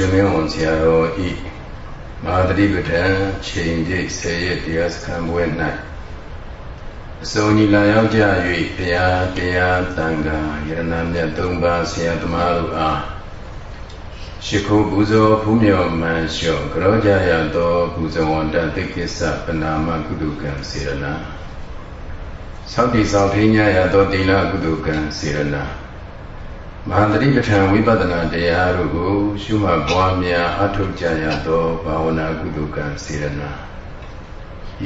ရွှေမင်းဝန်ဆရာတော်ဤမဟာတိပဋ္ဌာန်ချိန်ပြည့်ဆယ်ရက်တရားစခန်းပွဲ၌အစုံညီလာရောက်ကြ၍ဘုရားတရားတန်ခါယရဏမြတ်သုံးပါးဆရာသမားတို့အားရှိခိုးပူဇော်ဖူးမြော်မှန်လျှော့ကြောကြရသောပူဇော်ဝန္တတိကိစ္စပနာမကုတုကံစေရနာသောတိဆောင်ထိညာရသောတိလကုတုကံစေရနာ မဟာတတိပဋ္ဌာန်ဝိပဿနာတရားတို့ကို ရှုမှတ်ပွားများအထောက်ကြရသောဘာဝနာကုတုကံစေရနာ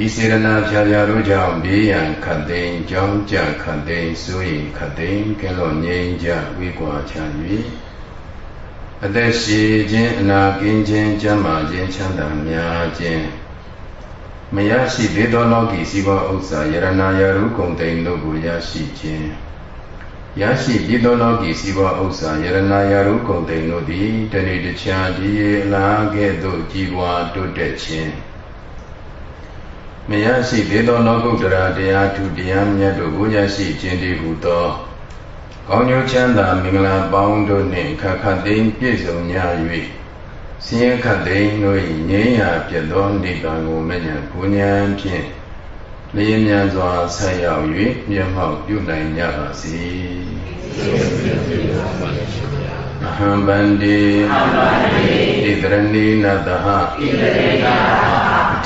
ဤစေရနာဖြာဖြာတို့ကြောင့်ဘေးရန်ခတ်သိမ်းကြောင်းကြခတ်သိမ်းစိုးရိမ်ခတ်သိမ်းကဲလို့ငြိမ်းကြဝေကွာချ၍အသက်ရှိခြင်းအနာကင်းခြင်းကျမ်းမာခြင်းချမ်းသာများခြင်းမရရှိသေးသောလောကီစီးပွားဥစ္စာယရနာယရုကုံတိန်တို့ကိုရရှိခြင်း ရရှိပြီးသောလောကီစီးပွားဥစ္စာယရနာယရုကုံတိန်တို့သည်တဏိတချာဒီရေအလားကဲ့သို့ကြီးပွားတိုးတက်ခြင်းမရရှိသေးသောလောကုတ္တရာတရားထုတရားမြတ်တို့ကိုရရှိခြင်းတည်းဟူသောကောင်းကျိုးချမ်းသာမင်္ဂလာပေါင်းတို့နှင့်ခခသိမ်းပြည့်စုံကြ၍ဆင်းရဲခတ်သိမ်းတို့၏ငြိမ်းရာပြတ်သောနိဗ္ဗာန်ကိုမဉ္ဇဉ်ဘုဉ္ဇံဖြင့် လျင်မြန်စွာဆက်ရောက်၍မျက်မှောက်ပြုနိုင်ကြပါစေအဟံဗန္တိဣတရဏိနတဟဣတရေန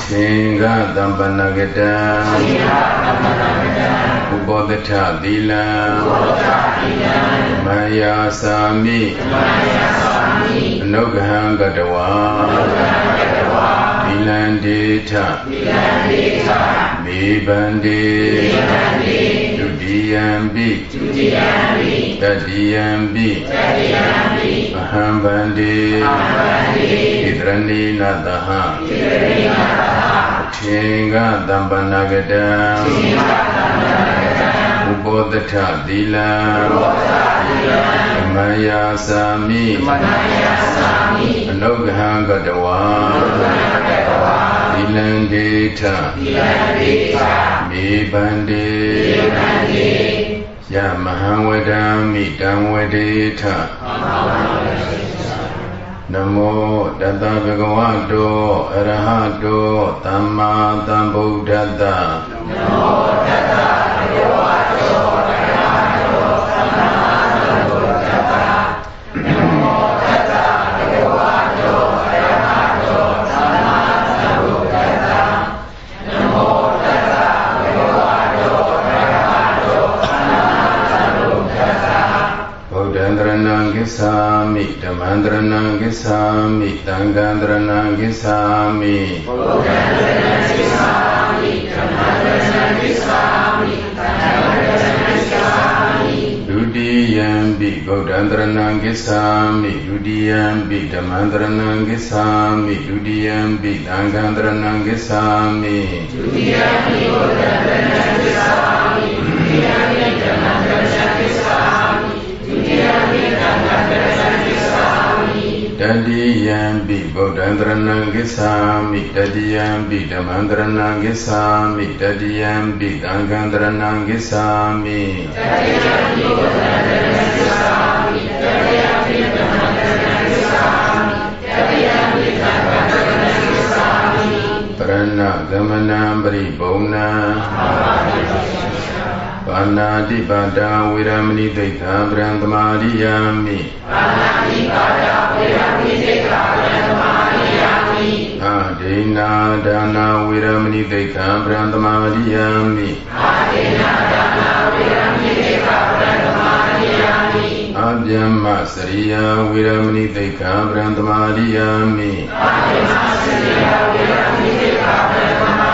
သင်္ကသံပနကတံသင်္ကသံပနကတံဥပောတထသီလံဥပောတထသီလံမယာသာမိမယာသာမိအနုဂဟံကတဝါ အနုဂဟံကတဝါသီလံဒေထသီလံဒေထမေဘန္တိမေဘန္တိဒုတိယံပိဒုတိယံပိတတိယံပိတတိယံပိအဟံဗန္တိအဟံဗန္တိဣတရဏိနတဟဣတရဏိနတဟသင်္ကသံပနကတံသင်္ကသံပနကတံဥပောတထသီလံ ဥပောတထသီလံမယာသာမိမယာသာမိအနုဂဟံကတဝါအနုဂဟံကတဝါသီလံဒေထသီလံဒေထမေဘန္တေမေဘန္တေယမဟံဝဒံမိတံဝဒေထမဟံဝဒံနမောတတဗုဒ္ဓဝါတောအရဟတောသမ္မာသမ္ဗုဒ္ဓတ္တနမောတတ မိဓမ္မံတရဏံကိစ္ဆာမိသံဃံတရဏံကိစ္ဆာမိဘုရားတရဏံကိစ္ဆာမိဓမ္မံတရဏံကိစ္ဆာမိသံဃံတရဏံကိစ္ဆာမိဒုတိယံပိဗုဒ္ဓံတရဏံကိစ္ဆာမိဒုတိယံပိဓမ္မံတရဏံကိစ္ဆာမိဒုတိယံပိသံဃံတရဏံကိစ္ဆာမိဒုတိယံပိဗုဒ္ဓံတရဏံကိစ္ဆာမိဒုတိယံ တတိယံပိဗုဒ္ဓံတရဏံကိစ္ဆာမိတတိယံပိဓမ္မံတရဏံကိစ္ဆာမိတတိယံပိသံဃံတရဏံကိစ္ဆာမိတတိယံပိဗုဒ္ဓံတရဏံကိစ္ဆာမိတတိယံပိဓမ္မံတရဏံကိစ္ဆာမိတတိယံပိသံဃံတရဏံကိစ္ဆာမိပရဏဂမနံပရိဘုံနံပါ ပါဏာတိပါဒာဝေရမဏိသိက္ခာပရံသမာရိယာမိပါဏာတိပါဒာဝေရမဏိသိက္ခာပရံသမာရိယာမိအာဒိနာဒါနာဝေရမဏိသိက္ခာပရံသမာရိယာမိအာဒိနာဒါနာဝေရမဏိသိက္ခာပရံသမာရိယာမိအဗျမ္မစရိယဝေရမဏိသိက္ခာပရံသမာရိယာမိအာဗျမ္မစရိယဝေရမဏိသိက္ခာပရံသမာရိယာမိ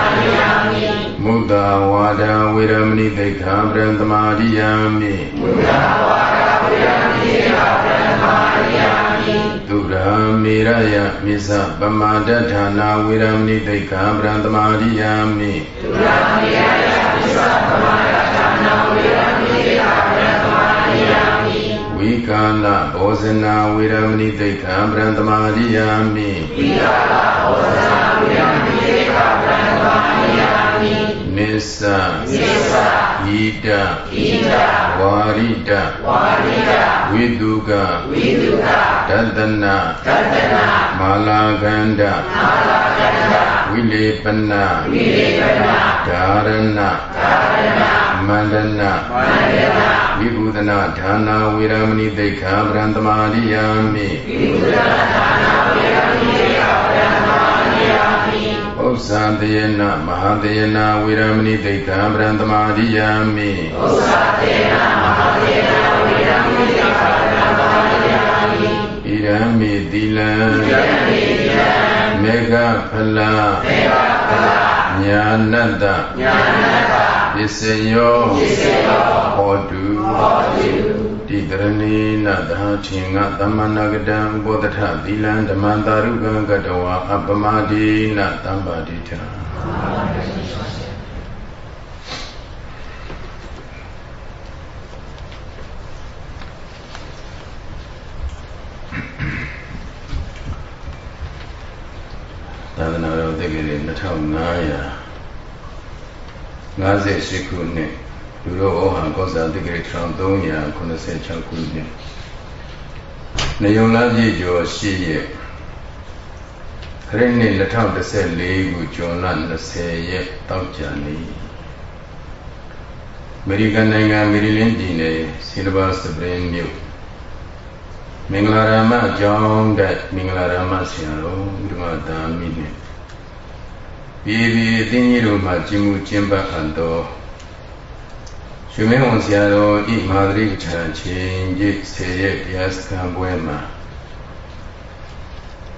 မုဒ္ဒဝါဒဝေရမဏိသိက္ခာပရံသမာရိယာမိမုဒ္ဒဝါဒဝေရမဏိသိက္ခာပရံသမာရိယာမိသူရာမေရယမိသပမာဒဌာနာဝေရမဏိသိက္ခာပရံသမာရိယာမိသူရာမေရယမိသပမာဒဌာနာဝေရမဏိသိက္ခာပရံသမာရိယာမိဝိကာလဘောဇနာဝေရမဏိသိက္ခာပရံသမာရိယာမိဝိကာလဘောဇနာဝေရမဏိသိက္ခာပရံသမာရိယာမိ နိစ္စနိစ္စဣဒဣဒဝါရိတဝါရိတဝိတုကဝိတုကဒတနာဒတနာမာလာကန္ဒမာလာကန္ဒဝိလေပနဝိလေပနဓာရဏဓာရဏမန္တနာမန္တနာဝိပုဒနာဌာနာဝေရမဏိသိက္ခာပရံသမာရိယာမိဝိပုဒနာဌာနာဝေရမဏိ ဥစ္စာတယေနမဟာတယေနဝေရမဏိသိက္ခာပရံသမာရိယာမိဥစ္စာတယေနမဟာတယေနဝေရမဏိသိက္ခာပရံသမာရိယာမိဣရမေတိလံဣရမေတိလံမေဃဖလမေဃဖလညာနတ္တညာနတ္တပစ္စယောပစ္စယောဟောတုဟောတု တိတရဏိနသဟထေငသမ္မနာကတံဘောဓထသီလံဓမ္မတာရုကံကတဝါအပမတိနတမ္ပါတိထသာသနာတော်တက္ကရာ2558ခုနှစ် လူတော်ဩဟံကောဇာတိကရ1386ခုနှစ်နေုံလားပြည့်ကျော်ရှိရဲ့ခရစ်နှစ်2014ခုဇွန်လ20ရက်တောက်ကြနေ့အမေရိကန်နိုင်ငံမေရီလင်းပြည်နယ်ဆီလဘာစပရင်မြို့မင်္ဂလာရမကျောင်းတက်မင်္ဂလာရမဆရာတော်ဘုရားသာမိနဲ့ပြည်ပြည်အသင်းကြီးတို့မှကျင်းမှုကျင်းပအပ်သော ရွှေမင်းဝန်ဆရာတော်ဤမာသရိပဋ္ဌာန်ချင်းကြီးဆေရဲ့တရားစခန်းပွဲမှာ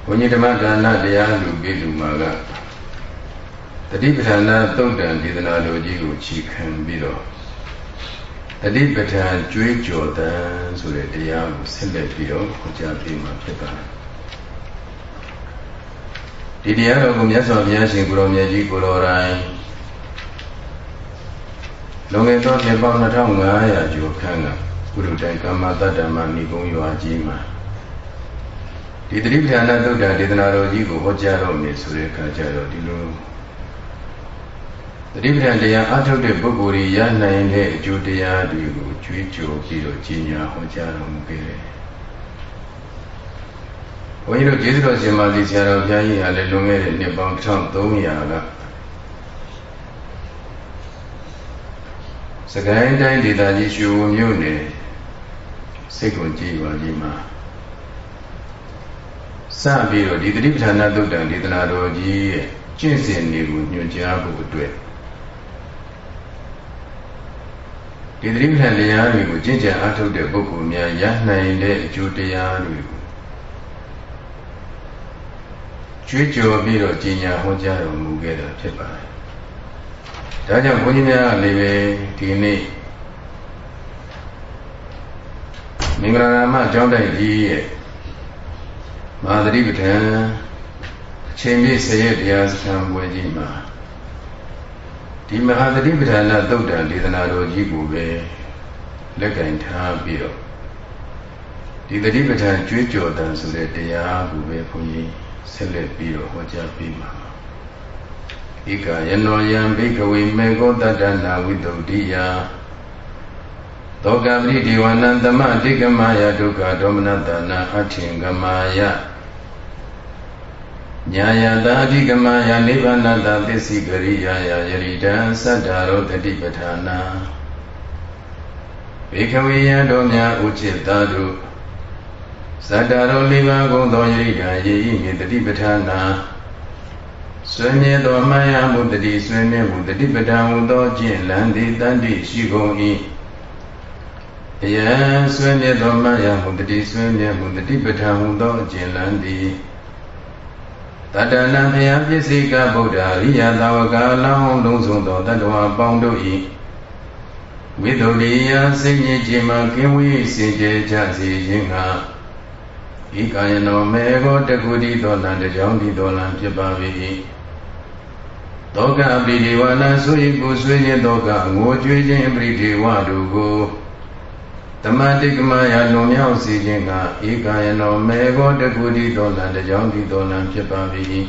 ဘုန်းကြီးဓမ္မဒါနတရားလူပိလူမာကတတိပဋ္ဌာန်သုတ်တံဒေသနာတော်ကြီးကိုခြီခံပြီးတော့တတိပဋ္ဌာန်ကျွေးကြော်တန်ဆိုတဲ့တရားကိုဆက်လက်ပြီးတော့ဟောကြားပေးမှာဖြစ်ပါတယ်ဒီတရားတော်ကိုမြတ်စွာဘုရားရှင်ကိုရောမြတ်ကြီးကိုရောတိုင်း လွန်ခဲ့သောနှစ်ပေါင်း2500ကျော်ခန့်ကကုရုတိုင်ကမ္မတတ္တမဏိကုံရွာကြီးမှာဒီတိပ္ပဏသုဒ္ဓဒေသနာတော်ကြီးကိုဟောကြားတော်မူဆိုတဲ့အခါကျတော့ဒီလိုတိပ္ပဏတရားအထုတ်တဲ့ပုဂ္ဂိုလ်ကြီးရနိုင်တဲ့အကျိုးတရားတွေကိုကြွေးကြော်ပြီးတော့ကြီးညာဟောကြားတော်မူခဲ့တယ်။ဘုန်းကြီးတို့ကျေးဇူးတော်ရှင်မာသီဆရာတော်ဘုရားကြီးဟာလည်းလွန်ခဲ့တဲ့နှစ်ပေါင်း1300က စကိုင်းတိုင်းဒေသကြီးရွှေဝမြို့နယ်စိတ်ကိုကြည်ပါကြီးမှာစပြီးတော့ဒီတတိပဋ္ဌာနာသုတ်တံဒေသနာတော်ကြီးရဲ့ကျင့်စဉ်တွေကိုညွှန်ကြားဖို့အတွက်ဒီတတိပဋ္ဌာန်တရားတွေကိုကျင့်ကြံအားထုတ်တဲ့ပုဂ္ဂိုလ်များရနိုင်တဲ့အကျိုးတရားတွေကိုကြွေးကြော်ပြီးတော့ကျင့်ညာဟောကြားတော်မူခဲ့တာဖြစ်ပါတယ် ဒါကြောင့်ဘုန်းကြီးများလည်းပဲဒီနေ့မင်္ဂလာမကျောင်းတိုက်ကြီးရဲ့မဟာသတိပဋ္ဌာန်အချိန်ပြည့်ဆရဲ့တရားစခန်းပွဲကြီးမှာဒီမဟာသတိပဋ္ဌာန်သုတ်တံဒေသနာတော်ကြီးကိုပဲလက်ကင်ထားပြီးတော့ဒီသတိပဋ္ဌာန်ကြွေးကြော်တန်ဆိုတဲ့တရားကိုပဲဘုန်းကြီးဆက်လက်ပြီးတော့ဟောကြားပေးမှာ ဧကယနောယံဘိကဝေမေကောတတ္တနာဝိတုဒ္ဓိယသောကပရိဒေဝနံသမတိကမယဒုက္ခဒေါမနတနာအထင်ကမာယညာယတာအဓိကမယနိဗ္ဗာနတသစ္စိကရိယာယယရိတံသတ္တရောတတိပဋ္ဌာနာဘေခဝေယံတို့များဥจิตသာတို့ဇတ္တရောလေးပါးကုန်သောယရိကာယေဤမြေတတိပဋ္ဌာနာ ဆွေမြဲသောမှန်ရမှုတတိဆွေမြဲမှုတတိပဋ္ဌာန်ဟူသောကျင့်လန်းသည်တန်တိရှိကုန်၏အယံဆွေမြဲသောမှန်ရမှုတတိဆွေမြဲမှုတတိပဋ္ဌာန်ဟူသောကျင့်လန်းသည်တတဏံဘုရားပစ္စည်းကဗုဒ္ဓရိယသာဝကအလောင်းလုံးစုံသောတတ္တဝါပေါင်းတို့၏ဝိသုဒ္ဓိယစိတ်ညစ်ခြင်းမှကင်းဝေးစေကြကြစေခြင်းကဤကာယနောမေကိုတကုတိသောလံတကြောင်းဒီသောလံဖြစ်ပါ၏ တောကပိဒီဝနာဆို၏ကိုဆွေးခြင်းတောကငိုကြွေးခြင်းပရိဒီဝတို့ကိုတမတိကမယလွန်မြောက်စေခြင်းကဧကာယနောမေကိုတကုတိသောလံတကြောင်းဒီသောလံဖြစ်ပါ၏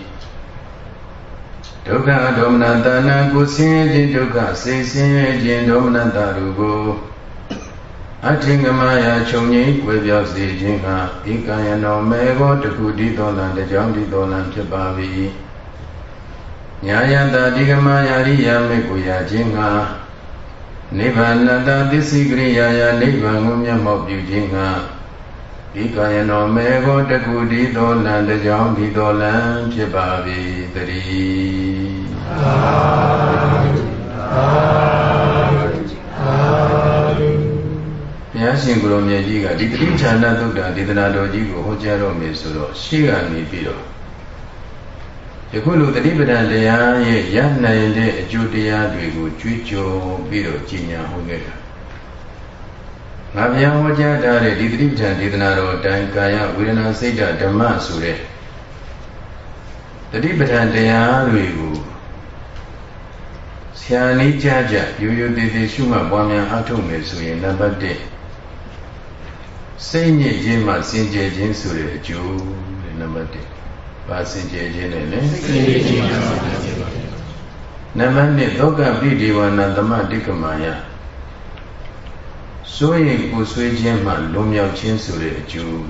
ဒုက္ခဒေါမနတနာကိုဆင်းရဲခြင်းဒုက္ခစိတ်ဆင်းရဲခြင်းဒေါမနတတို့ကိုအထင်ကမယာခြုံငိမ့်ကွယ်ပြောက်စေခြင်းကဧကယနောမေဘောတခုတည်တော်လံတကြောင်တည်တော်လံဖြစ်ပါ၏ ညာယတာဒီကမယာရိယာမေကိုရာခြင်းကနိဗ္ဗာန်တသစ္စိကရိယာယနိဗ္ဗာန်ကိုမျက်မှောက်ပြုခြင်းကဧကယနောမေဘောတခုတည်တော်လံတကြောင်တည်တော်လံဖြစ်ပါ၏တည်းသာသာဘုရားရှင်ကိုရောမြတ်ကြီးကဒီတိဋ္ဌာဏသုဒ္ဓဒေသနာတော်ကြီးကိုဟောကြားတော်မူဆိုတော့ရှေ့ကနေပြီးတော့ ယခုလိုတတိပဒံတရားရဲ့ရနိုင်တဲ့အကျိုးတရားတွေကိုကြွေးကြော်ပြီးတော့ကြီးညာဟောခဲ့တာငါဘုရားဟောကြားထားတဲ့ဒီတတိပဒံဒေသနာတော်အတိုင်းကာယဝေဒနာစိတ်ဓမ္မဆိုတဲ့တတိပဒံတရားတွေကိုဆရာလေးကြကြရိုးရိုးသေးသေးရှုမှတ်ပွားများအားထုတ်မယ်ဆိုရင်နံပါတ်1စိတ်ညစ်ခြင်းမှစင်ကြယ်ခြင်းဆိုတဲ့အကျိုးတဲ့နံပါတ်1 ပါစင်ကြယ်ခြင်းနဲ့လေစိတ်ညစ်ခြင်းမှစင်ကြယ်ခြင်းပါနံပါတ်2သောကပိဒီဝနာသမတိကမာယစိုးရိမ်ကိုဆွေးခြင်းမှလွန်မြောက်ခြင်းဆိုတဲ့အကျိုး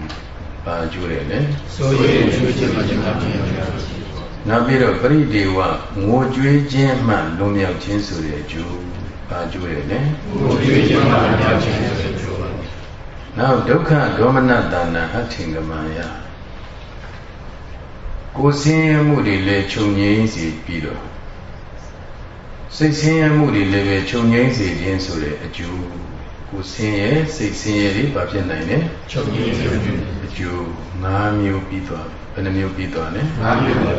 ပါအကျိုးတယ်လေစိုးရိမ်ကိုဆွေးခြင်းမှလွန်မြောက်ခြင်းနောက်ပြီးတော့ပရိဒေဝငိုကြွေးခြင်းမှလွန်မြောက်ခြင်းဆိုတဲ့အကျိုးပါအကျိုးတယ်လေငိုကြွေးခြင်းမှလွန်မြောက်ခြင်းဆိုတဲ့အကျိုးနောက်ဒုက္ခဒေါမနတဏအထင်ကမာယ ကိုဆင်းရဲမှုတွေလည်းခြုံငိမ့်စီပြီးတော့စိတ်ဆင်းရဲမှုတွေလည်းပဲခြုံငိမ့်စီခြင်းဆိုတဲ့အကျိုးကိုဆင်းရဲစိတ်ဆင်းရဲတွေဘာဖြစ်နိုင်လဲခြုံငိမ့်စီအကျိုး၅မျိုးပြီးသွားဘယ်နှမျိုးပြီးသွားလဲ၅မျိုးပါ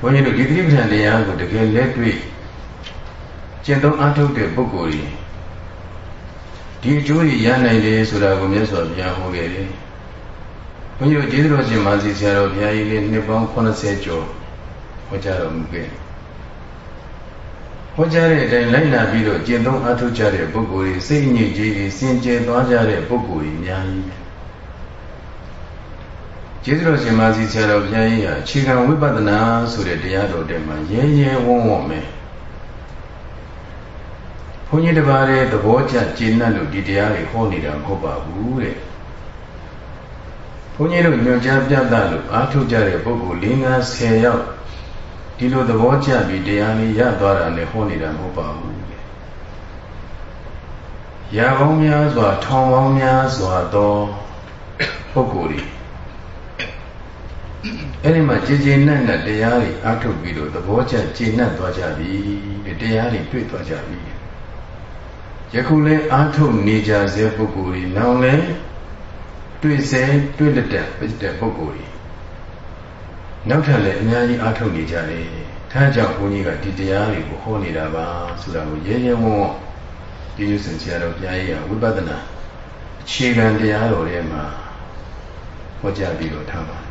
ဘုန်းကြီးတို့ဒီတိပ္ပံတရားကိုတကယ်လက်တွေ့ကျင့်သုံးအားထုတ်တဲ့ပုဂ္ဂိုလ်ကြီးဒီအကျိုးကြီးရနိုင်တယ်ဆိုတာကိုမြတ်စွာဘုရားဟောခဲ့တယ်။ ဘုန်းကြီးတို့ကျေးဇူးတော်ရှင်မာစီဆရာတော်ဘုရားကြီးလေးနှစ်ပေါင်း80ကျော်ဟောကြားတော်မူခဲ့။ဟောကြားတဲ့အတိုင်းလိုက်နာပြီးတော့ကျင့်သုံးအားထုတ်ကြတဲ့ပုဂ္ဂိုလ်တွေစိတ်ညစ်ကြေးတွေစင်ကြယ်သွားကြတဲ့ပုဂ္ဂိုလ်တွေအများကြီးပဲ။ကျေးဇူးတော်ရှင်မာစီဆရာတော်ဘုရားကြီးဟာအခြေခံဝိပဿနာဆိုတဲ့တရားတော်ထဲမှာရဲရဲဝံ့ဝံ့မယ်။ဘုန်းကြီးတပါးတဲ့သဘောကျကျင့်တတ်လို့ဒီတရားတွေဟောနေတာမဟုတ်ပါဘူးတဲ့ဘု န်းကြီးတို့ညွှန်ကြားပြသလို့အားထုတ်ကြတဲ့ပုဂ္ဂိုလ်၄50ယောက်ဒီလိုသဘောကျပြီးတရားလေးရသွားတာနဲ့ဟောနေတာမဟုတ်ပါဘူးတဲ့ရာပေါင်းများစွာထောင်ပေါင်းများစွာသောပုဂ္ဂိုလ်တွေအဲ့ဒီမှာကြည်ကြည်နက်နက်တရားတွေအားထုတ်ပြီးတော့သဘောကျကျင့်တတ်သွားကြပြီတရားတွေတွေ့သွားကြပြီယခုလဲအာထုတ်နေကြစေပုဂ္ဂိုလ်ကြီးနောင်လဲ တွေ့စေတွေ့လက်တဲ့ပြတဲ့ပုဂ္ဂိုလ်ကြီးနောက်ထပ်လည်းအများကြီးအာထုတ်နေကြတယ်ဒါကြောင့်ဘုန်းကြီးကဒီတရားတွေကိုဟောနေတာပါဆိုတာကိုရဲရဲဝံ့ဝံ့ဒီလိုစင်ဆရာတော်ဘုရားကြီးကဝိပဿနာအခြေခံတရားတော်ထဲမှာဟောကြားပြီးတော့ထားပါတယ်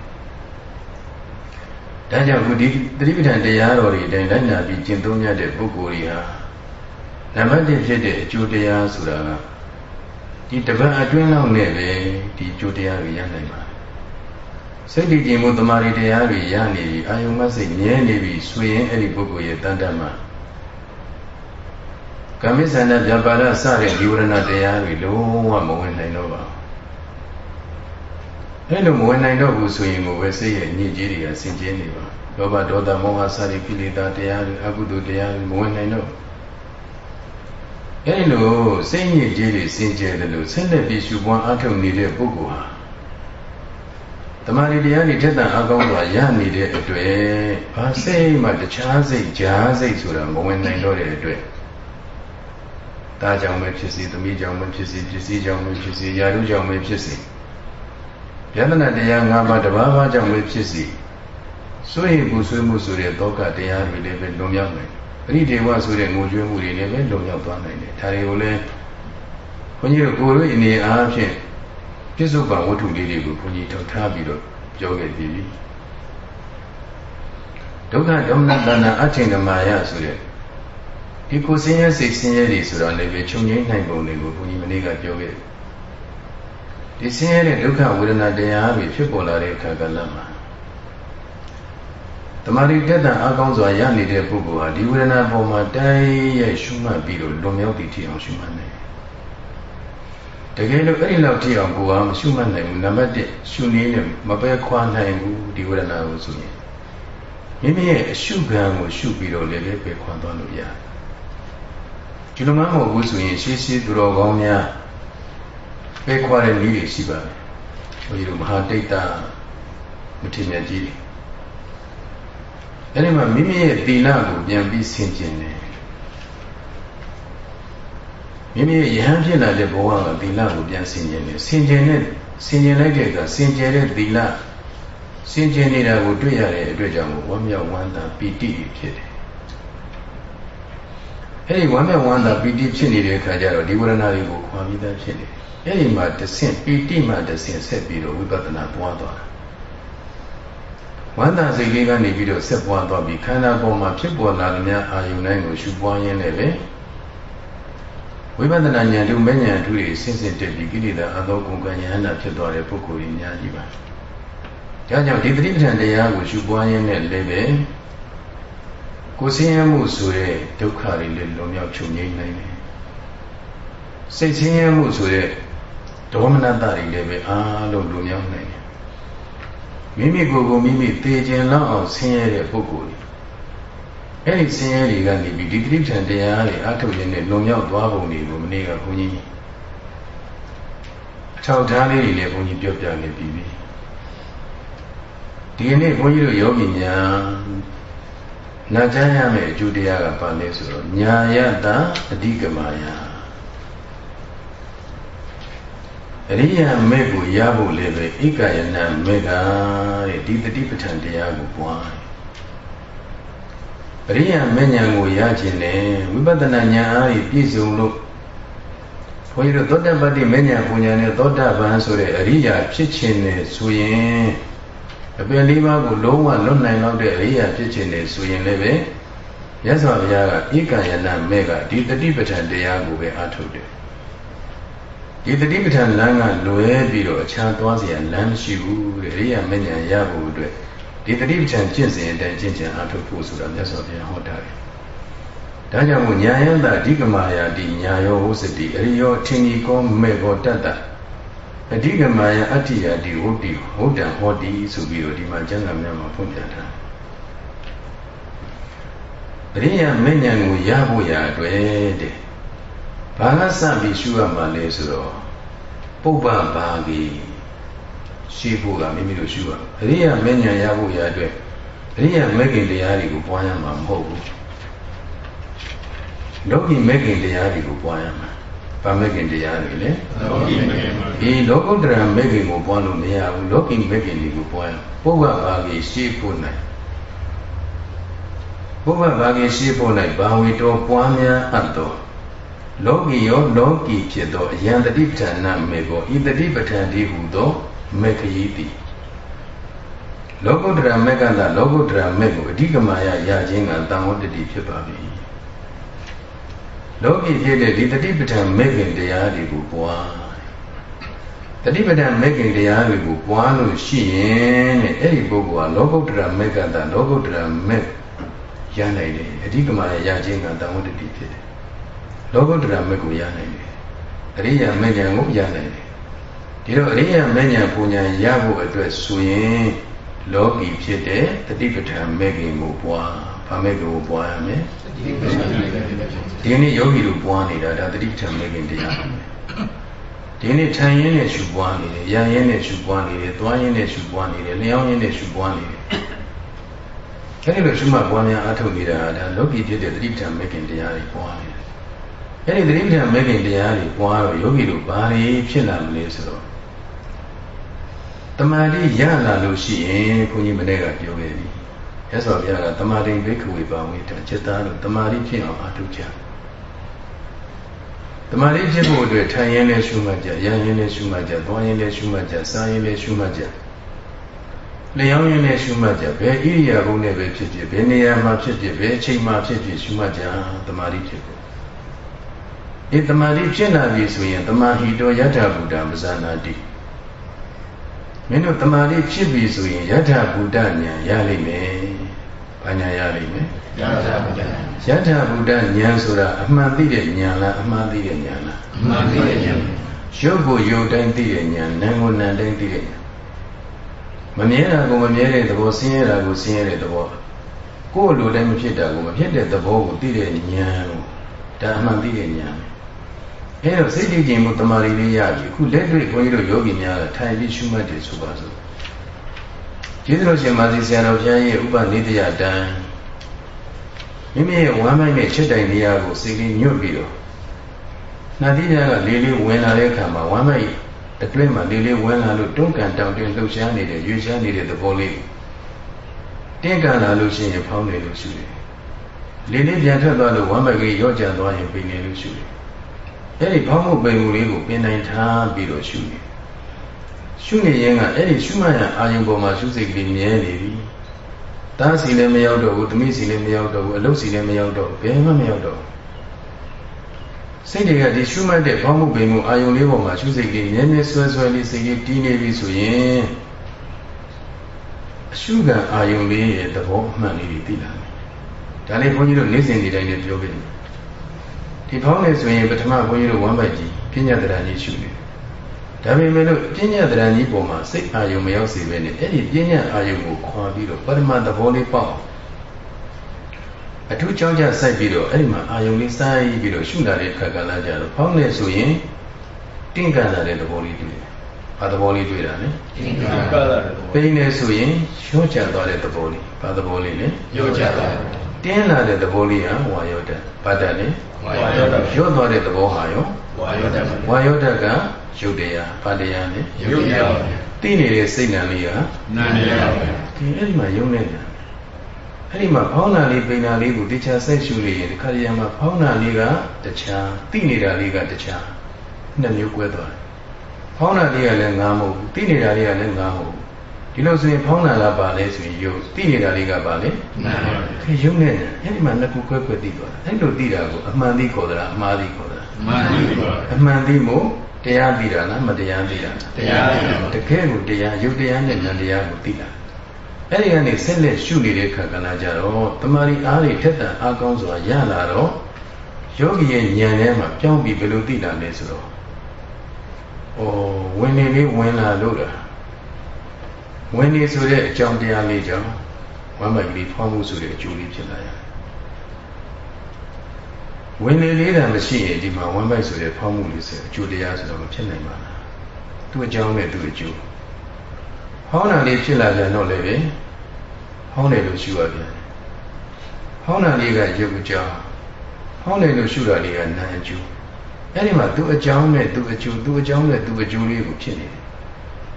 ဒါကြောင့်ခုဒီသတိပဋ္ဌာန်တရားတော်တွေအတိုင်းလိုက်နာပြီးကျင့်သုံးရတဲ့ပုဂ္ဂိုလ်တွေဟာနံပါတ်1ဖြစ်တဲ့အကျိုးတရားဆိုတာက ဒီတပတ်အတွင်းလောက်နဲ့ပဲဒီအကျိုးတရားတွေရနိုင်ပါတယ်စိတ်တည်ကြည်မှုတမာရီတရားတွေရနေပြီအာယုံမစိတ်မြဲနေပြီဆိုရင်အဲ့ဒီပုဂ္ဂိုလ်ရဲ့တန်တမှာကမိစ္ဆန္ဒပြပါဒစတဲ့ဒီဝရဏတရားတွေလုံးဝမဝင်နိုင်တော့ပါဘူးအဲ့လိုမဝင်နိုင်တော့ဘူးဆိုရင်ကိုပဲစိတ်ရဲ့ညစ်ကြေးတွေကဆင်ကျင်းနေပါလောဘဒေါသမောဟစတဲ့ကိလေသာတရားတွေအကုသိုလ်တရားတွေမဝင်နိုင်တော့ဘူး အအဲဒီလိုစိတ်ညစ်ကြေးတွေစင်ကြယ်တယ်လို့ဆက်လက်ပြီးရှုပွားအားထုတ်နေတဲ့ပုဂ္ဂိုလ်ဟာတမာရီတရားတွေထက်သန်အကောင်းစွာရနေတဲ့အတွက်ဘာစိတ်မှတခြားစိတ်ကြားစိတ်ဆိုတာမဝင်နိုင်တော့တဲ့အတွက်ဒါကြောင့်ပဲဖြစ်စီသမီးကြောင့်ပဲဖြစ်စီပစ္စည်းကြောင့်ပဲဖြစ်စီယာရုကြောင့်ပဲဖြစ်စီယတနာတရား၅ပါးတပါးပါးကြောင့်ပဲဖြစ်စီဆိုရင်ကိုဆွေးမှုဆိုတဲ့တောကတရားတွေလည်းပဲလွန်မြောက်နိုင် ပရိဒေဝဆိုတဲ့ငိုကြွေးမှုတွေလည်းပဲလွန်မြောက်သွားနိုင်တယ်ဒါတွေကိုလည်းဘုန်းကြီးတို့ကိုယ်တို့အနေအားဖြင့်ပြစ္ဆုတ်ပံဝတ္ထုလေးတွေကိုဘုန်းကြီးထောက်ထားပြီးတော့ပြောခဲ့ပြီဒုက္ခဒေါမနတဏအချိန်ဓမ္မယဆိုတဲ့ဒီကိုစင်းရဲစိတ်စင်းရဲတွေဆိုတာလည်းပဲချုပ်ငြိမ်းနိုင်ပုံတွေကိုဘုန်းကြီးမနေ့ကပြောခဲ့ဒီဆင်းရဲတဲ့ဒုက္ခဝေဒနာတရားတွေဖြစ်ပေါ်လာတဲ့အခါကလည်း မှာတမာရီတက်တာအကောင်းစွာရနေတဲ့ပုဂ္ဂိုလ်ဟာဒီဝေဒနာပေါ်မှာတိုင်းရဲ့ရှုမှတ်ပြီးတော့လွန်မြောက်တည်ထီအောင်ရှုမှတ်နိုင်တကယ်လို့အဲ့ဒီလောက်ထိအောင်ကိုယ်ကမရှုမှတ်နိုင်ဘူးနံပါတ်1ရှုနည်းနဲ့မပဲခွာနိုင်ဘူးဒီဝေဒနာကိုဆိုရင်မိမိရဲ့အရှုခံကိုရှုပြီးတော့လည်းလည်းပဲခွာသွားလို့ရတယ်ဒီလိုမှမဟုတ်ဘူးဆိုရင်ရှေးရှေးသူတော်ကောင်းများပဲခွာတဲ့နည်းတွေရှိပါတယ်ဘုရားတို့မဟာတိတ်တာမထေရကြီးတွေ အဲဒီမှာမိမိရဲ့သီလကိုပြန်ပြီးဆင်ကျင်တယ်မိမိရဲ့ယဟန်ဖြစ်လာတဲ့ဘဝကသီလကိုပြန်ဆင်ကျင်တယ်ဆင်ကျင်တဲ့ဆင်ကျင်လိုက်တဲ့အခါဆင်ကျင်တဲ့သီလဆင်ကျင်နေတာကိုတွေ့ရတဲ့အတွက်ကြောင့်ဝမ်းမြောက်ဝမ်းသာပီတိဖြစ်တယ်အဲဒီဝမ်းမြောက်ဝမ်းသာပီတိဖြစ်နေတဲ့အခါကျတော့ဒီဝရဏတွေကိုခွာပြီးသားဖြစ်နေတယ်အဲဒီမှာတဆင့်ပီတိမှတဆင့်ဆက်ပြီးတော့ဝိပဿနာပွားသွားတယ် ဝမ်းသာစိတ်လေးကနေပြီးတော့ဆက်ပွားသွားပြီးခန္ဓာပေါ်မှာဖြစ်ပေါ်လာတဲ့များအာယုန်တိုင်းကိုရှုပွားရင်းနဲ့ပဲဝိပဿနာဉာဏ်တို့မဲ့ဉာဏ်တို့တွေဆင့်ဆင့်တက်ပြီးကိလေသာအသောကုန်ကဉာဏ်နာဖြစ်သွားတဲ့ပုဂ္ဂိုလ်ကြီးများကြီးပါဒါကြောင့်ဒီပဋိပဋ္ဌာန်တရားကိုရှုပွားရင်းနဲ့လည်းပဲကိုယ်ဆင်းရဲမှုဆိုတဲ့ဒုက္ခတွေလည်းလွန်မြောက်ချုပ်ငြိမ်းနိုင်တယ်စိတ်ဆင်းရဲမှုဆိုတဲ့ဒေါမနတတွေလည်းပဲအားလုံးလွန်မြောက်နိုင်တယ် မိမိကိုယ်ကိုမိမိသိကျင်လောက်အောင်ဆင်းရဲတဲ့ပုဂ္ဂိုလ်တွေအဲ့ဒီဆင်းရဲတွေကနေပြီးဒီတိဋ္ဌံတရားတွေအထုတ်ရင်းနဲ့လွန်မြောက်သွားပုံတွေကိုမနေ့ကဘုန်းကြီးအထောက်ထားလေးတွေလည်းဘုန်းကြီးပြောပြနေပြီးပြီဒီနေ့ဘုန်းကြီးတို့ယောဂီများနာကြားရမယ့်အကျိုးတရားကဘာလဲဆိုတော့ညာယတအဓိကမာယ အရိယာမေကိုရဖို့လည်းပဲဧကယနာမေကတဲ့ဒီတတိပဋ္ဌာန်တရားကိုပွားအရိယာမေညာကိုရခြင်းနဲ့ဝိပဿနာဉာဏ်အားဖြင့်ပြည့်စုံလို့ဘုန်းကြီးတို့သောတပတ္တိမေညာပူညာနဲ့သောတာပန်ဆိုတဲ့အရိယာဖြစ်ခြင်းနဲ့ဆိုရင်အပင်လေးပါးကိုလုံးဝလွတ်နိုင်တော့တဲ့အရိယာဖြစ်ခြင်းနဲ့ဆိုရင်လည်းပဲမြတ်စွာဘုရားကဧကယနာမေကဒီတတိပဋ္ဌာန်တရားကိုပဲအားထုတ်တယ် ဒီတတိပဋ္ဌာန်လမ်းကလွဲပြီးတော့အခြားသွားစရာလမ်းမရှိဘူးတဲ့အရိယာမဉ္ဇဉ်ရဖို့အတွက်ဒီတတိပဋ္ဌာန်ကျင့်စဉ်အတိုင်းကျင့်ကြံအားထုတ်ဖို့ဆိုတာမြတ်စွာဘုရားဟောတာပဲ။ဒါကြောင့်မို့ညာယန္တာအဓိကမာယာတိညာယောဝုစတိအရိယောထင်ကြီးကောမေဘောတတ္တအဓိကမာယာအတ္တိယာတိဝုတ္တိဝုဒ္ဒံဟောတိဆိုပြီးတော့ဒီမှာကျမ်းစာများမှာဖွင့်ပြထားတယ်။အရိယာမဉ္ဇဉ်ကိုရဖို့ရအတွက်တဲ့ ဘာကစပြီးရှုရမှာလဲဆိုတော့ပုပ္ပဘာဂီရှိဖို့ကမိမိတို့ရှုရအရိယာမဉ္ဇဉ်ရဖို့ရအတွက်အရိယာမဂ္ဂင်တရားတွေကိုပွားရမှာမဟုတ်ဘူးလောကီမဂ္ဂင်တရားတွေကိုပွားရမှာဗာမဂ္ဂင်တရားတွေလေလောကီမဂ္ဂင်ဒီလောကုတ္တရာမဂ္ဂင်ကိုပွားလို့မရဘူးလောကီမဂ္ဂင်တွေကိုပွားရပုပ္ပဘာဂီရှိဖို့နိုင်ပုပ္ပဘာဂီရှိဖို့နိုင်ဘာဝီတော်ပွားများအပ်တော် လောကီယောလောကီဖြစ်သောအယံတတိပဋ္ဌာနာမေကိုဤတတိပဋ္ဌာန်ဒီဟုသောမေခယီတိလောကုတ္တရာမေကသာလောကုတ္တရာမေကိုအဓိကမာယရခြင်းကတန်ဝတ္တိဖြစ်ပါပြီလောကီဖြစ်တဲ့ဒီတတိပဋ္ဌာန်မေခင်တရားတွေကိုပွားတတိပဋ္ဌာန်မေခင်တရားတွေကိုပွားလို့ရှိရင်တဲ့အဲ့ဒီပုဂ္ဂိုလ်ကလောကုတ္တရာမေကသာလောကုတ္တရာမေရနိုင်တယ်အဓိကမာယရခြင်းကတန်ဝတ္တိဖြစ်တယ် လောကုတ္တရာမက်ကိုရနိုင်တယ်အရိယာမက်ဉာဏ်ကိုရနိုင်တယ်ဒီတော့အရိယာမက်ဉာဏ်ပူညာရဖို့အတွက်ဆိုရင်လောကီဖြစ်တဲ့တတိပဋ္ဌာန်မက်ခင်ကိုပွားဘဘာမဲ့ကိုပွားရမယ်ဒီနေ့ယောဂီတို့ပွားနေတာဒါတတိထံမဲ့ခင်တရားဒီနေ့ထိုင်ရင်းနဲ့ရှုပွားနေတယ်ရန်ရင်းနဲ့ရှုပွားနေတယ်သွားရင်းနဲ့ရှုပွားနေတယ်လျှောင်းရင်းနဲ့ရှုပွားနေတယ်အဲဒီလိုရှုမှတ်ပွားများအထုတ်နေတာဒါလောကီဖြစ်တဲ့တတိထံမဲ့ခင်တရားတွေပွားနေတယ် အဲဒီတတိထံမဲ့ခင်တရားတွေပွားတော့ယောဂီတို့ဘာတွေဖြစ်လာမလဲဆိုတော့တမာတိရလာလို့ရှိရင်ခွန်ကြီးမနေ့ကပြောခဲ့ပြီရသော်ဘုရားကတမာတိဘိက္ခဝေပါဝိတจิตသားလို့တမာတိဖြစ်အောင်အထုကြတမာတိဖြစ်ဖို့အတွက်ထိုင်ရင်လည်းရှုမှတ်ကြရရင်လည်းရှုမှတ်ကြသွားရင်လည်းရှုမှတ်ကြစားရင်လည်းရှုမှတ်ကြလျောင်းရင်လည်းရှုမှတ်ကြဘယ်ဣရိယာပုနဲ့ပဲဖြစ်ဖြစ်ဘယ်နေရာမှာဖြစ်ဖြစ်ဘယ်အချိန်မှာဖြစ်ဖြစ်ရှုမှတ်ကြတမာတိဖြစ်ဖို့ ဒီတမာတိဖြစ်လာပြီဆိုရင်တမာဟိတောယထာဘုဒ္ဓမဇာနာတိမင်းတို့တမာတိဖြစ်ပြီဆိုရင်ယထာဘုဒ္ဓဉာဏ်ရလိမ့်မယ်။ဘာဉာဏ်ရလိမ့်မယ်။ယထာဘုဒ္ဓဉာဏ်။ယထာဘုဒ္ဓဉာဏ်ဆိုတာအမှန်သိတဲ့ဉာဏ်လားအမှန်သိတဲ့ဉာဏ်လား။အမှန်သိတဲ့ဉာဏ်။ရုပ်ကိုရုပ်တိုင်းသိတဲ့ဉာဏ်၊နာမ်ကိုနာမ်တိုင်းသိတဲ့ဉာဏ်။မမြဲတာကိုမမြဲတဲ့သဘောဆင်းရဲတာကိုဆင်းရဲတဲ့သဘောကိုယ်လိုလည်းမဖြစ်တာကိုမဖြစ်တဲ့သဘောကိုသိတဲ့ဉာဏ်ကိုဒါအမှန်သိတဲ့ဉာဏ်။ အဲတော့စိတ်တည်ခြင်းမှုတမာရီလေးရပြီအခုလက်တွေ့ခွန်ကြီးတို့ယောဂီများကထိုင်ပြီးရှုမှတ်တယ်ဆိုပါစို့ကျေးဇူးတော်ရှင်မာသီဆရာတော်ဘုရားရဲ့ဥပနိဒယတံမိမိရဲ့ဝမ်းမိုက်နဲ့ချက်တိုင်နေရာကိုစိတ်လေးညွတ်ပြီးတော့နှာတိပြားကလေးလေးဝင်လာတဲ့အခါမှာဝမ်းမိုက်အတွင်းမှာလေးလေးဝင်လာလို့တွန်းကန်တောင်တင်းလှုပ်ရှားနေတဲ့ရွေ့ရှားနေတဲ့သဘောလေးတင်းကန်လာလို့ရှိရင်ဖောင်းနေလို့ရှိတယ်လေးလေးပြန်ထွက်သွားလို့ဝမ်းမိုက်ကလေးရော့ကျသွားရင်ပိန်နေလို့ရှိတယ် အဲ့ဒီဘောင်းမှုပိန်မှုလေးကိုပြင်နိုင်ထားပြီးတော့ရှုနေရှုနေရင်ကအဲ့ဒီရှုမှတ်ရအာယုံပေါ်မှာရှုစိတ်ကလေးမြဲနေပြီတားစီလည်းမရောက်တော့ဘူးသမီးစီလည်းမရောက်တော့ဘူးအလုပ်စီလည်းမရောက်တော့ဘယ်မှမရောက်တော့စိတ်တွေကဒီရှုမှတ်တဲ့ဘောင်းမှုပိန်မှုအာယုံလေးပေါ်မှာရှုစိတ်ကလေးမြဲမြဲဆွဲဆွဲလေးစိတ်လေးတီးနေပြီဆိုရင်အရှုခံအာယုံလေးရဲ့သဘောအမှန်လေးတွေသိလာတယ်ဒါလေးဘုန်းကြီးတို့နေ့စဉ်ဒီတိုင်းနဲ့ပြောခဲ့တယ် ဒီဖောင်းနေဆိုရင်ပထမဘုန်းကြီးတို့ဝမ်းပိုက်ကြီးပညာတရဏကြီးရှုနေဒါပေမဲ့လို့ပညာတရဏကြီးပုံမှာစိတ်အာယုံမရောက်စေပဲနဲ့အဲ့ဒီပညာအာယုံကိုခွာပြီးတော့ပရမသဘောလေးပေါက်အထူးကြောင်းကြစိုက်ပြီးတော့အဲ့ဒီမှာအာယုံလေးစိုက်ပြီးတော့ရှုလာတဲ့ခါကလာကြတော့ဖောင်းနေဆိုရင်တင့်ကန်လာတဲ့သဘောလေးတွေ့တယ်။ဘာသဘောလေးတွေ့တာလဲ။တင့်ကန်လာတဲ့သဘော။ပိနေဆိုရင်ရော့ချသွားတဲ့သဘောလေး။ဘာသဘောလေးလဲ။ရော့ချသွားတယ်။တင်းလာတဲ့သဘောလေးဟာဝါယောတ။ဘာတလဲ။ ဝါယောဓာတ်ရွတ်သွားတဲ့သဘောဟာရောဝါယောဓာတ်ဝါယောဓာတ်ကယုတ်တရားဘာတရားလဲယုတ်တရားသိနေတဲ့စိတ်နံလေးကနာတရားပဲဒီအဲ့ဒီမှာယုံနေတာအဲ့ဒီမှာဖောင်းနာလေးပိန်နာလေးကိုတခြားဆက်ရှုနေရင်ဒီခါရံမှာဖောင်းနာလေးကတခြားသိနေတာလေးကတခြားနှစ်မျိုးကွဲသွားတယ်ဖောင်းနာလေးကလည်းငါမဟုတ်ဘူးသိနေတာလေးကလည်းငါမဟုတ်ဘူး ဒီလိုဆိုရင်ဖောင်းနာလားပါလဲဆိုရင်ယုတ်သိနေတာလေးကပါလေနာပါဘူးယုတ်နေတယ်အဲ့ဒီမှာနှစ်ခုခွဲခွဲသိသွားတယ်အဲ့လိုသိတာကိုအမှန်သိခေါ်သလားအမှားသိခေါ်သလားအမှန်သိခေါ်အမှန်သိမို့တရားသိတာလားမတရားသိတာလားတရားသိတာတကယ်ကိုတရားယုတ်တရားနဲ့ဉာဏ်တရားကိုသိတာအဲ့ဒီကနေဆက်လက်ရှုနေတဲ့ခါကလာကြတော့တမာရီအားတွေထက်တန်အားကောင်းစွာရလာတော့ယောဂီရဲ့ဉာဏ်ထဲမှာပြောင်းပြီးဘယ်လိုသိတာလဲဆိုတော့ဩဝင်နေလေးဝင်လာလို့လား ဝင်နေဆိုတဲ့အကြောင်းတရားလေးကြောင့်ဝမ်းမိုက်ကလေးဖွားမှုဆိုတဲ့အကျိုးလေးဖြစ်လာရတယ်။ဝင်နေလေးတာမရှိရင်ဒီမှာဝမ်းမိုက်ဆိုတဲ့ဖွားမှုလေးဆိုအကျိုးတရားဆိုတော့မဖြစ်နိုင်ပါဘူး။သူ့အကြောင်းနဲ့သူ့အကျိုးဟောင်းတာလေးဖြစ်လာပြန်တော့လည်းပဲဟောင်းတယ်လို့ရှုရပြန်တယ်။ဟောင်းတာလေးကရုပ်အကြောင်းဟောင်းတယ်လို့ရှုတာလေးကနာမ်အကျိုးအဲ့ဒီမှာသူ့အကြောင်းနဲ့သူ့အကျိုးသူ့အကြောင်းနဲ့သူ့အကျိုးလေးကိုဖြစ်နေတယ်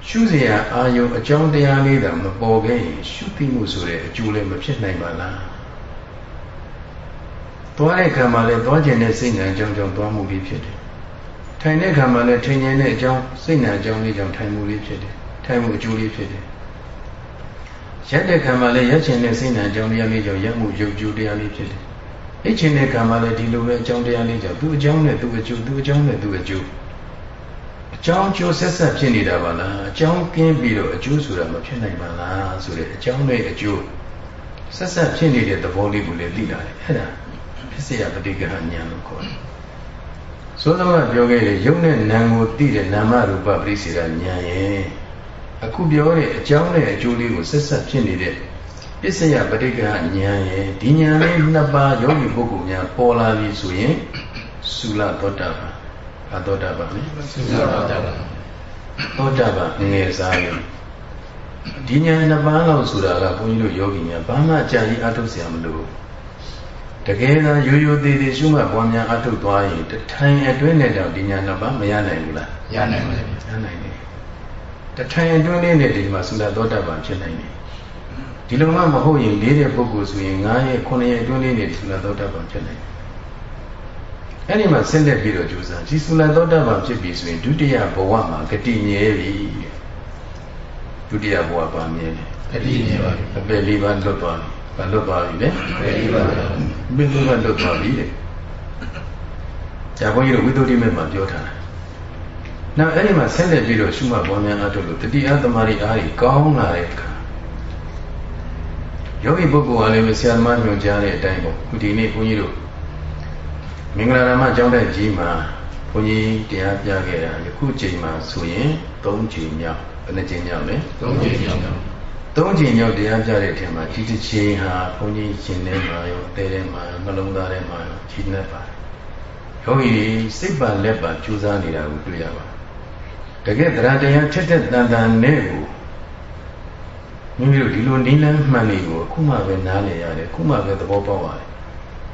ရှုစရာအာယုံအကြောင်းတရားလေးသာမပေါ်ခဲ့ရင်ရှုသိမှုဆိုတဲ့အကျိုးလည်းမဖြစ်နိုင်ပါလားသွားတဲ့ခံမှာလည်းသွားကျင်တဲ့စိတ်ဉာဏ်ကြောင့်ကြောင့်သွားမှုလေးဖြစ်တယ်ထိုင်တဲ့ခံမှာလည်းထိုင်ခြင်းတဲ့အကြောင်းစိတ်ဉာဏ်အကြောင်းလေးကြောင့်ထိုင်မှုလေးဖြစ်တယ်ထိုင်မှုအကျိုးလေးဖြစ်တယ်ရက်တဲ့ခံမှာလည်းရက်ခြင်းတဲ့စိတ်ဉာဏ်အကြောင်းတရားလေးကြောင့်ရက်မှုရုပ်ကျိုးတရားလေးဖြစ်တယ်အိတ်ခြင်းတဲ့ခံမှာလည်းဒီလိုပဲအကြောင်းတရားလေးကြောင့်သူ့အကြောင်းနဲ့သူ့အကျိုးသူ့အကြောင်းနဲ့သူ့အကျိုး ကြောင်းကျိုးဆက်ဆက်ဖြစ်နေတာပါလားအကြောင်းကင်းပြီးတော့အကျိုးဆိုတာမဖြစ်နိုင်ပါလားဆိုတဲ့အကြောင်းနဲ့အကျိုးဆက်ဆက်ဖြစ်နေတဲ့သဘောလေးကိုလည်းသိလာတယ်အဲ့ဒါဖြစ်စေရပဋိက္ခဏဉာဏ်လို့ခေါ်တယ်သောသမပြောခဲ့တဲ့ယုံနဲ့နာမ်ကိုသိတဲ့နာမရူပပရိစ္ဆေဒဉာဏ်ရဲ့အခုပြောတဲ့အကြောင်းနဲ့အကျိုးလေးကိုဆက်ဆက်ဖြစ်နေတဲ့ပစ္စယပဋိက္ခဉာဏ်ရဲ့ဒီဉာဏ်လေးနှစ်ပါးယောဂီပုဂ္ဂိုလ်များပေါ်လာပြီဆိုရင်သုလသောတာပန် ဘာသောတာပန်လဲသုလသောတာပန်သောတာပန်ငယ်စားရင်ဒီဉာဏ်နှစ်ပါးလောက်ဆိုတာကဘုန်းကြီးတို့ယောဂီများဘာမှကြာကြီးအထုတ်เสียမလို့တကယ်သာရိုးရိုးသေးသေးရှုမှတ်ပွားများအထုတ်သွားရင်တထိုင်အတွင်းနဲ့တော့ဒီညာနှစ်ပါးမရနိုင်ဘူးလားရနိုင်ပါဘူးရနိုင်တယ်တထိုင်အတွင်းလေးနဲ့ဒီမှာသုလသောတာပန်ဖြစ်နိုင်တယ်ဒီလိုမှမဟုတ်ရင်လေးတဲ့ပုဂ္ဂိုလ်ဆိုရင်9ရက်9ရက်အတွင်းလေးနဲ့သုလသောတာပန်ဖြစ်နိုင်တယ် အဲ့ဒီမှာဆင်းသက်ပြီးတော့ကြိုးစားဒီသုလသောတာပန်ဖြစ်ပြီဆိုရင်ဒုတိယဘဝမှာဂတိမြဲပြီဒုတိယဘဝပါမြဲတယ်ဂတိမြဲပါပြီအပယ်လေးပါလွတ်သွားပြီ။ဘာလွတ်သွားပြီလဲ။အပယ်လေးပါမင်းတို့ကလွတ်သွားပြီတဲ့။ဇာဘုန်းကြီးတို့ဝိသုဒ္ဓိမေမှာပြောထားတာ။နောက်အဲ့ဒီမှာဆက်လက်ပြီးတော့ရှုမှတ်ပေါ်များအားထုတ်လို့တတိယသမารီအားကြီးကောင်းလာတဲ့အခါယောဂီပုဂ္ဂိုလ်ကလည်းဆရာသမားညွှန်ကြားတဲ့အတိုင်းပေါ့။ဒီနေ့ဘုန်းကြီးတို့ မင်္ဂလာရမကျောင်းတဲ့ကြီးမှာဘုန်းကြီးတရားပြခဲ့တာယခုချိန်မှာဆိုရင်၃ချိန်မြောက်ဘယ်နှချိန်မြောက်လဲ၃ချိန်မြောက်သုံးချိန်မြောက်တရားပြတဲ့အထက်မှာဒီတစ်ချိန်ဟာဘုန်းကြီးရှင်ထဲမှာရောတဲထဲမှာရောနှလုံးသားထဲမှာရောကြီးနေပါတယ်။ယောဂီစိတ်ပါလက်ပါကြိုးစားနေတာကိုတွေ့ရပါတယ်။တကယ်တရားတရားထက်ထက်တန်တန်နဲ့ကိုမိမိတို့ဒီလိုနိလန်းမှန်နေကိုအခုမှပဲနားလည်ရတယ်အခုမှပဲသဘောပေါက်ရတယ်။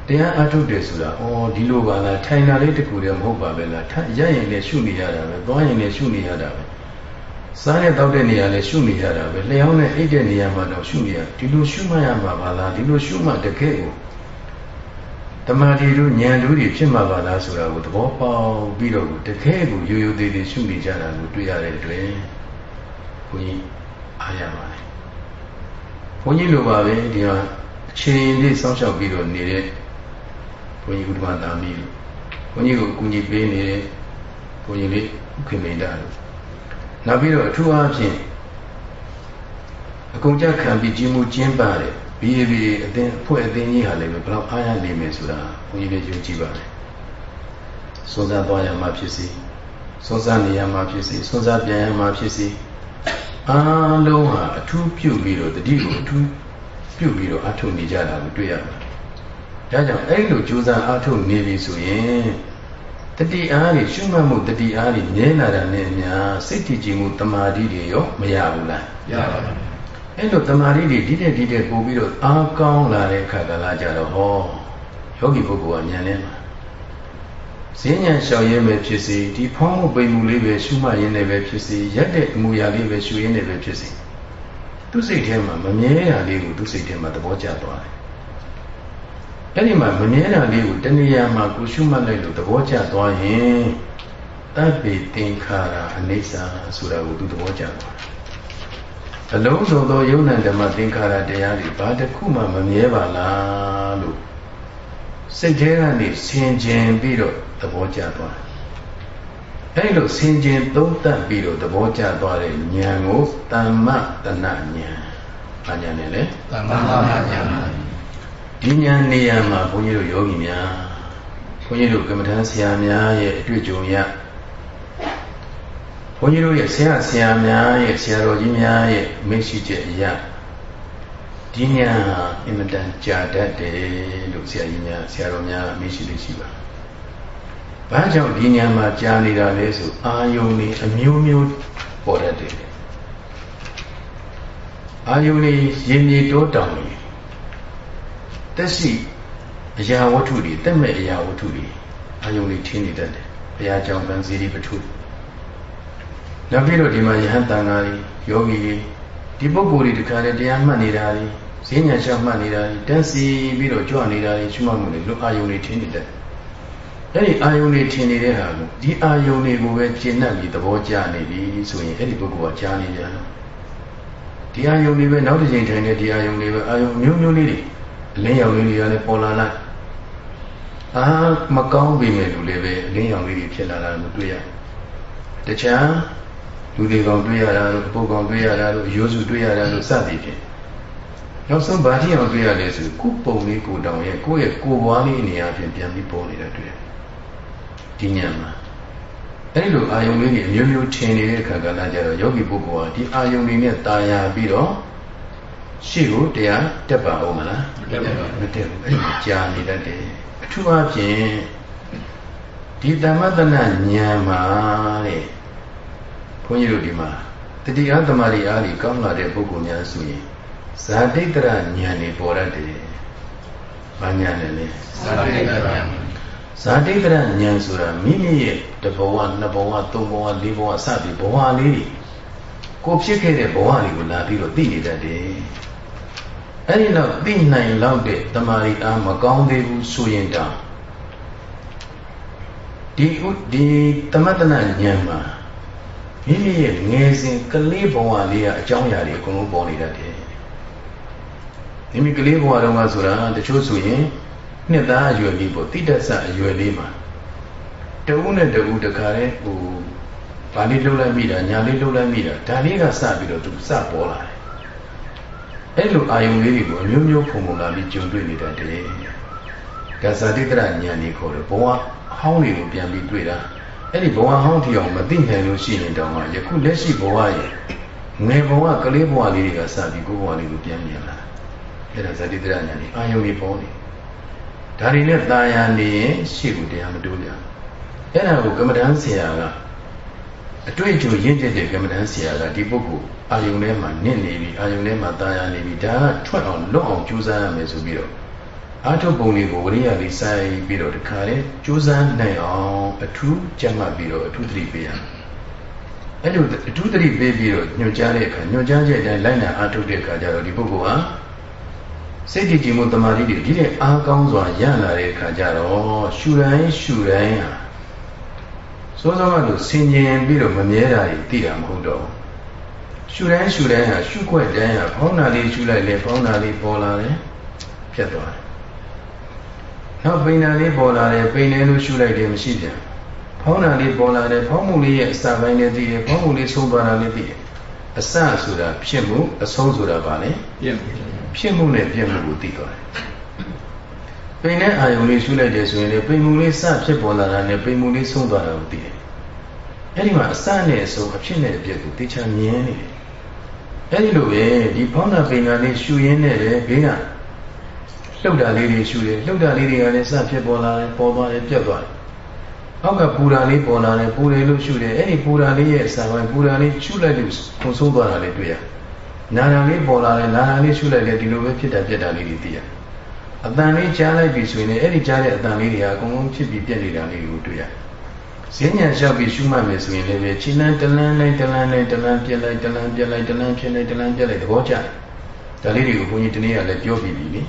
တရားအထုတ်တယ်ဆိုတာအော်ဒီလိုပါလားထိုင်တာလေးတခုတည်းမဟုတ်ပါပဲလား။ထိုင်ရရင်လည်းရှုနေရတာပဲ။သွားရင်လည်းရှုနေရတာပဲ။စားနဲ့တောက်တဲ့နေရာလဲရှုနေရတာပဲလျှောင်းနဲ့အိတ်တဲ့နေရာမှာတော့ရှုနေရဒီလိုရှုမှတ်ရမှာပါလားဒီလိုရှုမှတကယ်ကိုတမာတိတို့ဉာဏ်တို့တွေဖြစ်မှာပါလားဆိုတာကိုသဘောပေါက်ပြီးတော့တကယ်ကိုရိုးရိုးသေးသေးရှုနေကြတာကိုတွေ့ရတဲ့အတွက်ဘုန်းကြီးအားရပါတယ်ဘုန်းကြီးလိုပါပဲဒီမှာအချိန်လေးစောင့်ရှောက်ပြီးတော့နေတဲ့ဘု န်းကြီးဥဒ္ဓမသာမီးဘုန်းကြီးကိုအကူအညီပေးနေတဲ့ဘုန်းကြီးလေးခင်မိန်တာတို့နောက်ပြီးတော့အထူးအားဖြင့်အကုန်ကြခံပြီးကြီးမှုကျင်းပါတယ် BAB အသင်းအဖွဲ့အသင်းကြီးဟာလည်းဘယ်လောက်အားရနေမယ်ဆိုတာဘုန်းကြီးလည်းယုံကြည်ပါတယ်စွန်းစားသွားရမှာဖြစ်စီစွန်းစားနေရမှာဖြစ်စီစွန်းစားပြန်ရမှာဖြစ်စီအားလုံးဟာအထူးပြုပြီးတော့တတိကိုအထူးပြုပြီးတော့အထုတ်နေကြတာကိုတွေ့ရပါတယ် ဒါကြောင့်အဲ့လိုကြိုးစားအထုတ်နေပြီဆိုရင်တတိအားတွေရှုမှတ်မှုတတိအားတွေမြဲလာတာနဲ့အများစိတ်တည်ကြည်မှုတမာတိတွေရောမရဘူးလားရပါဘူးအဲ့လိုတမာတိတွေဒီတဲ့ဒီတဲ့ပို့ပြီးတော့အားကောင်းလာတဲ့အခါကလာကြတော့ဟောယောဂီပုဂ္ဂိုလ်ကဉာဏ်နဲ့မှာဈဉ္ဉံလျှောက်ရင်းပဲဖြစ်စီဒီဖောင်းမှုပိန်မှုလေးပဲရှုမှတ်ရင်းနဲ့ပဲဖြစ်စီရက်တဲ့အမူအရာလေးပဲရှုရင်းနဲ့ပဲဖြစ်စီသူ့စိတ်ထဲမှာမမြဲတာလေးကိုသူ့စိတ်ထဲမှာသဘောကျသွားတယ် အဲ့ဒီမှာမမြဲတာလေးကိုတဏှာမှာကိုရှုမှတ်လိုက်လို့သဘောကျသွားရင်တပ်ပေသင်္ခါရအနိစ္စဆိုတာကိုသူသဘောကျသွားတယ်အလုံးစုံသောယုံနံဓမ္မသင်္ခါရတရားတွေဘာတစ်ခုမှမမြဲပါလားလို့စိတ်ထဲကနေဆင်ခြင်ပြီးတော့သဘောကျသွားတယ်အဲ့လိုဆင်ခြင်သုံးသပ်ပြီးတော့သဘောကျသွားတဲ့ဉာဏ်ကိုတမ္မတဏဉာဏ်ဘာဉာဏ်လဲလဲတမ္မတဏဉာဏ် ဒီညာနေရာမှာဘုန်းကြီးတို့ယောဂီများဘုန်းကြီးတို့ကမ္မထမ်းဆရာများရဲ့အတွေ့အကြုံရဘုန်းကြီးတို့ရဲ့ဆရာဆရာများရဲ့ဆရာတော်ကြီးများရဲ့မိတ်ရှိချက်အရာဒီညာအင်မတန်ကြာတတ်တယ်လို့ဆရာကြီးများဆရာတော်များမိတ်ရှိလို့ရှိပါဘာကြောင့်ဒီညာမှာကြာနေတာလဲဆိုအာယုန်တွေအမျိုးမျိုးပေါ်တတ်တယ်အာယုန်တွေရင်မြေတိုးတောင်နေ တက်ရှိအရာဝတ္ထုတွေတက်မဲ့အရာဝတ္ထုတွေအာယုံတွေထင်းနေတတ်တယ်ဘုရားကြောင့်ဗန်စီရီပထုနောက်ပြီးတော့ဒီမှာယဟန်တန်ဃာတွေယောဂီတွေဒီပုဂ္ဂိုလ်တွေတခါတည်းတရားမှတ်နေတာတွေဈဉ္ညာလျှောက်မှတ်နေတာတွေတန်းစီပြီးတော့ကြွနေတာတွေရှုမှတ်မှုတွေလူအာယုံတွေထင်းနေတတ်အဲ့ဒီအာယုန်တွေထင်နေတဲ့ဟာကိုဒီအာယုန်တွေကိုပဲကျင့်တတ်ပြီးသဘောကျနေပြီဆိုရင်အဲ့ဒီပုဂ္ဂိုလ်ကကြားနေကြတယ်ဒီအာယုန်တွေပဲနောက်တစ်ချိန်ထိုင်နေဒီအာယုန်တွေပဲအာယုန်မျိုးမျိုးလေးတွေအ လင်းရောင်လေးတွေကလည်းပေါ်လာလိုက်အာမကောင်းပြီမဲ့လူလည်းပဲအလင်းရောင်လေးတွေဖြစ်လာတာကိုတွေ့ရတခြားလူတွေကောင်တွေ့ရတာတို့ပုဂ္ဂိုလ်တွေ့ရတာတို့ရိုးစုတွေ့ရတာတို့စသည်ဖြင့်နောက်ဆုံးဗာတိအောင်တွေ့ရလဲဆိုကိုပုံလေးကိုတောင်ရဲ့ကိုယ့်ရဲ့ကိုယ်ဘွားလေးအနေအချင်းပြန်ပြီးပေါ်နေတာတွေ့ရဒီညမှာအဲ့ဒီလိုအာယုံလေးတွေအမျိုးမျိုးထင်နေတဲ့အခါကလည်းကြတော့ယောဂီပုဂ္ဂိုလ်ဟာဒီအာယုံတွေနဲ့တာယာပြီးတော့ ရှေ့ကိုတရားတက်ပါဦးမလားမတက်ပါဘူးမတက်ဘူးအဲ့ဒီကြာနေတတ်တယ်အထူးအဖြင့်ဒီတမတနာဉာဏ်မှာတဲ့ဘုန်းကြီးတို့ဒီမှာတတိယသမารီအားကြီးကောင်းလာတဲ့ပုဂ္ဂိုလ်များဆိုရင်ဇာတိတ္တရဉာဏ်တွေပေါ်တတ်တယ်။ဘာဉာဏ်လဲလဲဇာတိတ္တရဉာဏ်ဇာတိတ္တရဉာဏ်ဆိုတာမိမိရဲ့တဘဝနှစ်ဘဝသုံးဘဝလေးဘဝစသည်ဘဝလေးတွေကိုဖြစ်ခဲ့တဲ့ဘဝတွေကိုလာပြီးတော့သိနေတတ်တယ်။ အဲဒီတော့သိနိုင်လောက်တဲ့တမာရီအားမကောင်းသေးဘူးဆိုရင်တောင်ဒီဒီတမတ္တနာဉာဏ်မှာမိမိရဲ့ငယ်စဉ်ကလေးဘဝလေးကအကြောင်းအရာတွေအကုန်လုံးပေါ်နေတတ်တယ်မိမိကလေးဘဝတုန်းကဆိုတာတချို့ဆိုရင်နှစ်သားအရွယ်လေးပေါ့တိတ္တဆအရွယ်လေးမှာတဦးနဲ့တဦးတခါတည်းဟိုဗာလေးလှုပ်လိုက်မိတာညာလေးလှုပ်လိုက်မိတာဒါလေးကစပြီးတော့သူစပေါ်လာတယ် အဲ့လိုအာယုံလေးတွေကိုအမျိုးမျိုးပုံပုံလာပြီးကြုံတွေ့နေတတ်တယ်။ဒါဇာတိတရဉာဏ်ကြီးခေါ်တယ်ဘဝဟောင်းတွေကိုပြန်ပြီးတွေ့တာအဲ့ဒီဘဝဟောင်းတိအောင်မသိနိုင်လို့ရှိရင်တောင်မှယခုလက်ရှိဘဝရဲ့ငယ်ဘဝကလေးဘဝလေးတွေကစပြီးကိုယ်ဘဝလေးကိုပြန်မြင်လာအဲ့ဒါဇာတိတရဉာဏ်ကြီးအာယုံကြီးပေါ်နေဒါတွေနဲ့တာယာနေရင်ရှေ့ကိုတရားမတိုးကြအဲ့ဒါကိုကမ္မဋ္ဌာန်းဆရာကအတွေ့အကြုံရင့်ကျက်တဲ့ကမ္မဋ္ဌာန်းဆရာကဒီပုဂ္ဂိုလ် အာယုန်ထဲမှာနစ်နေပြီအာယုန်ထဲမှာတာယာနေပြီဒါကထွက်အောင်လွတ်အောင်ကြိုးစားရမယ်ဆိုပြီးတော့အာထုပ်ပုံတွေကိုဝရိယလေးစိုက်ပြီးတော့တခါလေကြိုးစားနိုင်အောင်အထူးကြံ့မှတ်ပြီးတော့အထူးသတိပေးရမယ်အဲ့လိုအထူးသတိပေးပြီးတော့ညွှန်ကြားတဲ့အခါညွှန်ကြားချက်အတိုင်းလိုက်နာအာထုပ်တဲ့အခါကျတော့ဒီပုဂ္ဂိုလ်ဟာစိတ်ကြည်ကြည်မှုတမာတိတွေဒီတဲ့အားကောင်းစွာရလာတဲ့အခါကျတော့ရှူတိုင်းရှူတိုင်းဟာစောစောကလို့ဆင်ញင်ပြီးတော့မမြဲတာကြီးသိတာမဟုတ်တော့ဘူး ရှူတိုင်းရှူတိုင်းဟာရှုခွက်တိုင်းဟာဖောင်းတာလေးရှူလိုက်လေဖောင်းတာလေးပေါ်လာတယ်ဖြတ်သွားတယ်နောက်ပိန်နာလေးပေါ်လာတယ်ပိန်နေလို့ရှုလိုက်တယ်မရှိပြန်ဖောင်းတာလေးပေါ်လာတယ်ဖောင်းမှုလေးရဲ့အစပိုင်းနဲ့သိတယ်ဖောင်းမှုလေးဆုံးသွားတာလေးသိတယ်အစဆိုတာဖြစ်မှုအဆုံးဆိုတာဘာလဲပြည့်မှုဖြစ်မှုနဲ့ပြည့်မှုကိုသိသွားတယ်ပိန်နဲ့အာယုံလေးရှုလိုက်တယ်ဆိုရင်လေပိန်မှုလေးစဖြစ်ပေါ်လာတာနဲ့ပိန်မှုလေးဆုံးသွားတာကိုသိတယ်အဲ့ဒီမှာအစနဲ့အဆုံးအဖြစ်နဲ့အပြည့်ကိုသိချမြင်နေတယ် အဲ့ဒီလိုပဲဒီဖောင်းတာပိန်ကလေးရှုရင်းနဲ့လေဘေးကလှုပ်တာလေးတွေရှူတယ်လှုပ်တာလေးတွေကလည်းစဖြစ်ပေါ်လာတယ်ပေါ်သွားတယ်ပြတ်သွားတယ်အောက်ကပူတာလေးပေါ်လာတယ်ပူတယ်လို့ရှူတယ်အဲ့ဒီပူတာလေးရဲ့အစာပိုင်းပူတာလေးရှူလိုက်လို့ပုံဆုံးသွားတာလေးတွေ့ရနာနာလေးပေါ်လာတယ်နာနာလေးရှူလိုက်တယ်ဒီလိုပဲဖြစ်တာပြတ်တာလေးတွေသိရအတန်လေးကြားလိုက်ပြီဆိုရင်အဲ့ဒီကြားတဲ့အတန်လေးတွေဟာအကုန်လုံးဖြစ်ပြီးပြတ်နေတာလေးကိုတွေ့ရ ဈဉ္ညာလျှောက်ပြီးရှုမှတ်မယ်ဆိုရင်လည်းခြေလန်းတလန်းလိုက်တလန်းလိုက်တလန်းပြက်လိုက်တလန်းပြက်လိုက်တလန်းဖြစ်လိုက်တလန်းပြက်လိုက်သဘောကျတယ်ဒါလေးတွေကိုဘုန်းကြီးတနေ့ကလည်းပြောပြီးပြီလေ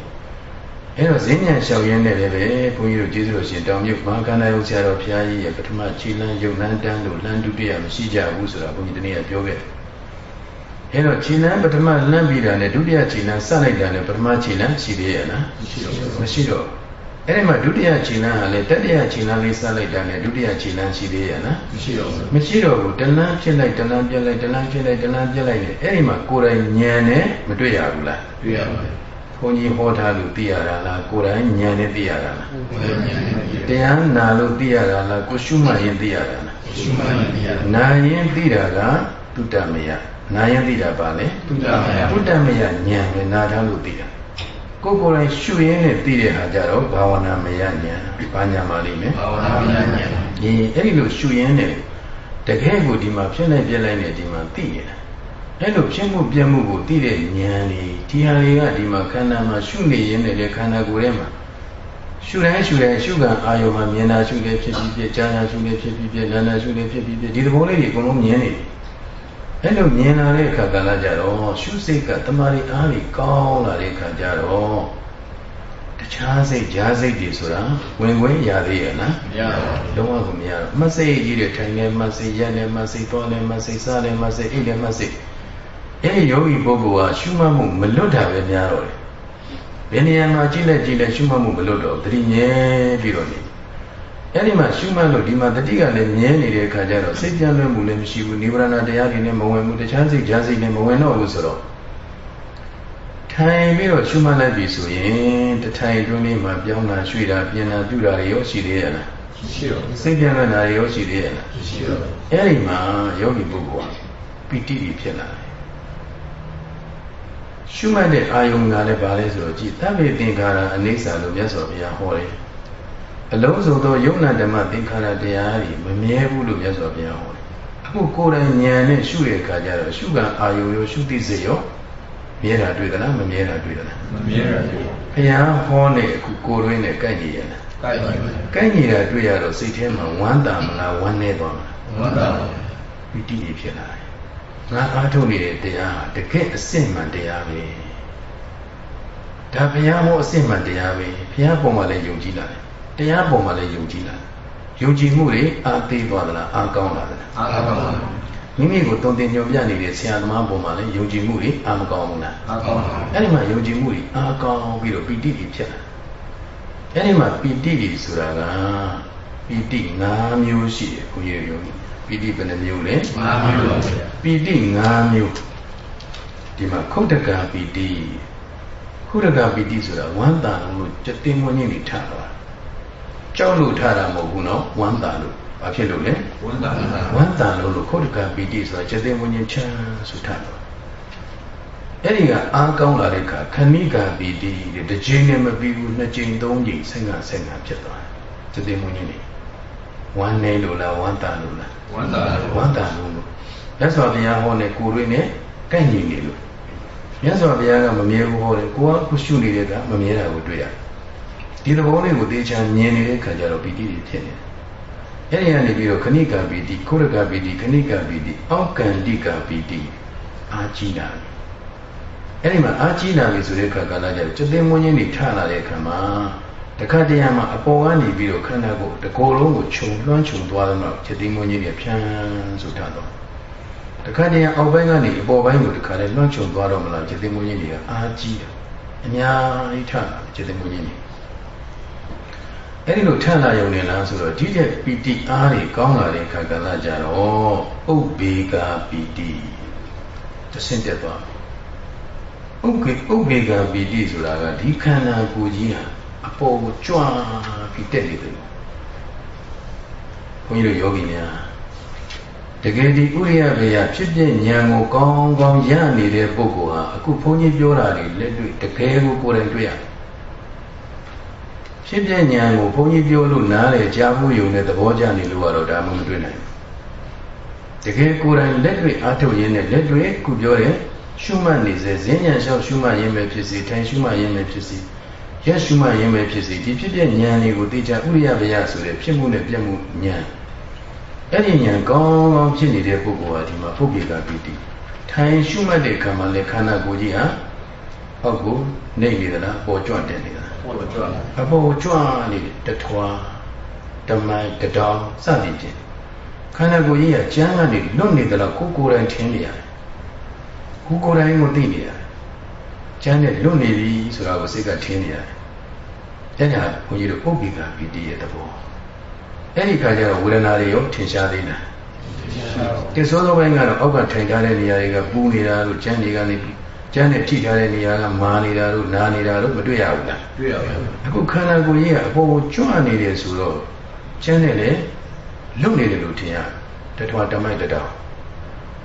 အဲတော့ဈဉ္ဉံလျှောက်ရင်းနဲ့လည်းပဲဘုန်းကြီးတို့ကျေးဇူးတော်ရှင်တောင်မြုပ်မဟာကန္နာယုတ်ဆရာတော်ဘုရားကြီးရဲ့ပထမခြေလန်းယုတ်လန်းတန်းလို့လန်းဒုတိယမရှိကြဘူးဆိုတာဘုန်းကြီးတနေ့ကပြောခဲ့အဲတော့ခြေလန်းပထမလန်းပြီးတာနဲ့ဒုတိယခြေလန်းစလိုက်တာနဲ့ပထမခြေလန်းရှိသေးရဲ့လားမရှိတော့မရှိတော့ အဲ့ဒီမှာဒုတိယခြေလန်းဟာလေတတိယခြေလန်းလေးစလိုက်တာနဲ့ဒုတိယခြေလန်းရှိသေးရဲ့လားမရှိတော့ဘူးမရှိတော့ဘူးတလန်းဖြစ်လိုက်တလန်းပြက်လိုက်တလန်းဖြစ်လိုက်တလန်းပြက်လိုက်လေအဲ့ဒီမှာကိုယ်တိုင်ဉာဏ်နဲ့မတွေ့ရဘူးလားတွေ့ရပါတယ်ဘုန်းကြီးဟောထားလို့သိရတာလားကိုယ်တိုင်ဉာဏ်နဲ့သိရတာလားတရားနာလို့သိရတာလားကိုရှုမှတ်ရင်သိရတာလားရှုမှတ်ရင်သိရတာနာရင်သိတာကတုတ္တမယနာရင်သိတာပါလေတုတ္တမယတုတ္တမယဉာဏ်နဲ့နာထားလို့သိတာ ကိုယ်ကိုယ်တိုင်ရှုရင်းနဲ့သိတဲ့ဟာကြတော့ဘာဝနာမယဉာဏ်ဘာညာပါလိမ့်မယ်ဘာဝနာမယဉာဏ်ဒီအဲ့ဒီလိုရှုရင်းနဲ့တကယ်ကိုဒီမှာဖြစ်နေပြလိုက်နေဒီမှာသိနေတာအဲ့လိုဖြစ်မှုပြက်မှုကိုသိတဲ့ဉာဏ်นี่ဒီဟာတွေကဒီမှာခန္ဓာမှာရှုနေရင်းနဲ့လေခန္ဓာကိုယ်ထဲမှာရှုတိုင်းရှုတိုင်းရှုကံအာယုံမှာမြင်တာရှုလေဖြစ်ပြီးပြကြားတာရှုလေဖြစ်ပြီးပြနာနာရှုလေဖြစ်ပြီးပြဒီသဘောလေးတွေအကုန်လုံးမြင်နေတယ် အဲ့လိုမြင်လာတဲ့အခါကလည်းကြတော့ရှုစိတ်ကတမာရီအားကြီးကောင်းလာတဲ့အခါကျတော့တခြားစိတ်ကြားစိတ်တွေဆိုတာဝင်ဝင်ရသေးရဲ့လားမရပါဘူးလုံးဝကိုမရတော့မစိတ်ကြီးတွေထိုင်နေမစိတ်ရက်နေမစိတ်သွားနေမစိတ်စားနေမစိတ်အိတ်နေမစိတ်အဲ့ဒီယောဂီပုဂ္ဂိုလ်ဟာရှုမှတ်မှုမလွတ်တာပဲများတော့တယ်ဘယ်နေရာမှာကြည့်လိုက်ကြည့်လိုက်ရှုမှတ်မှုမလွတ်တော့တတိမြဲပြီးတော့နေ အဲ့ဒီမှာရှုမှတ်လို့ဒီမှာတတိကလည်းမြဲနေတဲ့အခါကျတော့စိတ်ပြန်လွှဲမှုလည်းမရှိဘူးနိဗ္ဗာန်တရားတွေနဲ့မဝင်ဘူးတခြားစိတ်ကြားစိတ်နဲ့မဝင်တော့ဘူးဆိုတော့ထိုင်ပြီးတော့ရှုမှတ်လိုက်ပြီဆိုရင်တထိုင်တွင်းလေးမှာပြောင်းတာရွှေ့တာပြင်တာပြုတာတွေရောရှိသေးရဲ့လားရှိတော့စိတ်ပြန်လွှဲတာတွေရောရှိသေးရဲ့လားရှိတော့အဲ့ဒီမှာယောဂီပုဂ္ဂိုလ်ကပီတိဖြစ်လာတယ်ရှုမှတ်တဲ့အာယုံကလည်းဘာလဲဆိုတော့ကြည်သဗ္ဗေသင်္ခါရအနိစ္စလို့မြတ်စွာဘုရားဟောတယ် အလုံးစုံသောယုံနာဓမ္မသင်္ခါရတရားတွေမမြဲဘူးလို့မြတ်စွာဘုရားဟောတယ်အခုကိုယ်တိုင်ဉာဏ်နဲ့ရှုတဲ့အခါကျတော့ရှုကံအာယုံရောရှုသိစေရောမြဲတာတွေ့သလားမမြဲတာတွေ့သလားမမြဲတာတွေ့ဘုရားဟောတဲ့အခုကိုယ်တွင်းနဲ့ကိုက်ညီရလားကိုက်ညီပါကိုက်ညီတာတွေ့ရတော့စိတ်ထဲမှာဝမ်းသာမလားဝမ်းနည်းသွားမလားဝမ်းသာပါပီတိဖြစ်လာတယ်ငါအားထုတ်နေတဲ့တရားတကယ်အစစ်မှန်တရားပဲဒါဘုရားဟောအစစ်မှန်တရားပဲဘုရားပုံမှာလည်းယုံကြည်လာတယ် တရားပုံမှာလည်းယုံကြည်လာတယ်ယုံကြည်မှုတွေအာသေးသွားသလားအာကောင်းလာသလားအာကောင်းပါမိမိကိုတုံတင်ညွန်ပြနေတဲ့ဆရာသမားပုံမှာလည်းယုံကြည်မှုတွေအာမကောင်းဘူးလားအာကောင်းပါအဲ့ဒီမှာယုံကြည်မှုတွေအာကောင်းပြီးတော့ပီတိတွေဖြစ်လာအဲ့ဒီမှာပီတိတွေဆိုတာကပီတိ၅မျိုးရှိတယ်ဘုရားယုံပီတိဘယ်နှမျိုးလဲ၅မျိုးပါဗျာပီတိ၅မျိုးဒီမှာခုတ်တကပီတိခုရကပီတိဆိုတာဝမ်းသာလို့စတင်မွင်းကြီးနေထားတာ ကြောက်လို့ထားတာမဟုတ်ဘူးနော်ဝမ်းသာလို့ဘာဖြစ်လို့လဲဝမ်းသာဝမ်းသာလို့လို့ခုတ်တကပီတိဆိုတာစတင်မွင်းကြီးချမ်းဆိုထားတာအဲ့ဒီကအားကောင်းလာတဲ့အခါခဏိကပီတိတဲ့တစ်ချိန်နဲ့မပြီးဘူးနှစ်ချိန်သုံးချိန်ဆင်ကဆင်ကဖြစ်သွားတယ်စတင်မွင်းကြီးနေဝမ်းနေလို့လားဝမ်းသာလို့လားဝမ်းသာဝမ်းသာလို့လို့လက်စွာဘုရားဟောတဲ့ကိုယ်တွင်နဲ့ကန့်ညီနေလို့မြတ်စွာဘုရားကမမြဲဘူးဟောတယ်ကိုကခုရှုနေတဲ့ကမမြဲတာကိုတွေ့ရတယ် ဒီသဘောလေးကိုတေချာမြင်နေတဲ့ခါကျတော့ပီတိတွေဖြစ်နေတယ်။အဲ့ဒီကနေပြီးတော့ခဏိကပီတိခုရကပီတိခဏိကပီတိအောက်ကန္တိကပီတိအာကြီးလာတယ်။အဲ့ဒီမှာအာကြီးလာပြီဆိုတဲ့ခါကလည်းကျတော့ကျသိမွင်းချင်းတွေထလာတဲ့ခါမှာတခါတရံမှာအပေါ်ကနေပြီးတော့ခန္ဓာကိုယ်တကိုယ်လုံးကိုခြုံလွှမ်းခြုံသွားတော့ကျသိမွင်းချင်းတွေဖြန်းဆိုထတော့တခါတရံအောက်ဘက်ကနေအပေါ်ဘက်ကိုတခါလဲလွှမ်းခြုံသွားတော့မလားကျသိမွင်းချင်းတွေကအာကြီးတယ်။အများကြီးထလာကျသိမွင်းချင်းတွေ အဲ့ဒီလိုထလာရုံနဲ့လားဆိုတော့ဒီတဲ့ပီတိအားတွေကောင်းလာတဲ့ခါကလာကြတော့ဥပ္ပေကာပီတိတဆင့်တက်သွားဥပ္ပေဥပ္ပေကာပီတိဆိုတာကဒီခန္ဓာကိုယ်ကြီးဟာအပေါ်ကိုကြွားပြီးတက်နေတယ်ဘုန်းကြီးတို့ယောဂီများတကယ်ဒီဥရိယဘေယဖြစ်တဲ့ဉာဏ်ကိုကောင်းကောင်းရနေတဲ့ပုဂ္ဂိုလ်ဟာအခုဘုန်းကြီးပြောတာတွေလက်တွေ့တကယ်ကိုကိုယ်တိုင်တွေ့ရ ဖြစ်တဲ့ဉာဏ်ကိုဘုန်းကြီးပြောလို့နားလေကြားမှုယုံတဲ့သဘောကျနေလို့ကတော့ဒါမှမတွေ့နိုင်ဘူးတကယ်ကိုယ်တိုင်လက်တွေ့အားထုတ်ရင်းနဲ့လက်တွေ့ခုပြောတဲ့ရှုမှတ်နေစေဈဉ္ဉံလျှောက်ရှုမှတ်ရင်းပဲဖြစ်စီထိုင်ရှုမှတ်ရင်းပဲဖြစ်စီရက်ရှုမှတ်ရင်းပဲဖြစ်စီဒီဖြစ်တဲ့ဉာဏ်တွေကိုသိချဥရိယဘေယဆိုတဲ့ဖြစ်မှုနဲ့ပြတ်မှုဉာဏ်အဲ့ဒီဉာဏ်ကောင်းကောင်းဖြစ်နေတဲ့ပုဂ္ဂိုလ်ဟာဒီမှာပုဂ္ဂိကပီတိထိုင်ရှုမှတ်တဲ့ခံမှာလေခန္ဓာကိုယ်ကြီးဟာဟောက်ကိုနေနေသလားပေါ်ကြွတယ်နေ သလားပေါ်ကြွအပေါ်ကြွနေတထွားတမိုင်းတတောင်စသည်ဖြင့်ခန္ဓာကိုယ်ကြီးကကျမ်းကနေလွတ်နေသလားကိုယ်ကိုယ်တိုင်ထင်နေရတယ်ကိုယ်ကိုယ်တိုင်ကိုသိနေရတယ်ကျမ်းနဲ့လွတ်နေပြီဆိုတာကိုစိတ်ကထင်နေရတယ်အဲ့ဒါဘုန်းကြီးတို့ပုဂ္ဂိကပီတိရဲ့သဘောအဲ့ဒီခါကျတော့ဝေဒနာတွေရောထင်ရှားသေးလားတင်စောသောပိုင်းကတော့အောက်ကထိုင်ထားတဲ့နေရာတွေကပူနေတာလို့ကျန်းတွေကနေ ကျန်းနဲ့ထိထားတဲ့နေရာကမာနေတာလို့နာနေတာလို့မတွေ့ရဘူးလားတွေ့ရပါဘူးအခုခန္ဓာကိုယ်ကြီးကအပေါ်ကိုကျွတ်နေတယ်ဆိုတော့ကျန်းနဲ့လည်းလုံနေတယ်လို့ထင်ရတထွာတမိုက်တတောင်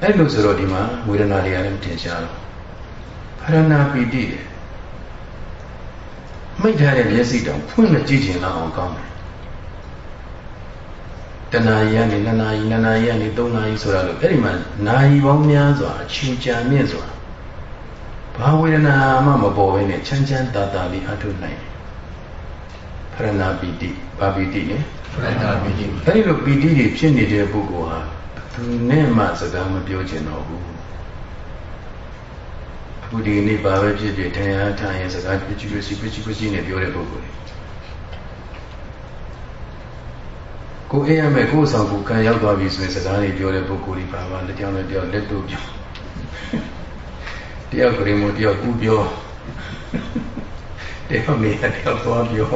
အဲ့လိုဆိုတော့ဒီမှာဝေဒနာတွေကလည်းထင်ရှားတော့ဖရဏပီတိတယ်မိတ်ထားတဲ့မျက်စိတောင်ဖွင့်မကြည့်ချင်တော့အောင်ကောင်းတယ်တဏှာကြီးကနေနှစ်နာရီနှစ်နာရီကနေသုံးနာရီဆိုတာလို့အဲ့ဒီမှာနာရီပေါင်းများစွာအချိန်ကြာမြင့်စွာ ဘာဝေဒနာမှမပေါ်ဘဲနဲ့ချမ်းချမ်းသာသာလေးအထုနိုင်တယ်ဖရဏပီတိဘာပီတိလဲဖရဏပီတိအဲ့ဒီလိုပီတိတွေဖြစ်နေတဲ့ပုဂ္ဂိုလ်ဟာသူနဲ့မှစကားမပြောချင်တော့ဘူးအခုဒီနေ့ဘာပဲဖြစ်ဖြစ်ထိုင်အားထိုင်ရင်စကားပြချူပြစီပြချူပြစီနဲ့ပြောတဲ့ပုဂ္ဂိုလ်ကိုအေးရမယ်ကိုယ်ဆောင်ကိုခံရောက်သွားပြီဆိုရင်စကားတွေပြောတဲ့ပုဂ္ဂိုလ်ကြီးပါပါလက်ကြောင်းနဲ့ပြောလက်တို့ပြောတ ယောက်ကလေးမို့တယောက်ကူပြောတယောက်နေတယောက်သွားပြော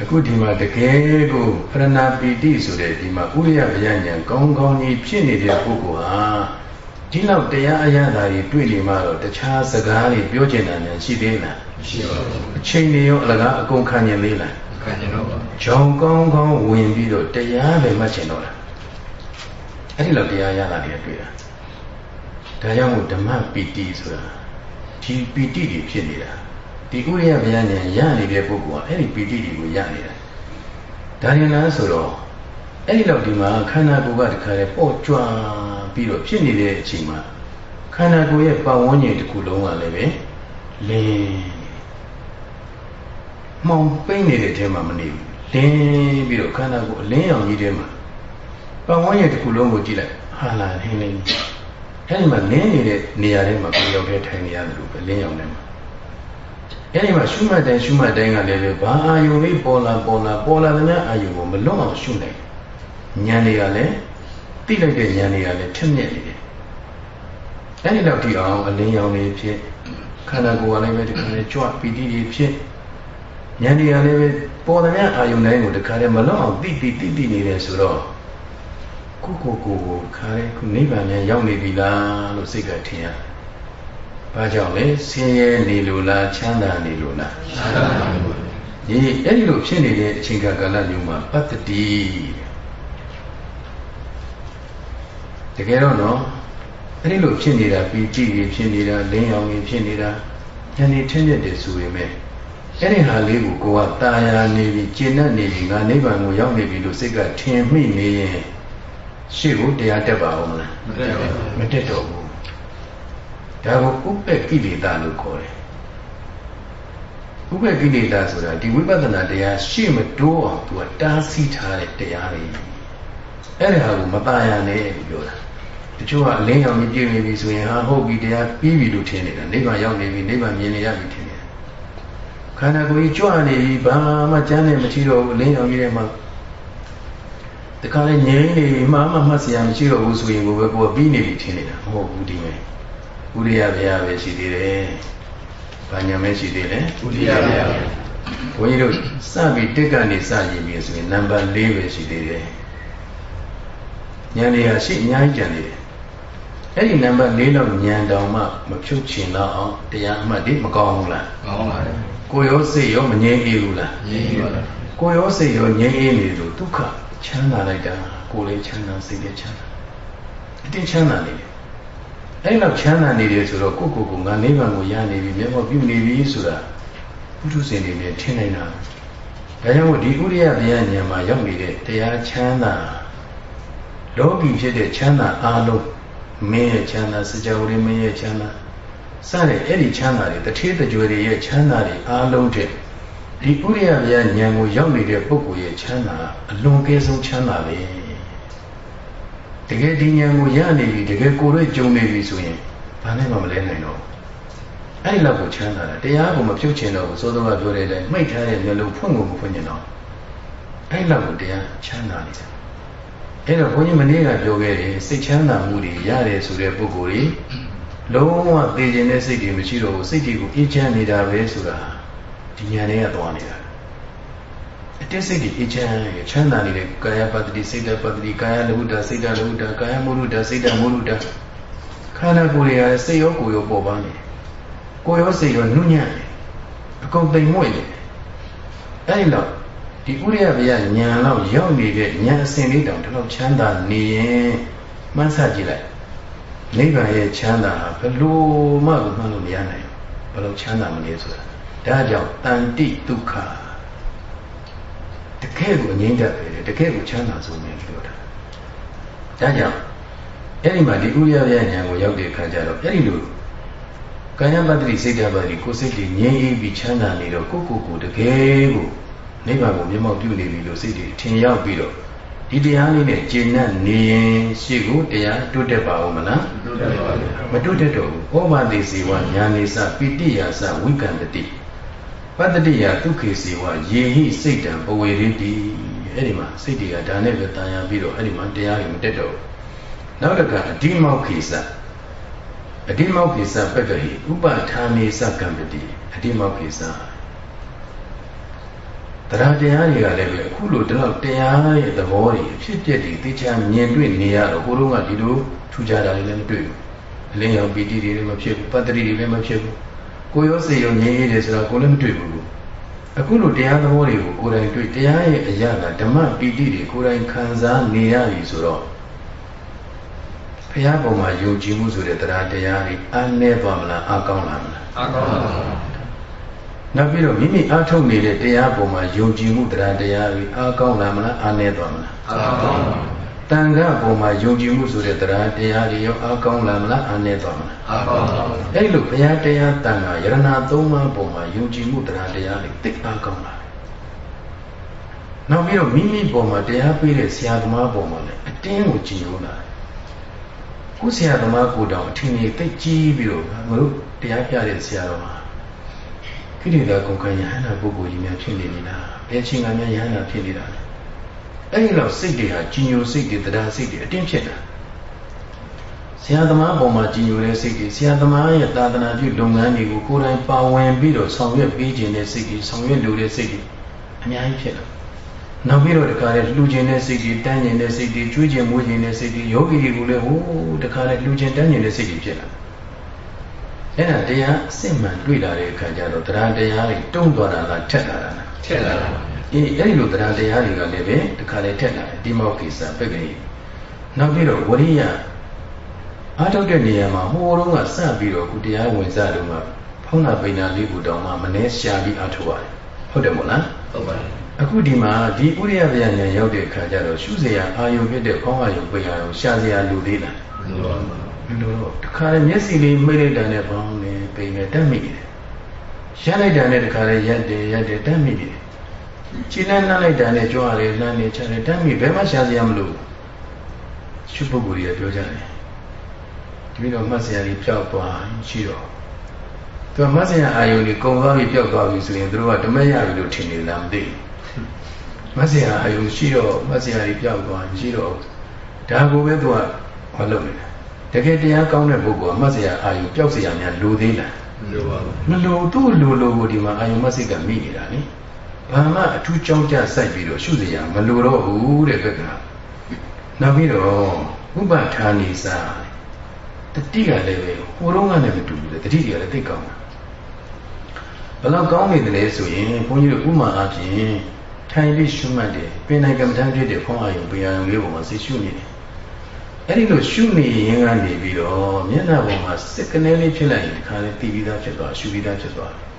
အခုဒီမှာတကယ်ကိုပရဏပီတိဆိုတဲ့ဒီမှာဥရိယဗျာဉာဏ်ကောင်းကောင်းကြီးဖြစ်နေတဲ့ပုဂ္ဂိုလ်ဟာဒီလောက်တရားအရသာတွေတွေ့နေမှတော့တခြားစကားတွေပြောကျင်တာများရှိသေးလားရှိပါဘူးအချိန်တွေရောအလကားအကုန်ခံကျင်သေးလားခံကျင်တော့ပါဂျောင်ကောင်းကောင်းဝင်ပြီးတော့တရားပဲမှတ်ချင်တော့တာအဲ့ဒီလောက်တရားရတာတွေတွေ့တာ ဒါကြောင့်မို့ဓမ္မပီတိဆိုတာဒီပီတိတွေဖြစ်နေတာဒီဥရိယဗျာဉာဏ်ရနေတဲ့ပုဂ္ဂိုလ်ကအဲ့ဒီပီတိတွေကိုရနေတာဒါရင်လားဆိုတော့အဲ့ဒီတော့ဒီမှာခန္ဓာကိုယ်ကတခါလေပေါ့ကြွပြီးတော့ဖြစ်နေတဲ့အချိန်မှာခန္ဓာကိုယ်ရဲ့ပတ်ဝန်းကျင်တစ်ခုလုံးကလည်းပဲလင်းမောင်ပိနေတဲ့အထဲမှာမနေဘူးလင်းပြီးတော့ခန္ဓာကိုယ်အလင်းရောင်ကြီးထဲမှာပတ်ဝန်းကျင်တစ်ခုလုံးကိုကြည့်လိုက်ဟာလာလင်းလင်း အဲ့ဒီမှာလင်းနေတဲ့နေရာထဲမှာကိုယ်ရောက်တဲ့ထိုင်နေရတယ်လို့ပဲလင်းရောင်ထဲမှာအဲ့ဒီမှာရှုမှတ်တိုင်းရှုမှတ်တိုင်းကလည်းပဲဘာအာယုံလေးပေါ်လာပေါ်လာပေါ်လာတဲ့အာယုံကိုမလွတ်အောင်ရှုနိုင်ဉာဏ်တွေကလည်းသိလိုက်တဲ့ဉာဏ်တွေကလည်းထက်မြက်နေတယ်အဲ့ဒီတော့ဒီအောင်အလင်းရောင်လေးဖြစ်ခန္ဓာကိုယ်ကလည်းပဲဒီကနေ့ကြွပီတိတွေဖြစ်ဉာဏ်တွေကလည်းပဲပေါ်တဲ့အာယုံတိုင်းကိုဒီခါလေးမလွတ်အောင်သိသိသိသိနေတယ်ဆိုတော့ ကိုကိုကိုကိုခါလေးခုနိဗ္ဗာန်မြန်ရောက်နေပြီလားလို့စိတ်ကထင်ရဘာကြောင့်လဲဆင်းရဲနေလို့လားချမ်းသာနေလို့လားချမ်းသာနေလို့ဒီအဲ့ဒီလိုဖြစ်နေတဲ့အချိန်ကာလမျိုးမှာပတ္တိတကယ်တော့နော်အဲ့ဒီလိုဖြစ်နေတာပီတိကြီးဖြစ်နေတာလင်းရောင်ကြီးဖြစ်နေတာဉာဏ်နဲ့ထင်းတဲ့ဆိုရင်ပဲအဲ့ဒီဟာလေးကိုကိုကตาယာနေပြီကျင့်တတ်နေပြီငါနိဗ္ဗာန်ကိုရောက်နေပြီလို့စိတ်ကထင်မိနေရင် ရှေ့ကိုတရားတက်ပါဦးမလားမတက်ပါဘူးမတက်တော့ဘူးဒါကိုဥပ္ပကိလေသာလို့ခေါ်တယ်ဥပ္ပကိလေသာဆိုတာဒီဝိပဿနာတရားရှေ့မတိုးအောင်သူကတားဆီးထားတဲ့တရားတွေအဲ့ဒါကိုမตายရနဲ့လို့ပြောတာတချို့ကအလင်းရောင်ကြီးပြည့်နေပြီဆိုရင်ဟာဟုတ်ပြီတရားပြီးပြီလို့ထင်နေတာနိဗ္ဗာန်ရောက်နေပြီနိဗ္ဗာန်မြင်နေရပြီထင်နေတာခန္ဓာကိုယ်ကြီးကြွနေပြီဘာမှကျမ်းနေမရှိတော့ဘူးအလင်းရောင်ကြီးထဲမှာ တခါလေငြိမ်းနေမှမှမှတ်စရာမရှိတော့ဘူးဆိုရင်ကိုပဲကိုယ်ပြီးနေပြီထင်နေတာမဟုတ်ဘူးဒီမဲ့ဥရိယဗျာပဲရှိသေးတယ်။ဘာညာမဲရှိသေးလဲဥရိယဗျာဘုန်းကြီးတို့စပြီးတက်ကနေစရည်ပြီဆိုရင်နံပါတ်၄ပဲရှိသေးတယ်။ဉာဏ်လေးဟာရှိအများကြီးကျန်နေတယ်။အဲ့ဒီနံပါတ်၄လောက်ဉာဏ်တောင်မှမဖြုတ်ချင်တော့အောင်တရားအမှတ်ဒီမကောင်းဘူးလား။ကောင်းပါတယ်။ကိုရောစိတ်ရောမငြိမ်းအေးဘူးလား။ငြိမ်းအေးပါလား။ကိုရောစိတ်ရောငြိမ်းအေးနေလို့ဒုက္ခ ချမ်းသာလိုက်တာကိုယ်လေးချမ်းသာစိတ်လေးချမ်းသာအတင်းချမ်းသာနေတယ်အဲ့လောက်ချမ်းသာနေတယ်ဆိုတော့ကိုကိုကိုငါနိဗ္ဗာန်ကိုရနေပြီမျက်မှောက်ပြုနေပြီဆိုတာဘုထုရှင်တွေနဲ့ထင်နေတာဒါကြောင့်မို့ဒီဥရိယဗျာဉာဏ်မှာရောက်နေတဲ့တရားချမ်းသာလောကီဖြစ်တဲ့ချမ်းသာအားလုံးမင်းရဲ့ချမ်းသာစကြဝဠာမင်းရဲ့ချမ်းသာစတဲ့အဲ့ဒီချမ်းသာတွေတထေးတကြွယ်တွေရဲ့ချမ်းသာတွေအားလုံးတဲ့ ဒီဥရိယဗျာဉာဏ်ကိုရောက်နေတဲ့ပုဂ္ဂိုလ်ရဲ့ချမ်းသာအလွန်ကဲဆုံးချမ်းသာပဲတကယ်ဒီဉာဏ်ကိုရနေပြီတကယ်ကိုယ်ရဲ့ကြုံနေပြီဆိုရင်ဘာနဲ့မှမလဲနိုင်တော့အဲ့ဒီလောက်ကိုချမ်းသာတာတရားကိုမပြုတ်ချင်တော့ဘူးသို့သောကပြောတဲ့အတိုင်းမှိတ်ထားတဲ့မျက်လုံးဖွင့်ကိုမဖွင့်ကျင်တော့အဲ့လောက်ကိုတရားချမ်းသာနေတယ်အဲ့တော့ဘုန်းကြီးမနေ့ကပြောခဲ့တယ်စိတ်ချမ်းသာမှုတွေရတယ်ဆိုတဲ့ပုဂ္ဂိုလ်ကြီးလုံးဝသိခြင်းတဲ့စိတ်တွေမရှိတော့ဘူးစိတ်တွေကိုအေးချမ်းနေတာပဲဆိုတာ ဒီဉာဏ်နဲ့ကသွားနေတာအတိတ်စိတ်ကြီးအေးချမ်းရချမ်းသာနေတဲ့ကာယပတ္တိစိတ်တပတ္တိကာယလဟုတာစိတ်တလဟုတာကာယမုရုတာစိတ်တမုရုတာခန္ဓာကိုယ်တွေကစိတ်ရောကိုယ်ရောပေါ်ပါနေကိုယ်ရောစိတ်ရောနှုညံ့နေအကုန်သိမ်မွေ့နေအဲ့ဒီတော့ဒီဥရိယဗျာညာလောက်ရောက်နေတဲ့ညာအစဉ်လေးတောင်ဒီလောက်ချမ်းသာနေရင်မှန်းဆကြည့်လိုက်နိဗ္ဗာန်ရဲ့ချမ်းသာဘယ်လိုမှကိုမှန်းလို့မရနိုင်ဘူးဘယ်လိုချမ်းသာမလဲဆိုတာ ဒါကြောင့်တန်တိဒုက္ခတကယ်ကိုအငြိမ့်တတ်တယ်တကယ်ကိုချမ်းသာဆုံးပဲပြောတာဒါကြောင့်အဲ့ဒီမှာဒီဥရိယဗျာညာကိုရောက်တဲ့အခါကျတော့အဲ့ဒီလိုကာယပတ္တိစိတ်ဓာတ်ပတ္တိကိုယ်စိတ်ကြီးငြိမ်းအေးပြီးချမ်းသာနေတော့ကိုယ့်ကိုယ်ကိုတကယ်ကိုနိဗ္ဗာန်ကိုမျက်မှောက်ပြုနေပြီလို့စိတ်တွေထင်ရောက်ပြီးတော့ဒီတရားလေးနဲ့ကျင့်တတ်နေရင်ရှေ့ကိုတရားတွတ်တက်ပါဦးမလားတွတ်တက်ပါဘူးမတွတ်တက်တော့ဘူးဩဘာတိစီဝညာနေစပိတိယာစဝိကံတတိ ပတ္တိယဒုက္ခေစီဝယေဟိစိတ်တံပဝေရတိအဲ့ဒီမှာစိတ်တွေကဒါနဲ့ပဲတန်ရာပြီးတော့အဲ့ဒီမှာတရားတွေမတက်တော့နောက်တစ်ခါအဓိမောက္ခိစအဓိမောက္ခိစပက္ခဟိဥပဌာနေစကံပတိအဓိမောက္ခိစတရားတရားတွေကလည်းပဲအခုလိုဒီလောက်တရားရဲ့သဘောတွေအဖြစ်အပျက်တွေသိချာမြင်တွေ့နေရတော့ကိုယ်တို့ကဒီလိုထူကြတာလည်းမတွေ့ဘူးအလင်းရောင်ပီတိတွေလည်းမဖြစ်ဘူးပတ္တိတွေလည်းမဖြစ်ဘူး ကိုရောစေရောငြင်းရည်တယ်ဆိုတော့ကိုလည်းမတွေ့ဘူးအခုလိုတရားသဘောတွေကိုကိုယ်တိုင်တွေ့တရားရဲ့အရာကဓမ္မပီတိတွေကိုယ်တိုင်ခံစားနေရပြီဆိုတော့အဘုရားပုံမှာယုံကြည်မှုဆိုတဲ့တရားတရားတွေအနည်းသွားမလားအကောင်းလာမလားအကောင်းပါဘူးနောက်ပြီးတော့မိမိအားထုတ်နေတဲ့တရားပုံမှာယုံကြည်မှုတရားတရားတွေအကောင်းလာမလားအနည်းသွားမလားအကောင်းပါဘူး တန်ခါပုံမှာယုံကြည်မှုဆိုတဲ့တရားတရားတွေရောအကောင်းလာမလားအနည်းသွားမလားအကောင်းပါဘူးအဲ့လိုဘုရားတရားတန်ခါယရဏသုံးပါးပုံမှာယုံကြည်မှုတရားတရားတွေသိအကောင်းလာနောက်ပြီးတော့မိမိပုံမှာတရားပေးတဲ့ဆရာသမားပုံမှာလည်းအတင်းကိုကြည်လို့လာကိုဆရာသမားကိုတောင်အထင်ကြီးသိကြီးပြီးတော့ငါတို့တရားပြတဲ့ဆရာတော်မှာခိရိတာကုန်ခံယဟန္တာပုဂ္ဂိုလ်ကြီးများဖြစ်နေပြီလားဘယ်ချိန်ကများယဟန္တာဖြစ်နေတာလဲ အဲ့ဒီတော့စိတ်တွေဟာကြီးညိုစိတ်တွေတရားစိတ်တွေအတင်းဖြစ်တာဆရာသမားပုံမှာကြီးညိုတဲ့စိတ်တွေဆရာသမားရဲ့သာသနာပြုလုပ်ငန်းတွေကိုကိုယ်တိုင်ပါဝင်ပြီးတော့ဆောင်ရွက်ပေးခြင်းတဲ့စိတ်တွေဆောင်ရွက်လိုတဲ့စိတ်တွေအများကြီးဖြစ်လာနောက်ပြီးတော့တခါလေလှူခြင်းတဲ့စိတ်တွေတန်းကျင်တဲ့စိတ်တွေကျွေးခြင်းမွေးခြင်းတဲ့စိတ်တွေယောဂီတွေကိုလည်းဟိုးတခါလေလှူခြင်းတန်းကျင်တဲ့စိတ်တွေဖြစ်လာအဲ့ဒါတရားအစစ်မှန်တွေ့လာတဲ့အခါကျတော့တရားတရားတွေတုံ့သွားတာလားထက်လာတာလားထက်လာတာပါ အေးအဲ့ဒီလိုတရားတရားတွေကလည်းပဲတခါလေထက်လာတယ်ဒီမောကိစ္စပက်ကလေးနောက်ပြီးတော့ဝရိယအားထုတ်တဲ့နေရာမှာဟိုတုန်းကစပြီးတော့ခုတရားဝင်စားတုန်းကဖောင်းနာပိဏာလေးကိုတောင်မှမနှဲရှာပြီးအားထုတ်ရတယ်ဟုတ်တယ်မို့လားဟုတ်ပါတယ်အခုဒီမှာဒီဥရိယဗျာဉာဏ်ရောက်တဲ့အခါကျတော့ရှုစရာအာယုဖြစ်တဲ့ဖောင်းအာယုပိအာယုရှာစရာလူသေးလားမလိုပါဘူးမလိုတော့တခါလေမျက်စိလေးမိတ်လိုက်တာနဲ့ဖောင်းနေပိနေတက်မိတယ်ရက်လိုက်တာနဲ့တခါလေရက်တယ်ရက်တယ်တက်မိတယ် ခြေလမ်းနှမ်းလိုက်တာနဲ့ကြွားရတယ်လမ်းနေချတယ်တမ်းပြီဘယ်မှရှာစရာမလိုဘူးရှုပုဂ္ဂိုလ်တွေကပြောကြတယ်တပည့်တော်မှတ်စရာကြီးပျောက်သွားရှိတော့သူကမှတ်စရာအာယုန်ကြီးကုံသွားပြီးပျောက်သွားပြီဆိုရင်သူတို့ကဓမ္မရပြီလို့ထင်နေလားမသိဘူးမှတ်စရာအာယုန်ရှိတော့မှတ်စရာကြီးပျောက်သွားရှိတော့ဒါကိုပဲသူကမလုပ်နေတာတကယ်တရားကောင်းတဲ့ပုဂ္ဂိုလ်ကမှတ်စရာအာယုန်ပျောက်စရာများလိုသေးလားမလိုပါဘူးမလိုသူ့လိုလိုကိုဒီမှာအာယုန်မှတ်စိတ်ကမိနေတာလေ ဘာမှအထူးကြောင်းကြစိုက်ပြီးတော့ရှုစရာမလိုတော့ဘူးတဲ့ဘက်ကနောက်ပြီးတော့ဥပဌာနေစာတတိကလည်းပဲဟိုတော့ကလည်းမတူဘူးတတိကလည်းသိကောင်းတာဘလောက်ကောင်းနေတယ်လဲဆိုရင်ဘုန်းကြီးတို့ဥမာအပြင်ထိုင်ပြီးရှုမှတ်တယ်ပင်နိုင်ကမ္မထမ်းဖြစ်တဲ့ဖွင့်အာယုံပင်အာယုံလေးပေါ်မှာစိတ်ရှုနေတယ်အဲ့ဒီလိုရှုနေရင်ကနေပြီးတော့မျက်နှာပေါ်မှာစစ်ကနေလေးဖြစ်လိုက်ရင်ဒီခါလေးတည်ပြီးသားဖြစ်သွားရှုပြီးသားဖြစ်သွားတယ်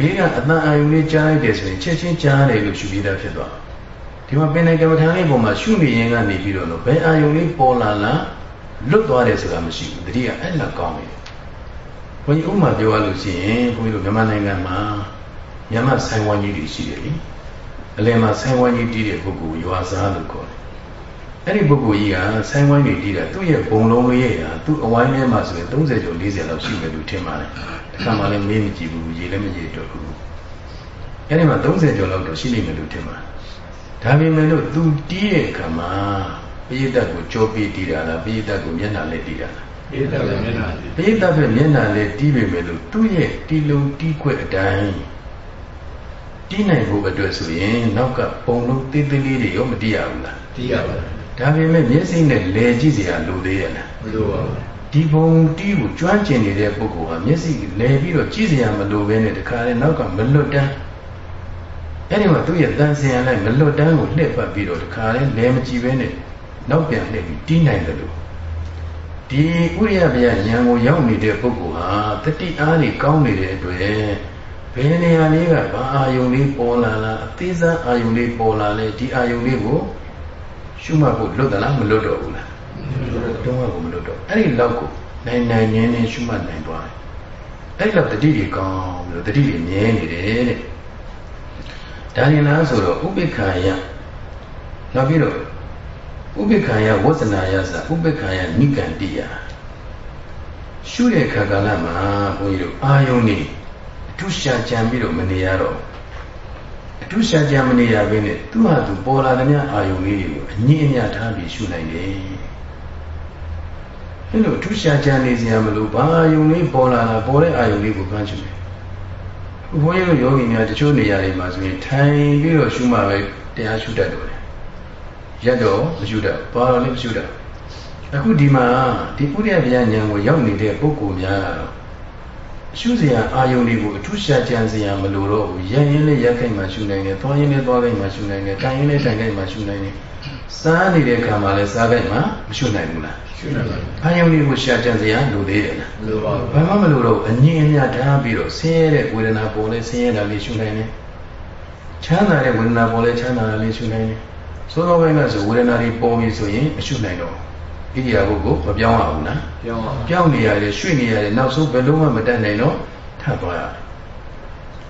ဘေးကအတန်အာယုံလေးကြားလိုက်တယ်ဆိုရင်ချက်ချင်းကြားတယ်လို့ရှုပြီးသားဖြစ်သွားဒီမှာပင်နိုင်ကမ္မထမ်းလေးပေါ်မှာရှုနေရင်ကနေပြီးတော့ဘယ်အာယုံလေးပေါ်လာလားလွတ်သွားတယ်ဆိုတာမရှိဘူးတတိယအဲ့လောက်ကောင်းတယ်ဘုန်းကြီးဥမာပြောရလို့ရှိရင်ဘုန်းကြီးတို့မြန်မာနိုင်ငံမှာမြန်မာဆိုင်ဝမ်ကြီးတွေရှိတယ်လေအလယ်မှာဆိုင်ဝိုင်းကြီးတီးတဲ့ပုဂ္ဂိုလ်ရွာစားလို့ခေါ်တယ်။အဲ့ဒီပုဂ္ဂိုလ်ကြီးကဆိုင်ဝိုင်းကြီးတီးတာသူ့ရဲ့ဘုံလုံးလေးရဲ့ဟာသူ့အဝိုင်းထဲမှာဆိုရင်30ကျော်40လောက်ရှိမယ်လို့ထင်ပါတယ်။ တစ်ခါမှလည်းမေးမကြည့်ဘူးရေလည်းမရေတော့ဘူး။အဲ့ဒီမှာ30ကျော်လောက်တော့ရှိနေမယ်လို့ထင်ပါတယ်။ဒါပေမဲ့လို့သူတီးတဲ့အခါမှာပိဋကတ်ကိုကြောပြီးတီးတာလားပိဋကတ်ကိုမျက်နှာနဲ့တီးတာလားပိဋကတ်ကမျက်နှာပိဋကတ်ပဲမျက်နှာနဲ့တီးပေမဲ့လို့သူ့ရဲ့တီလုံးတီးခွက်အတိုင်းတီးနိုင်ဖို့အတွက်ဆိုရင်နောက်ကပုံလုံးသေးသေးလေးတွေရောမတီးရဘူးလားတီးရပါတယ်ဒါပေမဲ့မျက်စိနဲ့လဲကြည့်စရာလိုသေးရဲ့လားမလိုပါဘူး ဒီဘုံတီးကိုကျွမ်းကျင်နေတဲ့ပုဂ္ဂိုလ်ဟာမျက်စိလဲပြီးတော့ကြည့်စရာမလိုဘဲနဲ့တခါလဲနောက်ကမလွတ်တမ်းအဲ့ဒီမှာသူ့ရဲ့တန်ဆင်ရလိုက်မလွတ်တမ်းကိုလှည့်ပတ်ပြီးတော့တခါလဲလဲမကြည့်ဘဲနဲ့နောက်ပြန်လှည့်ပြီးတီးနိုင်တယ်လို့ဒီဥရိယဗျာဉာဏ်ကိုရောက်နေတဲ့ပုဂ္ဂိုလ်ဟာတတိအားတွေကောင်းနေတဲ့အတွက်ဘယ်နေရာလေးကဘာအာယုံလေးပေါ်လာလားအသေးစားအာယုံလေးပေါ်လာလဲဒီအာယုံလေးကိုရှုမှတ်ဖို့လွတ်သလားမလွတ်တော့ဘူးလား တော့ကမလွတ်တော့အဲ့ဒီလောက်ကိုနိုင်နိုင်ငင်းငင်းရှုမှတ်နိုင်သွားတယ်အဲ့လောက်တတိတွေကောင်းပြီးတော့တတိတွေမြဲနေတယ်တဲ့ဒါရင်လားဆိုတော့ဥပိ္ပခာယနောက်ပြီးတော့ဥပိ္ပခာယဝဇ္ဇနာယသဥပိ္ပခာယနိကန္တိယရှုတဲ့ခါကာလမှာဘုန်းကြီးတို့အာယုံနေထုရှာကြံပြီးတော့မနေရတော့အထုရှာကြံမနေရဘဲနဲ့သူ့ဟာသူပေါ်လာတဲ့အာယုံလေးတွေကိုအငြင်းအမြထားပြီးရှုနိုင်တယ် အဲလိုထုရှာကြံနေစရာမလိုဘာအာယုံလေးပေါ်လာတာပေါ်တဲ့အာယုံလေးကိုဖမ်းချင်တယ်ဘုန်းကြီးတို့ယောဂီများတချို့နေရာတွေမှာဆိုရင်ထိုင်ပြီးတော့ရှုမှပဲတရားရှုတတ်တယ်ရက်တော့မရှုတတ်ဘာလို့လဲမရှုတတ်အခုဒီမှာဒီဥရိယဗျာဉာဏ်ကိုရောက်နေတဲ့ပုဂ္ဂိုလ်များကတော့ရှုစရာအာယုန်တွေကိုအထူးရှာကြံစရာမလိုတော့ဘူးရရင်လည်းရက်ခိုက်မှရှုနိုင်တယ်သွားရင်လည်းသွားခိုက်မှရှုနိုင်တယ်တိုင်ရင်လည်းတိုင်ခိုက်မှရှုနိုင်တယ် စားနေတဲ့ခါမှာလဲစားခိုက်မှာမရှုနိုင်ဘူးလားရှုနိုင်ပါဘူးအာယုန်တွေကိုရှာကြံစရာလိုသေးတယ်လားမလိုပါဘူးဘာမှမလိုတော့အငြင်းအမြထားပြီးတော့ဆင်းရဲတဲ့ဝေဒနာပေါ်လဲဆင်းရဲတာလေးရှုနိုင်တယ်ချမ်းသာတဲ့ဝေဒနာပေါ်လဲချမ်းသာတာလေးရှုနိုင်တယ်သို့သောပိုင်းကဆိုဝေဒနာတွေပေါ်ပြီဆိုရင်မရှုနိုင်တော့ဣရိယာပုကိုမပြောင်းရဘူးလားပြောင်းပါပြောင်းနေရတယ်ရွှေ့နေရတယ်နောက်ဆုံးဘယ်လုံးမှမတတ်နိုင်တော့ထပ်သွားရတယ်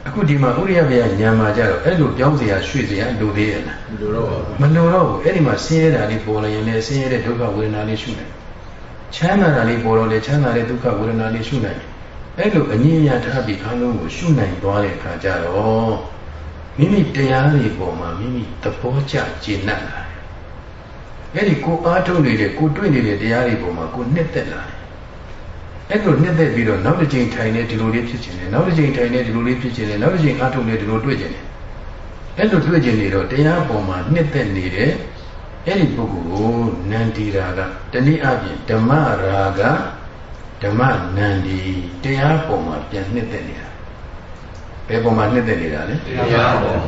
အခုဒီမှာဥရိယဘုရားညံမှာကြတော့အဲ့လိုပြောင်းစရာရွှေ့စရာလိုသေးရဲ့လားမလိုတော့ဘူးမလိုတော့ဘူးအဲ့ဒီမှာဆင်းရဲတာလေးပေါ်လာရင်လည်းဆင်းရဲတဲ့ဒုက္ခဝေဒနာလေးရှုနိုင်ချမ်းသာတာလေးပေါ်တော့လည်းချမ်းသာတဲ့ဒုက္ခဝေဒနာလေးရှုနိုင်အဲ့လိုအငြင်းရထားပြီးခန်းလုံးကိုရှုနိုင်သွားတဲ့အခါကျတော့မိမိတရားတွေပေါ်မှာမိမိသဘောကျကျေနပ်လာတယ်အဲ့ဒီကိုအားထုတ်နေတဲ့ကိုတွေ့နေတဲ့တရားတွေပေါ်မှာကိုနှစ်သက်လာတယ် အဲ့လိုနှစ်သက်ပြီးတော့နောက်တစ်ချိန်ထိုင်နေဒီလိုလေးဖြစ်ခြင်းနဲ့နောက်တစ်ချိန်ထိုင်နေဒီလိုလေးဖြစ်ခြင်းနဲ့နောက်တစ်ချိန်အားထုတ်နေဒီလိုတွေ့ခြင်းနဲ့အဲ့လိုတွေ့ခြင်းနေတော့တရားပေါ်မှာနှစ်သက်နေတဲ့အဲ့ဒီပုဂ္ဂိုလ်ကိုနန္ဒီရာကတနည်းအားဖြင့်ဓမ္မရာဂဓမ္မနန္ဒီတရားပေါ်မှာပြန်နှစ်သက်နေတာဘယ်ပေါ်မှာနှစ်သက်နေတာလဲတရားပေါ်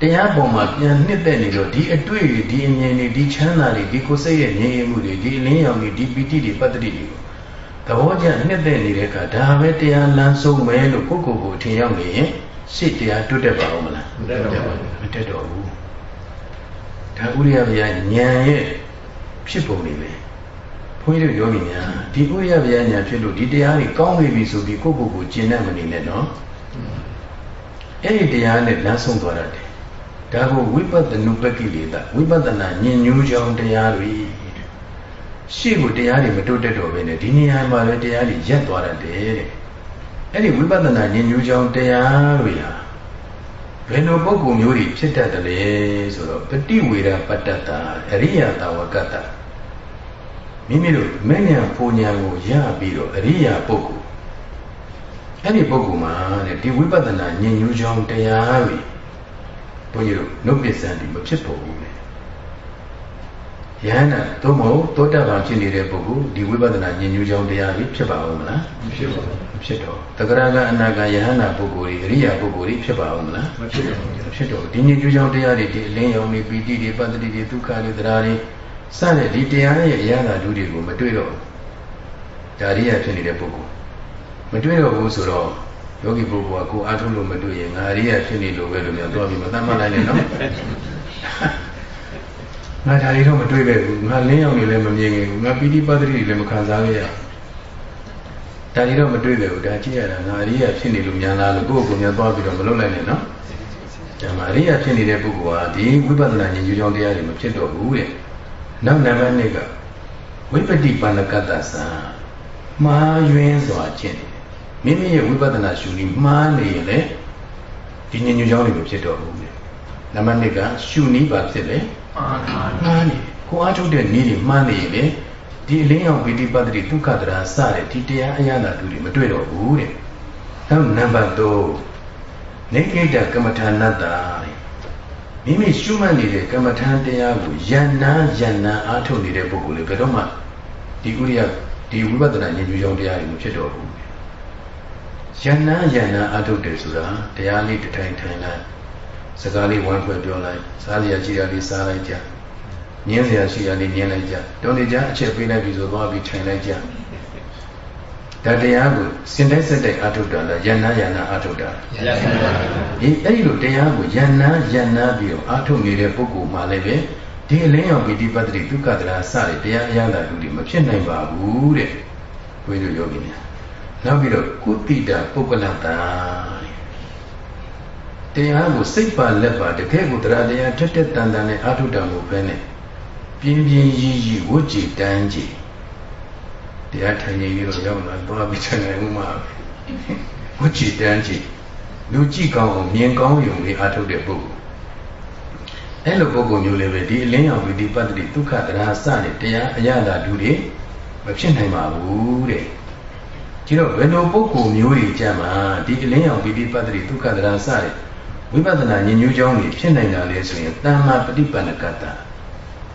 တရားပေါ်မှာပြန်နှစ်သက်နေတော့ဒီအတွေ့ဒီအမြင်တွေဒီချမ်းသာတွေဒီကိုယ်စိတ်ရဲ့ငြိမ်ရမှုတွေဒီအလင်းရောင်တွေဒီပီတိတွေပတ္တိတွေကို သဘောကျနှစ်သက်နေတဲ့အခါဒါပဲတရားလမ်းဆုံးမယ်လို့ကိုယ့်ကိုယ်ကိုထင်ရောက်နေရင်စိတ်တရားတွတ်တက်ပါဦးမလားမတက်တော့ဘူးမတက်တော့ဘူးဒါဥရိယဗျာဉာဏ်ရဲ့ဖြစ်ပုံတွေပဲဘုန်းကြီးတို့ယောဂီများဒီဥရိယဗျာဉာဏ်ဖြစ်လို့ဒီတရားတွေကောင်းနေပြီဆိုပြီးကိုယ့်ကိုယ်ကိုကျင့်တတ်မနေနဲ့နော်အဲ့ဒီတရားနဲ့လမ်းဆုံးသွားတယ်ဒါကိုဝိပဿနုပကိလေသာဝိပဿနာဉာဏ်ညူးကြောင်းတရားတွေ ရှေ့ကိုတရားတွေမတိုးတက်တော့ဘဲနဲ့ဒီနေရာမှာလည်းတရားတွေရက်သွားတတ်တယ်တဲ့အဲ့ဒီဝိပဿနာဉာဏ်ညူးကြောင်းတရားတွေဟာဘယ်လိုပုံကုမျိုးတွေဖြစ်တတ်တယ်လဲဆိုတော့ပฏิဝေဒပတ္တတာအရိယတာဝကတ္တမိမိတို့မဉ္ဇဉ်ပူညာကိုရပြီးတော့အရိယာပုဂ္ဂိုလ်အဲ့ဒီပုဂ္ဂိုလ်မှာတဲ့ဒီဝိပဿနာဉာဏ်ညူးကြောင်းတရားတွေဘုန်းကြီးတို့နှုတ်ပစ္စံဒီမဖြစ်ပေါ်ဘူးလေ ယဟန္တာသို့မဟုတ်သောတာပန်ဖြစ်နေတဲ့ပုဂ္ဂိုလ်ဒီဝိပဿနာဉာဏ်ညူးကြောင်းတရားတွေဖြစ်ပါဦးမလားမဖြစ်ပါဘူးမဖြစ်တော့တဂရကအနာကယဟန္တာပုဂ္ဂိုလ်တွေအရိယာပုဂ္ဂိုလ်တွေဖြစ်ပါဦးမလားမဖြစ်ပါဘူးမဖြစ်တော့ဒီဉာဏ်ညူးကြောင်းတရားတွေဒီအလင်းရောင်တွေပီတိတွေပတ္တိတွေဒုက္ခတွေတရားတွေစတဲ့ဒီတရားရဲ့အရာဓာတုတွေကိုမတွေ့တော့ဒါရိယာဖြစ်နေတဲ့ပုဂ္ဂိုလ်မတွေ့တော့ဘူးဆိုတော့ယောဂီပုဂ္ဂိုလ်ကကိုအားထုတ်လို့မတွေ့ရင်ငါရိယာဖြစ်နေလို့ပဲလို့များတော့ပြီးမသတ်မှတ်လိုက်နဲ့နော် ငါဒါတွေတော့မတွေ့ခဲ့ဘူးငါလင်းအောင်နေလည်းမမြင်ခဲ့ဘူးငါပီတိပတ္တိတွေလည်းမခံစားခဲ့ရဒါတွေတော့မတွေ့ခဲ့ဘူးဒါကြည့်ရတာငါအရိယာဖြစ်နေလို့များလားလို့ကိုယ့်ကိုယ်များသွားပြီးတော့မလုပ်လိုက်နဲ့နော်ဒါမှအရိယာဖြစ်နေတဲ့ပုဂ္ဂိုလ်ဟာဒီဝိပဿနာဉာဏ်ယူကြောင်းတရားတွေမဖြစ်တော့ဘူးတဲ့နောက်နံပါတ်2ကဝိပတိပါဏကတ္တသံမှားယွင်းစွာခြင်းမိမိရဲ့ဝိပဿနာရှုနည်းမှားနေရင်လေဒီဉာဏ်ညွှန်ကြောင်းတွေမဖြစ်တော့ဘူးလေနံပါတ်1ကရှုနည်းပါဖြစ်လေ မှားနေကိုအားထုတ်တဲ့နည်းတွေမှားနေရင်လေဒီအလင်းရောင်ပိဋိပတ်တိဒုက္ခတရာစတဲ့ဒီတရားအရသာတူတွေမတွေ့တော့ဘူးတဲ့နောက်နံပါတ်3နေကိတကမ္မထာနတ္တာမိမိရှုမှတ်နေတဲ့ကမ္မထာတရားကိုယန္နာယန္နာအားထုတ်နေတဲ့ပုဂ္ဂိုလ်လေဘယ်တော့မှဒီဥရိယဒီဝိပဿနာဉာဏ်ကြောင့်တရားတွေမဖြစ်တော့ဘူးယန္နာယန္နာအားထုတ်တယ်ဆိုတာတရားလေးတစ်ထိုင်ထိုင်လိုက် စကားလေးဝမ်းခွဲပြောလိုက်စားလျာရှိတာလေးစားလိုက်ကြညင်းစရာရှိတာလေးညင်းလိုက်ကြတောင်းနေကြအချက်ပေးလိုက်ပြီဆိုသွားပြီးထိုင်လိုက်ကြဒါတရားကိုစင်တိုက်စက်တိုက်အားထုတ်တာလားယန္နာယန္နာအားထုတ်တာယန္နာဒီအဲ့ဒီလိုတရားကိုယန္နာယန္နာပြီးတော့အားထုတ်နေတဲ့ပုဂ္ဂိုလ်မှလည်းပဲဒီအလင်းရောင်ပိဋိပတ်တိဒုက္ခတရာစတဲ့တရားအရသာလူတွေမဖြစ်နိုင်ပါဘူးတဲ့ဘုရားယောဂီများနောက်ပြီးတော့ကုတိတာပုဂ္ဂလတာ တရားကိုစိတ်ပါလက်ပါတကယ်ကိုတရားတရားထက်ထက်တန်တန်နဲ့အာထုတံကိုပဲနဲ့ပြင်းပြင်းရည်ရည်ဝတ်ကြည်တန်းကြည်တရားထိုင်နေပြီးတော့ရောက်လာသွားပြီးထိုင်နေမှုမှာဝတ်ကြည်တန်းကြည်လူကြည့်ကောင်းအောင်မြင်ကောင်းယုံလေးအာထုတဲ့ပုဂ္ဂိုလ်အဲ့လိုပုဂ္ဂိုလ်မျိုးလေးပဲဒီအလင်းရောင်ဝိတိပတ္တိဒုက္ခတရားစတဲ့တရားအရသာဒုတွေမဖြစ်နိုင်ပါဘူးတဲ့ဒီတော့ဘယ်လိုပုဂ္ဂိုလ်မျိုးတွေကြမှာဒီအလင်းရောင်ဝိတိပတ္တိဒုက္ခတရားစတဲ့ ဝိပဿနာဉာဏ်ညူးကြောင်းတွေဖြစ်နိုင်တာလေဆိုရင်တမ္မာပฏิပန္နကတ္တ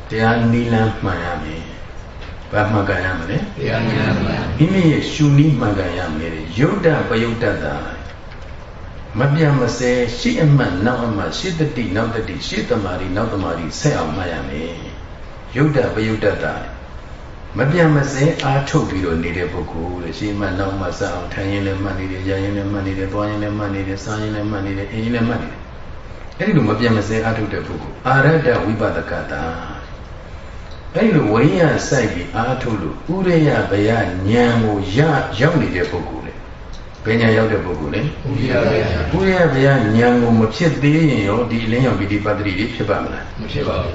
တရားနိလန်းမှန်ရမယ်။ဘာမှန်ကန်ရမလဲ။တရားနိလန်းမှန်မိမိရဲ့ရှုနည်းမှန်ကန်ရမယ်။ယုတ်တပယုတ်တတာမပြတ်မစဲရှေ့အမှတ်နောက်အမှတ်ရှေ့တတိနောက်တတိရှေ့တမာရီနောက်တမာရီဆက်အောင်မှတ်ရမယ်ယုတ်တပယုတ်တတာ မပြတ်မစဲအားထုတ်ပြီးတော့နေတဲ့ပုဂ္ဂိုလ်တဲ့ရှင်းမှနောက်မှစအောင်ထိုင်ရင်လည်းမှတ်နေတယ်ရရင်လည်းမှတ်နေတယ်သွားရင်လည်းမှတ်နေတယ်စားရင်လည်းမှတ်နေတယ်အိမ်ရင်လည်းမှတ်နေတယ်အဲ့ဒီလိုမပြတ်မစဲအားထုတ်တဲ့ပုဂ္ဂိုလ်အာရတ္တဝိပဿကတာအဲ့ဒီလိုဝိညာဉ်စိုက်ပြီးအားထုတ်လို့ဥရိယဘယဉာဏ်ကိုရရောက်နေတဲ့ပုဂ္ဂိုလ်လေဘယ်ဉာဏ်ရောက်တဲ့ပုဂ္ဂိုလ်လဲဥရိယဘယဥရိယဘယဉာဏ်ကိုမဖြစ်သေးရင်ရောဒီအလင်းရောင်ပိဋိပတ္တိတွေဖြစ်ပါမလားမဖြစ်ပါဘူး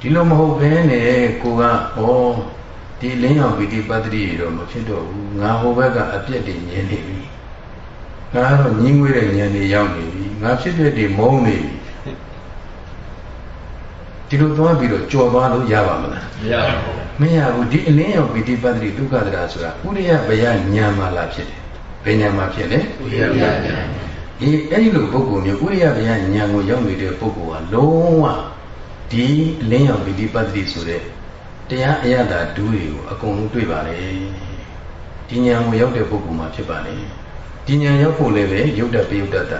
ဒီလိုမဟုတ်ဘဲနဲ့ကိုကဩ ဒီလင်းအောင်ပီတိပတ္တိတော့မဖြစ်တော့ဘူးငါဟိုဘက်ကအပြက်တွေမြင်နေပြီငါကတော့ညင်းငွေးတဲ့ဉာဏ်တွေရောက်နေပြီငါဖြစ်ဖြစ်တွေမုန်းနေပြီဒီလိုသွားပြီးတော့ကြော်သွားလို့ရပါမလားမရပါဘူးမရဘူးဒီအလင်းရောက်ပီတိပတ္တိဒုက္ခတရာဆိုတာဥရိယဘယဉာဏ်မှလာဖြစ်တယ်ဘယ်ဉာဏ်မှဖြစ်လဲဥရိယဘယဉာဏ်ဒီအဲ့ဒီလိုပုဂ္ဂိုလ်မျိုးဥရိယဘယဉာဏ်ကိုရောက်နေတဲ့ပုဂ္ဂိုလ်ဟာလုံးဝဒီအလင်းရောက်ပီတိပတ္တိဆိုတဲ့ တရားအရသာဒူးတွေကိုအကုန်လုံးတွေ့ပါလေဒီဉာဏ်ကိုရောက်တဲ့ပုဂ္ဂိုလ်မှာဖြစ်ပါလေဒီဉာဏ်ရောက်ဖို့လည်းပဲယုတ်တပိယုတ်တတ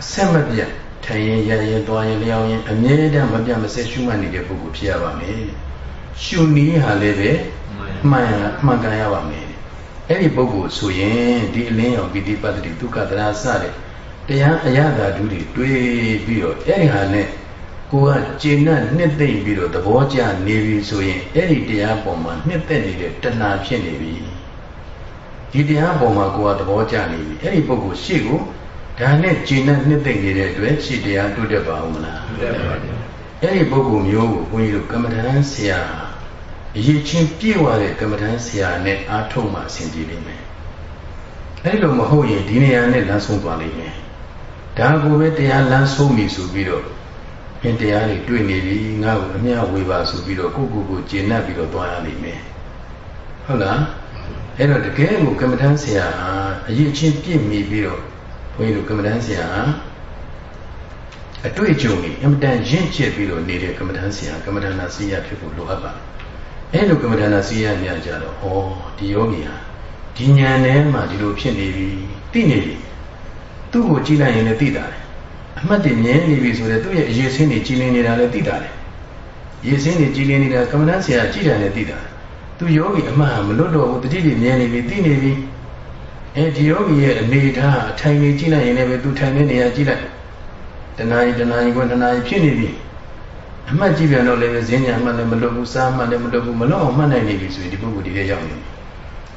အဆက်မပြတ်ထိုင်ရင်ရရင်သွားရင်လျောင်းရင်အမြဲတမ်းမပြတ်မစဲရှုမှတ်နေတဲ့ပုဂ္ဂိုလ်ဖြစ်ရပါမယ်ရှုနည်းဟာလည်းပဲမှန်မှန်ကန်ရပါမယ်အဲ့ဒီပုဂ္ဂိုလ်ဆိုရင်ဒီအလင်းရောပိဋိပတ္တိဒုက္ခသရာစတဲ့တရားအရသာဒုတွေတွေ့ပြီးတော့အဲ့ဒီဟာနဲ့ ကိုကကျေနပ်နှစ်သိမ့်ပြီးတော့သဘောကျနေပြီဆိုရင်အဲ့ဒီတရားပေါ်မှာနှစ်သက်နေတဲ့တဏှာဖြစ်နေပြီဒီတရားပေါ်မှာကိုကသဘောကျနေပြီအဲ့ဒီပုဂ္ဂိုလ်ရှေ့ကိုဒါနဲ့ကျေနပ်နှစ်သိမ့်နေတဲ့အတွက်ရှေ့တရားတွေ့တတ်ပါဦးမလားတွေ့တတ်ပါဘူးအဲ့ဒီပုဂ္ဂိုလ်မျိုးကိုဘုန်းကြီးတို့ကမ္မဋ္ဌာန်းဆရာအရေးချင်းပြည့်ဝတဲ့ကမ္မဋ္ဌာန်းဆရာနဲ့အားထုတ်မှအဆင်ပြေလိမ့်မယ်အဲ့လိုမဟုတ်ရင်ဒီနေရာနဲ့လမ်းဆုံးသွားလိမ့်မယ်ဒါကိုပဲတရားလမ်းဆုံးပြီဆိုပြီးတော့ အင်းတရားတွေတွေ့နေပြီငါ့ကိုအမျှဝေပါဆိုပြီးတော့ကိုကိုကိုကျေနပ်ပြီးတော့သွားရလိမ့်မယ်ဟုတ်လားအဲ့တော့တကယ်ကိုကမ္မဋ္ဌာန်းဆရာအရေးချင်းပြည့်မီပြီးတော့ဘုန်းကြီးတို့ကမ္မဋ္ဌာန်းဆရာအတွေ့အကြုံကြီးအမတန်ရင့်ကျက်ပြီးတော့နေတဲ့ကမ္မဋ္ဌာန်းဆရာကမ္မဋ္ဌာန်းဆရာဖြစ်ဖို့လိုအပ်ပါတယ်အဲ့လိုကမ္မဋ္ဌာန်းဆရာများကြတော့ဩဒီယောဂီဟာဒီဉာဏ်ထဲမှာဒီလိုဖြစ်နေပြီသိနေပြီသူ့ကိုကြည့်လိုက်ရင်လည်းသိတာတယ် အမှတ်တွေမြဲနေပြီဆိုတော့သူ့ရဲ့အရေးစင်းတွေကြည်လင်နေတာလည်းသိတာလေရေးစင်းတွေကြည်လင်နေတာကမ္မဋ္ဌာန်းဆရာကြည်တယ်လည်းသိတာသူယောဂီအမှန်မလွတ်တော့ဘူးတတိတွေမြဲနေပြီသိနေပြီအဲဒီယောဂီရဲ့အနေထားအထိုင်နေကြည့်လိုက်ရင်လည်းပဲသူထိုင်တဲ့နေရာကြည့်လိုက်တဏှာကြီးတဏှာကြီးကတဏှာကြီးဖြစ်နေပြီအမှတ်ကြည့်ပြန်တော့လည်းပဲဈဉ္ညာမှလည်းမလွတ်ဘူးစားမှလည်းမလွတ်ဘူးမလွတ်အောင်မှတ်နိုင်နေပြီဆိုရင်ဒီပုဂ္ဂိုလ်ဒီထဲရောက်နေပြီ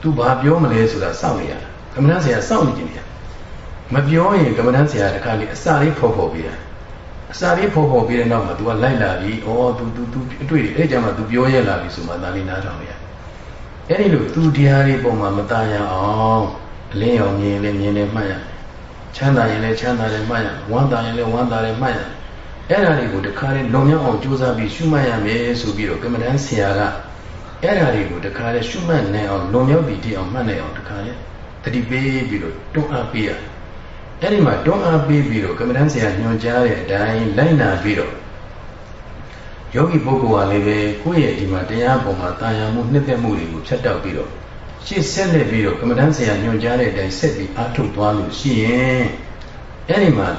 သူဘာပြောမလဲဆိုတာစောင့်နေရတာကမ္မဋ္ဌာန်းဆရာစောင့်နေကြတယ် မပြောရင်ကမ္မဋ္ဌာန်းဆရာတခါလေးအစာလေးဖော်ဖော်ပြီးတာအစာလေးဖော်ဖော်ပြီးတဲ့နောက်မှာ तू ကလိုက်လာပြီဩ तू तू तू အတွေ့တွေအဲ့ကြမှာ तू ပြောရလာပြီဆိုမှဒါလေးနားထောင်ရအဲ့ဒီလို तू တရားလေးပုံမှာမตายရအောင်အလင်းရောင်မြင်လည်းမြင်လည်းမှတ်ရချမ်းသာရင်လည်းချမ်းသာတယ်မှတ်ရဝမ်းသာရင်လည်းဝမ်းသာတယ်မှတ်ရအဲ့ဒါတွေကိုတခါလေးလုံမြောက်အောင်ကြိုးစားပြီးရှုမှတ်ရမယ်ဆိုပြီးတော့ကမ္မဋ္ဌာန်းဆရာကအဲ့ဒါတွေကိုတခါလေးရှုမှတ်နိုင်အောင်လုံမြောက်ပြီးတည်အောင်မှတ်နိုင်အောင်တခါလေးတတိပေးပြီးတော့တွန်းအားပေးရတယ် အဲ့ဒီမှာတွန်းအားပေးပြီးတော့ကမ္မဋ္ဌာန်းဆရာညွှန်ကြားတဲ့အတိုင်းလိုက်နာပြီးတော့ယောဂီပုဂ္ဂိုလ်ဟာလည်းပဲကိုယ့်ရဲ့ဒီမှာတရားပေါ်မှာတာယာမှုနှစ်သက်မှုတွေကိုဖြတ်တောက်ပြီးတော့ရှေ့ဆက်လက်ပြီးတော့ကမ္မဋ္ဌာန်းဆရာညွှန်ကြားတဲ့အတိုင်းဆက်ပြီးအားထုတ်သွားလို့ရှိရင်အဲ့ဒီမှာ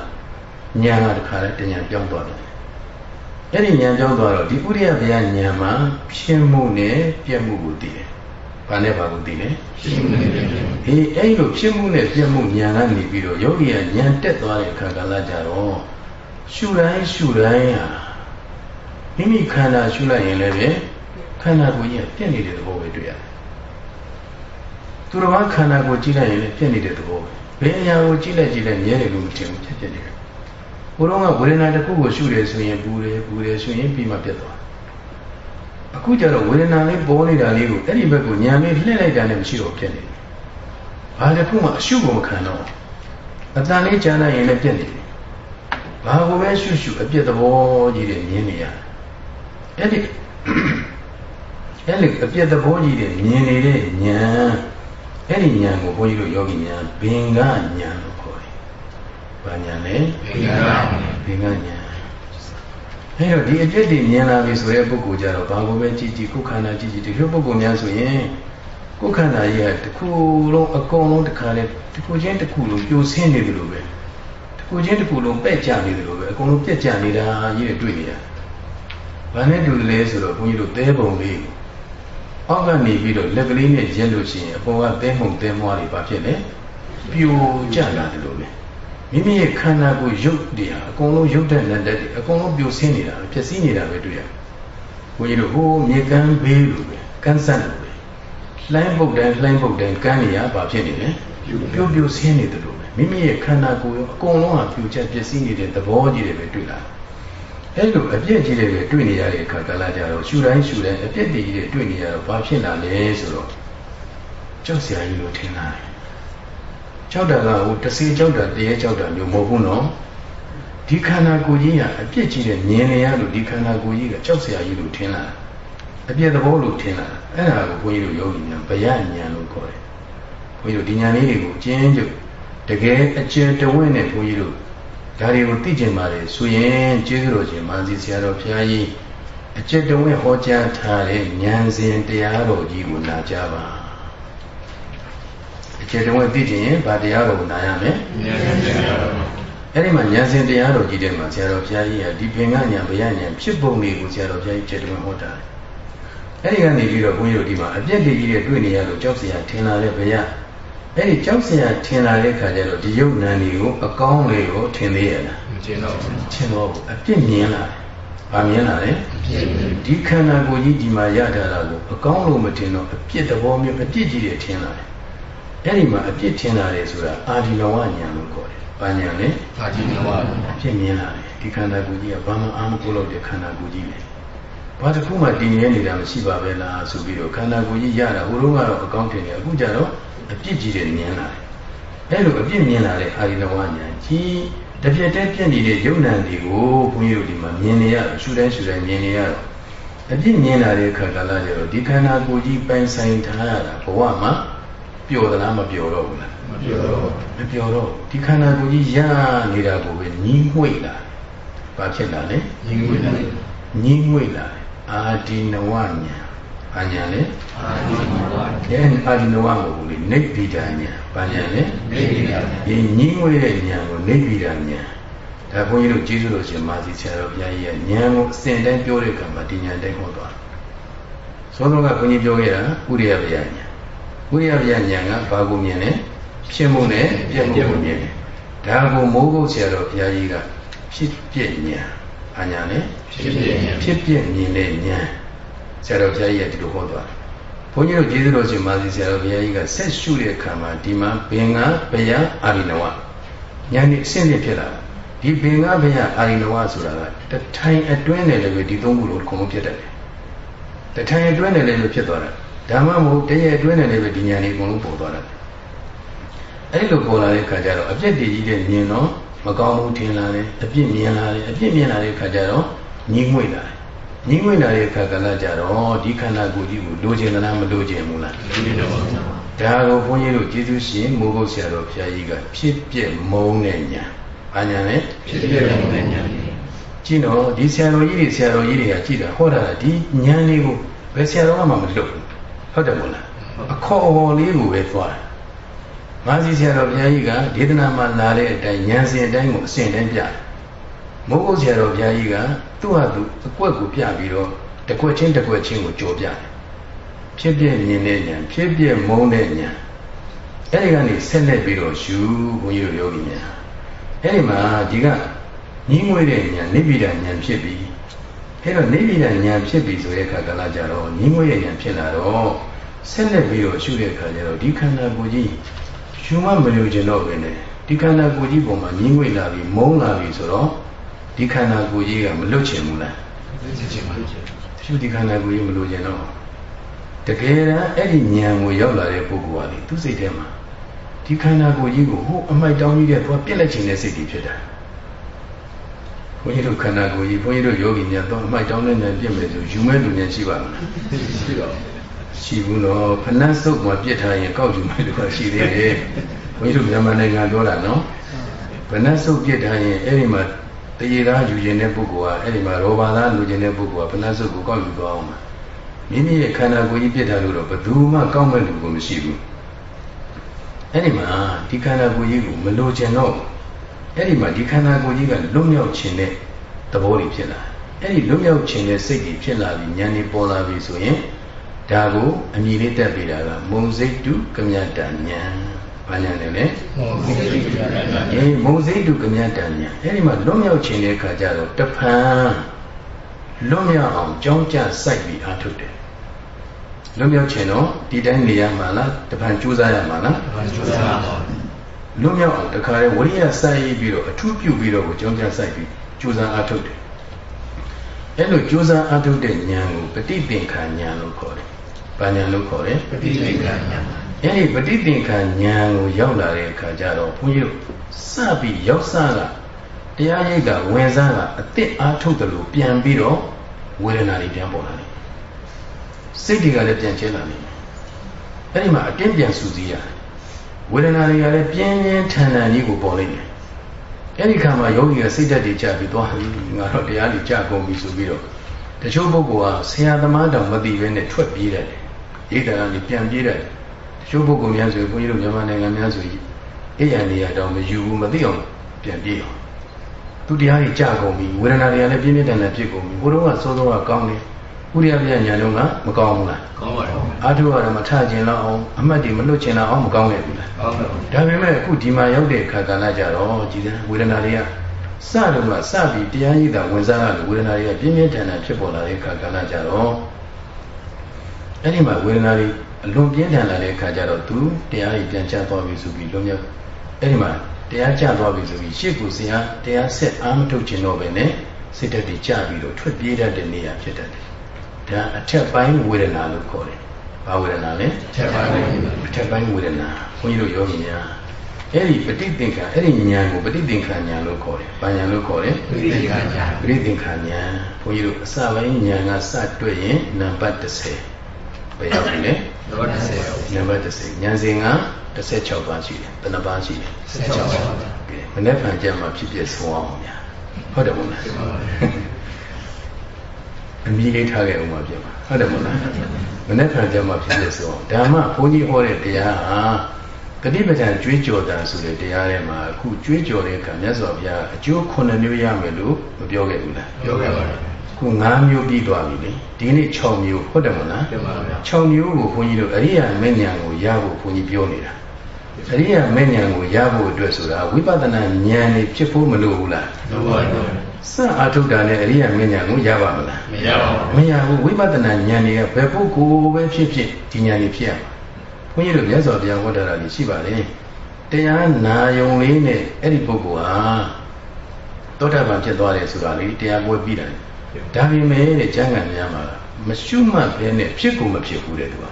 ဉာဏ်ကတခါလဲတဉာဏ်ပြောင်းသွားတယ်အဲ့ဒီဉာဏ်ပြောင်းသွားတော့ဒီဥရိယဗျာဉာဏ်မှာဖြစ်မှုနဲ့ပြက်မှုကိုသိတယ် ဘာနဲ့ဘာကိုသိလဲဖြစ်မှုနဲ့ပြမှုအေးအဲ့လိုဖြစ်မှုနဲ့ပြမှုဉာဏ်ကနေပြီးတော့ယောဂီကဉာဏ်တက်သွားတဲ့အခါကလည်းကြတော့ရှုတိုင်းရှုတိုင်းဟာမိမိခန္ဓာရှုလိုက်ရင်လည်းပဲခန္ဓာကိုယ်ကြီးပြည့်နေတဲ့သဘောပဲတွေ့ရတယ်သူတော်ဘာခန္ဓာကိုယ်ကြည့်လိုက်ရင်လည်းပြည့်နေတဲ့သဘောပဲဘယ်အရာကိုကြည့်လိုက်ကြည့်လိုက်မြဲတယ်လို့မထင်ဘူးဖြစ်ဖြစ်နေတယ်ဘုရောကဝေဒနာတစ်ခုကိုရှုတယ်ဆိုရင်ပူတယ်ပူတယ်ဆိုရင်ပြီးမှပြတ်သွား အခုကျတော့ဝေဒနာလေးပေါ်နေတာလေးကိုအဲ့ဒီဘက်ကိုညာလေးလှည့်လိုက်တာနဲ့မရှိတော့ဖြစ်နေတယ်။ဘာတစ်ခုမှအရှုကိုမခံတော့အတန်လေးကြားလိုက်ရင်လည်းပြက်နေတယ်။ဘာကိုပဲရှုရှုအပြစ်သဘောကြီးတွေမြင်နေရတယ်။အဲ့ဒီအဲ့ဒီအပြစ်သဘောကြီးတွေမြင်နေတဲ့ညာအဲ့ဒီညာကိုဘုန်းကြီးတို့ယောဂီညာဘင်္ဂညာလို့ခေါ်တယ်။ဘာညာလဲဘင်္ဂဘင်္ဂညာ အဲတော့ဒီအပြစ်တွေမြင်လာပြီဆိုတဲ့ပုဂ္ဂိုလ်ကြတော့ဘာကိုပဲကြည့်ကြည့်ကိုယ်ခန္ဓာကြည့်ကြည့်ဒီလိုပုဂ္ဂိုလ်များဆိုရင်ကိုယ်ခန္ဓာကြီးကတစ်ခုလုံးအကုန်လုံးတစ်ခါလေတစ်ခုချင်းတစ်ခုလုံးပြိုဆင်းနေတယ်လို့ပဲတစ်ခုချင်းတစ်ခုလုံးပဲ့ကြနေတယ်လို့ပဲအကုန်လုံးပြက်ကြနေတာကြီးတွေတွေ့နေရဘာနဲ့တူလဲဆိုတော့ဘုန်းကြီးတို့သဲပုံလေးအောက်ကနေပြီးတော့လက်ကလေးနဲ့ရက်လို့ရှိရင်အပေါ်ကသဲမှုန်သဲမွားတွေဘာဖြစ်လဲပြိုကျလာတယ်လို့ပဲ မိမိရဲ့ခန္ဓာကိုယ်ရုပ်တွေဟာအကုန်လုံးရုပ်တဲ့လက်တဲ့အကုန်လုံးပြိုဆင်းနေတာပဲဖြစ်စည်းနေတာပဲတွေ့ရဘုန်းကြီးတို့ဟိုမြေကမ်းဘေးလိုပဲကန်းဆန့်လိုပဲလှိုင်းပုတ်တိုင်းလှိုင်းပုတ်တိုင်းကန်းနေရဘာဖြစ်နေလဲပြိုပြိုဆင်းနေတယ်လို့ပဲမိမိရဲ့ခန္ဓာကိုယ်ရောအကုန်လုံးဟာပြိုကျပျက်စီးနေတဲ့သဘောကြီးတွေပဲတွေ့လာအဲ့လိုအပြည့်ကြီးတွေပဲတွေ့နေရတဲ့အခါကလာကြတော့ရှူတိုင်းရှူတိုင်းအပြည့်တည်ကြီးတွေတွေ့နေရတော့ဘာဖြစ်လာလဲဆိုတော့ကြောက်စရာကြီးလို့ထင်လာတယ် ကြောက်တာကဟိုတစေကြောက်တာတရေကြောက်တာမျိုးမဟုတ်ဘူးနော်ဒီခန္ဓာကိုယ်ကြီးကအပြည့်ကြီးတဲ့မြင်နေရလို့ဒီခန္ဓာကိုယ်ကြီးကကြောက်စရာကြီးလို့ထင်လာအပြည့်သဘောလို့ထင်လာအဲ့ဒါကိုဘုန်းကြီးတို့ယောဂီများဗျာဉာဏ်လို့ခေါ်တယ်ဘုန်းကြီးတို့ဒီဉာဏ်လေးတွေကိုအကျဉ်းချုပ်တကယ်အကျဉ်းတဝင့်နဲ့ဘုန်းကြီးတို့ဒါတွေကိုသိကျင်ပါတယ်ဆိုရင်ကျေးဇူးတော်ရှင်မာစီဆရာတော်ဘုရားကြီးအကျဉ်းတဝင့်ဟောကြားထားတဲ့ဉာဏ်စဉ်တရားတော်ကြီးကိုနာကြားပါအ ကျဉ်းတဝင့်သိကျင်ရင်ဗာတရားတော်ကိုနာရမယ်ဉာဏ်စဉ်တရားတော်အဲ့ဒီမှာဉာဏ်စဉ်တရားတော်ကြီးတဲ့မှာဆရာတော်ဘုရားကြီးကဒီပင်ကဉာဏ်ဗျာဉာဏ်ဖြစ်ပုံတွေကိုဆရာတော်ဘုရားကြီးကျက်တဝင့်ဟောတာအဲ့ဒီကနေပြီးတော့ဘုန်းကြီးတို့ဒီမှာအပြည့်တည်ကြီးတွေတွေ့နေရလို့ကြောက်စရာထင်လာတဲ့ဗျာအဲ့ဒီကြောက်စရာထင်လာတဲ့ခါကျတော့ဒီယုတ်နံတွေကိုအကောင်းလေးကိုထင်သေးရလားမထင်တော့ဘူးထင်တော့ဘူးအပြစ်မြင်လာတယ်။ဘာမြင်လာလဲဒီခန္ဓာကိုယ်ကြီးဒီမှာရထားတာကိုအကောင်းလို့မထင်တော့အပြစ်သဘောမျိုးအပြစ်ကြီးတွေထင်လာတယ်။ အဲ့ဒီမှာအပြစ်ထင်လာတယ်ဆိုတာအာဒီနဝညာလို့ခေါ်တယ်။ဘာညာလဲအာဒီနဝအပြစ်မြင်လာတယ်ဒီခန္ဓာကိုယ်ကြီးကဘာမှအာမကိုလို့တဲ့ခန္ဓာကိုယ်ကြီးပဲ။ဘာတစ်ခုမှတည်မြဲနေတာမရှိပါပဲလားဆိုပြီးတော့ခန္ဓာကိုယ်ကြီးရတာဟိုတုန်းကတော့အကောင်းထင်တယ်အခုကျတော့အပြစ်ကြီးတွေမြင်လာတယ်။အဲလိုအပြစ်မြင်လာတဲ့အာရိနဝညာကြီးတပြက်တည်းပြည့်နေတဲ့ယုံ nant တွေကိုဘုန်းကြီးတို့ဒီမှာမြင်နေရရှုတိုင်းရှုတိုင်းမြင်နေရတော့အပြစ်မြင်လာတဲ့ခါကလာကျတော့ဒီခန္ဓာကိုယ်ကြီးပိုင်ဆိုင်ထားရတာဘဝမှာ ပျော်သလားမပျော်တော့ဘူးလားမပျော်တော့မပျော်တော့ဒီခန္ဓာကိုယ်ကြီးရနေတာကိုပဲညီးငွေ့လာဘာဖြစ်လာလဲညီးငွေ့လာညီးငွေ့လာအာဒီနဝညာဘာညာလဲအာဒီနဝညာအဲအာဒီနဝမဟုတ်ဘူးလေနိဗ္ဗိဒာညာဘာညာလဲနိဗ္ဗိဒာဒီညင်းငွေတဲ့ညာကိုနိဗ္ဗိဒာညာဒါဘုန်းကြီးတို့ကျေးဇူးတော်ရှင်မာစီဆရာတော်ဘုရားကြီးရဲ့ဉာဏ်ကိုအစဉ်တိုင်းပြောတဲ့ကံမှာဒီဉာဏ်တိုင်းဟောသွားသောတော်ကဘုန်းကြီးပြောခဲ့တာဥရိယဗျာညာ ဥရိယဗျာညာကဘာကိုမြင်လဲဖြစ်မှုနဲ့ပြည့်မှုကိုမြင်တယ်ဒါကိုမိုးကုတ်ဆရာတော်ဘုရားကြီးကဖြစ်ပြည့်ညာအညာနဲ့ဖြစ်ပြည့်ညာဖြစ်ပြည့်မြင်တဲ့ညာဆရာတော်ဘုရားကြီးကဒီလိုဟောသွားဘုန်းကြီးတို့ကျေးဇူးတော်ရှင်မာစီဆရာတော်ဘုရားကြီးကဆက်ရှုတဲ့အခါမှာဒီမှာဘင်္ဂဗျာအာရိနဝညာနေအဆင့်နဲ့ဖြစ်လာဒီဘင်္ဂဗျာအာရိနဝဆိုတာကတထိုင်အတွင်းနဲ့လည်းပဲဒီသုံးခုလုံးခုံလုံးဖြစ်တတ်တယ်တထိုင်အတွင်းနဲ့လည်းပဲဖြစ်သွားတာ ဓမ္မမဟုတ်တရအတွင်းနဲ့လည်းပဲဒီညာနေအကုန်လုံးပေါ်သွားတာအဲ့ဒီလိုပေါ်လာတဲ့ခါကျတော့အပြစ်တည်ကြီးတဲ့မြင်တော့မကောင်းဘူးထင်လာတယ်အပြစ်မြင်လာတယ်အပြစ်မြင်လာတဲ့ခါကျတော့ညီးငွေ့လာတယ်ငြင်းဝင်လာတဲ့အခါကလည်းကြတော့ဒီခန္ဓာကိုယ်ကြီးကိုလိုချင်သလားမလိုချင်ဘူးလားလိုချင်တော့ပါဘူးဒါကိုဘုန်းကြီးတို့ကျေးဇူးရှင်မိုးကုတ်ဆရာတော်ဘုရားကြီးကဖြစ်ပြက်မုံတဲ့ညာဘာညာလဲဖြစ်ပြက်မုံတဲ့ညာကြည့်တော့ဒီဆရာတော်ကြီးတွေဆရာတော်ကြီးတွေကကြည့်တာဟောတာဒီညာလေးကိုဘယ်ဆရာတော်မှမလွတ်ဘူး ဟုတ်တယ်မို့လားအခေါ်အဝေါ်လေးကိုပဲသွားတယ်မာစီဆရာတော်ဘုရားကြီးကဒေသနာမှာလာတဲ့အတိုင်းဉာဏ်စဉ်အတိုင်းကိုအစဉ်တိုင်းပြတယ်မိုးကုတ်ဆရာတော်ဘုရားကြီးကသူ့ဟာသူအကွက်ကိုပြပြီးတော့တကွက်ချင်းတကွက်ချင်းကိုကြော်ပြတယ်ဖြစ်ပြမြင်တဲ့ဉာဏ်ဖြစ်ပြမုန်းတဲ့ဉာဏ်အဲ့ဒီကနေဆက်လက်ပြီးတော့ယူဘုန်းကြီးတို့ယောဂီများအဲ့ဒီမှာဒီကညီးငွေတဲ့ဉာဏ်နိဗ္ဗိဒဉာဏ်ဖြစ်ပြီး အဲ့တော့နိဗ္ဗိဒဉာဏ်ဖြစ်ပြီဆိုတဲ့အခါကလည်းကြတော့ညီးငွေတဲ့ဉာဏ်ဖြစ်လာတော့ဆက်လက်ပြီးတော့ရှုတဲ့အခါကျတော့ဒီခန္ဓာကိုယ်ကြီးယူမမလို့ကျင်တော့ပဲနဲ့ဒီခန္ဓာကိုယ်ကြီးပုံမှာညီးငွေလာပြီးမုန်းလာပြီးဆိုတော့ဒီခန္ဓာကိုယ်ကြီးကမလွတ်ချင်ဘူးလားလွတ်ချင်ပါဘူးဖြူဒီခန္ဓာကိုယ်ကြီးမလွတ်ချင်တော့တကယ်တမ်းအဲ့ဒီဉာဏ်ကိုရောက်လာတဲ့ပုဂ္ဂိုလ်ကလေသူ့စိတ်ထဲမှာဒီခန္ဓာကိုယ်ကြီးကိုဟိုအမိုက်တောင်းကြီးတဲ့သွားပြက်လက်ချင်တဲ့စိတ်ကြီးဖြစ်တာ ဘုန်းကြီးတို့ခန္ဓာကိုယ်ကြီးဘုန်းကြီးတို့ယောဂီများတော့အမိုက်တောင်းတဲ့ဉာဏ်ပြက်မယ်ဆိုယူမဲ့လူဉာဏ်ရှိပါမလားရှိပါဘူးရှိဘူးတော့ဖဏတ်စုပ်မှာပြစ်ထားရင်ကောက်ယူမယ်လို့ရှိသေးတယ်ဘုန်းကြီးတို့မြန်မာနိုင်ငံပြောတာနော်ဖဏတ်စုပ်ပြစ်ထားရင်အဲ့ဒီမှာတရေသားယူခြင်းတဲ့ပုဂ္ဂိုလ်ကအဲ့ဒီမှာရောဘာသားလူခြင်းတဲ့ပုဂ္ဂိုလ်ကဖဏဆုပ်ကိုကောက်ယူသွားအောင်မှာမိမိရဲ့ခန္ဓာကိုယ်ကြီးပြစ်ထားလို့တော့ဘယ်သူမှကောက်မဲ့လူကိုမရှိဘူးအဲ့ဒီမှာဒီခန္ဓာကိုယ်ကြီးကိုမလိုချင်တော့ အဲ့ဒီမှာဒီခန္ဓာကိုယ်ကြီးကလွတ်မြောက်ခြင်းတဲ့သဘောတွေဖြစ်လာအဲ့ဒီလွတ်မြောက်ခြင်းတဲ့စိတ်ကြီးဖြစ်လာပြီးဉာဏ်ကြီးပေါ်လာပြီဆိုရင်ဒါကိုအမြည်လေးတက်ပေးတာကမုံစိတ်တုကမြတ်တဉာဏ်ဘာညာလဲလဲမုံစိတ်တုကမြတ်တဉာဏ်အေးမုံစိတ်တုကမြတ်တဉာဏ်အဲ့ဒီမှာလွတ်မြောက်ခြင်းတဲ့အခါကျတော့တဖန်လွတ်မြောက်အောင်ကြောင်းကြစိုက်ပြီးအားထုတ်တယ်လွတ်မြောက်ခြင်းတော့ဒီတိုင်းနေရမှာလားတဖန်ကြိုးစားရမှာလားတဖန်ကြိုးစားပါ လွတ်မြောက်အောင်တခါလေဝိရိယစိုက်ပြီးတော့အထူးပြုပြီးတော့ကိုကြောင်းကြစိုက်ပြီးကြိုးစားအားထုတ်တယ်အဲ့လိုကြိုးစားအားထုတ်တဲ့ဉာဏ်ကိုပฏิသင်္ခာဉာဏ်လို့ခေါ်တယ်။ဘာဉာဏ်လို့ခေါ်လဲပฏิသင်္ခာဉာဏ်။အဲ့ဒီပฏิသင်္ခာဉာဏ်ကိုရောက်လာတဲ့အခါကျတော့ဘုန်းကြီးတို့စပြီးရောက်စားကတရားရိပ်ကဝင်စားကအစ်စ်အားထုတ်တယ်လို့ပြန်ပြီးတော့ဝေဒနာတွေပြန်ပေါ်လာတယ်။စိတ်တွေကလည်းပြန်ကျဲလာတယ်။အဲ့ဒီမှာအတင်းပြန်စူးစီးရတယ်။ ဝေဒနာတွေကလည်းပြင်းပြင်းထန်ထန်ကြီးကိုပေါ်လိုက်တယ်။အဲ့ဒီခါမှာယောဂီကစိတ်ဓာတ်တွေကြပြီးသွားပြီငါတော့တရားတွေကြကုန်ပြီဆိုပြီးတော့တချို့ပုဂ္ဂိုလ်ကဆရာသမားတောင်မသိဘဲနဲ့ထွက်ပြေးတယ်ရိတ်တရာကနေပြန်ပြေးတယ်တချို့ပုဂ္ဂိုလ်များဆိုဘုန်းကြီးတို့မြန်မာနိုင်ငံများဆိုအိယာနေရတော့မယူဘူးမသိအောင်ပြန်ပြေးအောင်သူတရားကြီးကြာကုန်ပြီဝေဒနာတွေကလည်းပြင်းပြင်းထန်ထန်ဖြစ်ကုန်ပြီဘုရားကစိုးစိုးကကောင်းတယ် ဥရိယပြညာလုံးကမကောင်းဘူးလားကောင်းပါတယ်အာထုရတော့မထခြင်းတော့အောင်အမှတ်တွေမလွတ်ခြင်းတော့အောင်မကောင်းခဲ့ဘူးလားကောင်းတယ်ဒါပေမဲ့အခုဒီမှာရောက်တဲ့ခါကာလကြတော့ကြည်စံဝေဒနာတွေကစတော့မှစပြီးတရားရည်တာဝင်စားရလို့ဝေဒနာတွေကပြင်းပြင်းထန်ထန်ဖြစ်ပေါ်လာတဲ့ခါကာလကြတော့အဲ့ဒီမှာဝေဒနာတွေအလွန်ပြင်းထန်လာတဲ့ခါကျတော့သူတရားကြီးပြန်ချသွားပြီဆိုပြီးလွန်မြောက်အဲ့ဒီမှာတရားကျသွားပြီဆိုပြီးရှေ့ကိုဆရာတရားဆက်အားမထုတ်ခြင်းတော့ပဲနဲ့စိတ်ဓာတ်တွေကျပြီးတော့ထွက်ပြေးတတ်တဲ့နေရာဖြစ်တတ်တယ်။ ဒါအထက်ပိုင်းဝေဒနာလို့ခေါ်တယ်။ဘာဝေဒနာလဲ။အထက်ပိုင်းဝေဒနာ။အထက်ပိုင်းဝေဒနာ။ဘုန်းကြီးတို့ယောဂီများအဲ့ဒီပဋိသင်္ခါအဲ့ဒီဉာဏ်ကိုပဋိသင်္ခါဉာဏ်လို့ခေါ်တယ်။ဘာဉာဏ်လို့ခေါ်လဲ။ပဋိသင်္ခါဉာဏ်။ပဋိသင်္ခါဉာဏ်ဘုန်းကြီးတို့အစပိုင်းဉာဏ်ကစတွေ့ရင်နံပါတ်30ဘယ်ရောက်ပြီလဲနံပါတ်30နံပါတ်30ဉာဏ်စဉ်က16ပါးရှိတယ်ဘယ်နှပါးရှိလဲ16ပါးကဲမနေ့ကကြမှာဖြစ်ဖြစ်ဆုံးအောင်ဗျာဟုတ်တယ်မို့လား အမြည်လေးထားခဲ့အောင်ပါပြန်ပါဟုတ်တယ်မို့လားမနေ့ကကြမှာဖြစ်ဖြစ်ဆုံးအောင်ဓမ္မဘုန်းကြီးဟောတဲ့တရားဟာကတိပဋ္ဌာန်ကြွေးကြော်တာဆိုတဲ့တရားထဲမှာအခုကြွေးကြော်တဲ့အခါမြတ်စွာဘုရားအကျိုး9မျိုးရမယ်လို့မပြောခဲ့ဘူးလားပြောခဲ့ပါတယ်ခု9မျိုးပြီးသွားပြီလေဒီနေ့6မျိုးဟုတ်တယ်မလားဟုတ်ပါဗျာ6မျိုးကိုဘုန်းကြီးတို့အရိယာမဉ္ဇဉ်ကိုရဖို့ဘုန်းကြီးပြောနေတာအရိယာမဉ္ဇဉ်ကိုရဖို့အတွက်ဆိုတာဝိပဿနာဉာဏ်นี่ဖြစ်ဖို့မလိုဘူးလားလိုပါဘူး စအာထုတာနဲ့အရိယာမဉ္ဇဉ်ကိုရပါမလားမရပါဘူးမရဘူးဝိပဿနာဉာဏ်นี่ကဘယ်ပုဂ္ဂိုလ်ပဲဖြစ်ဖြစ်ဒီဉာဏ်นี่ဖြစ်ရမှာဘုန်းကြီးတို့မြတ်စွာဘုရားဟောတာတွေရှိပါလေတရားနာယုံလေးနဲ့အဲ့ဒီပုဂ္ဂိုလ်ဟာသောတာပန်ဖြစ်သွားတယ်ဆိုတာလေတရားပွဲပြီးတယ်ဒါပေမဲ့တဲ့ကျမ်းဂန်များမှာမရှုမှတ်ဘဲနဲ့ဖြစ်ကိုမဖြစ်ဘူးတဲ့သူက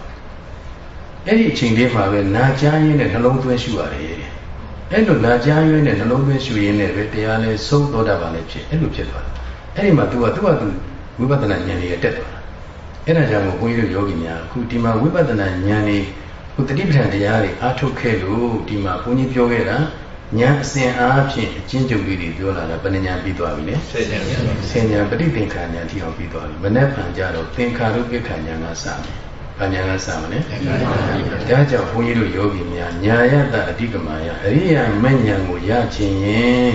အဲ့ဒီအချိန်လေးမှာပဲနာကြားရင်းနဲ့နှလုံးသွင်းရှုရတယ် အဲ့လိုနာကြားရင်းနဲ့နှလုံးသွင်းရှုရင်းနဲ့ပဲတရားလဲဆုံးသောတာပန်လည်းဖြစ်အဲ့လိုဖြစ်သွားတယ်အဲ့ဒီမှာသူကသူကသူဝိပဿနာဉာဏ်ကြီးတက်သွားတာအဲ့ဒါကြောင့်မို့ဘုန်းကြီးတို့ယောဂီများအခုဒီမှာဝိပဿနာဉာဏ်ကြီးခုတတိပဋ္ဌာန်တရားတွေအားထုတ်ခဲ့လို့ဒီမှာဘုန်းကြီးပြောခဲ့တာဉာဏ်အစဉ်အားဖြင့်အချင်းချုပ်လေးတွေပြောလာတာဘယ်နှဉာဏ်ပြီးသွားပြီလဲဆယ်ဉာဏ်ဆယ်ဉာဏ်ပဋိသင်္ခါဉာဏ်ထိအောင်ပြီးသွားပြီမနေ့ဖန်ကြတော့သင်္ခါရုပ္ပခာဉာဏ်ကစမယ်။ ဘာဉာဏ်ကစမလဲ။ဒါကြောင့်ဘုန်းကြီးတို့ယောဂီများညာယတအဓိကမာယအရိယာမဉဏ်ကိုရခြင်းရင်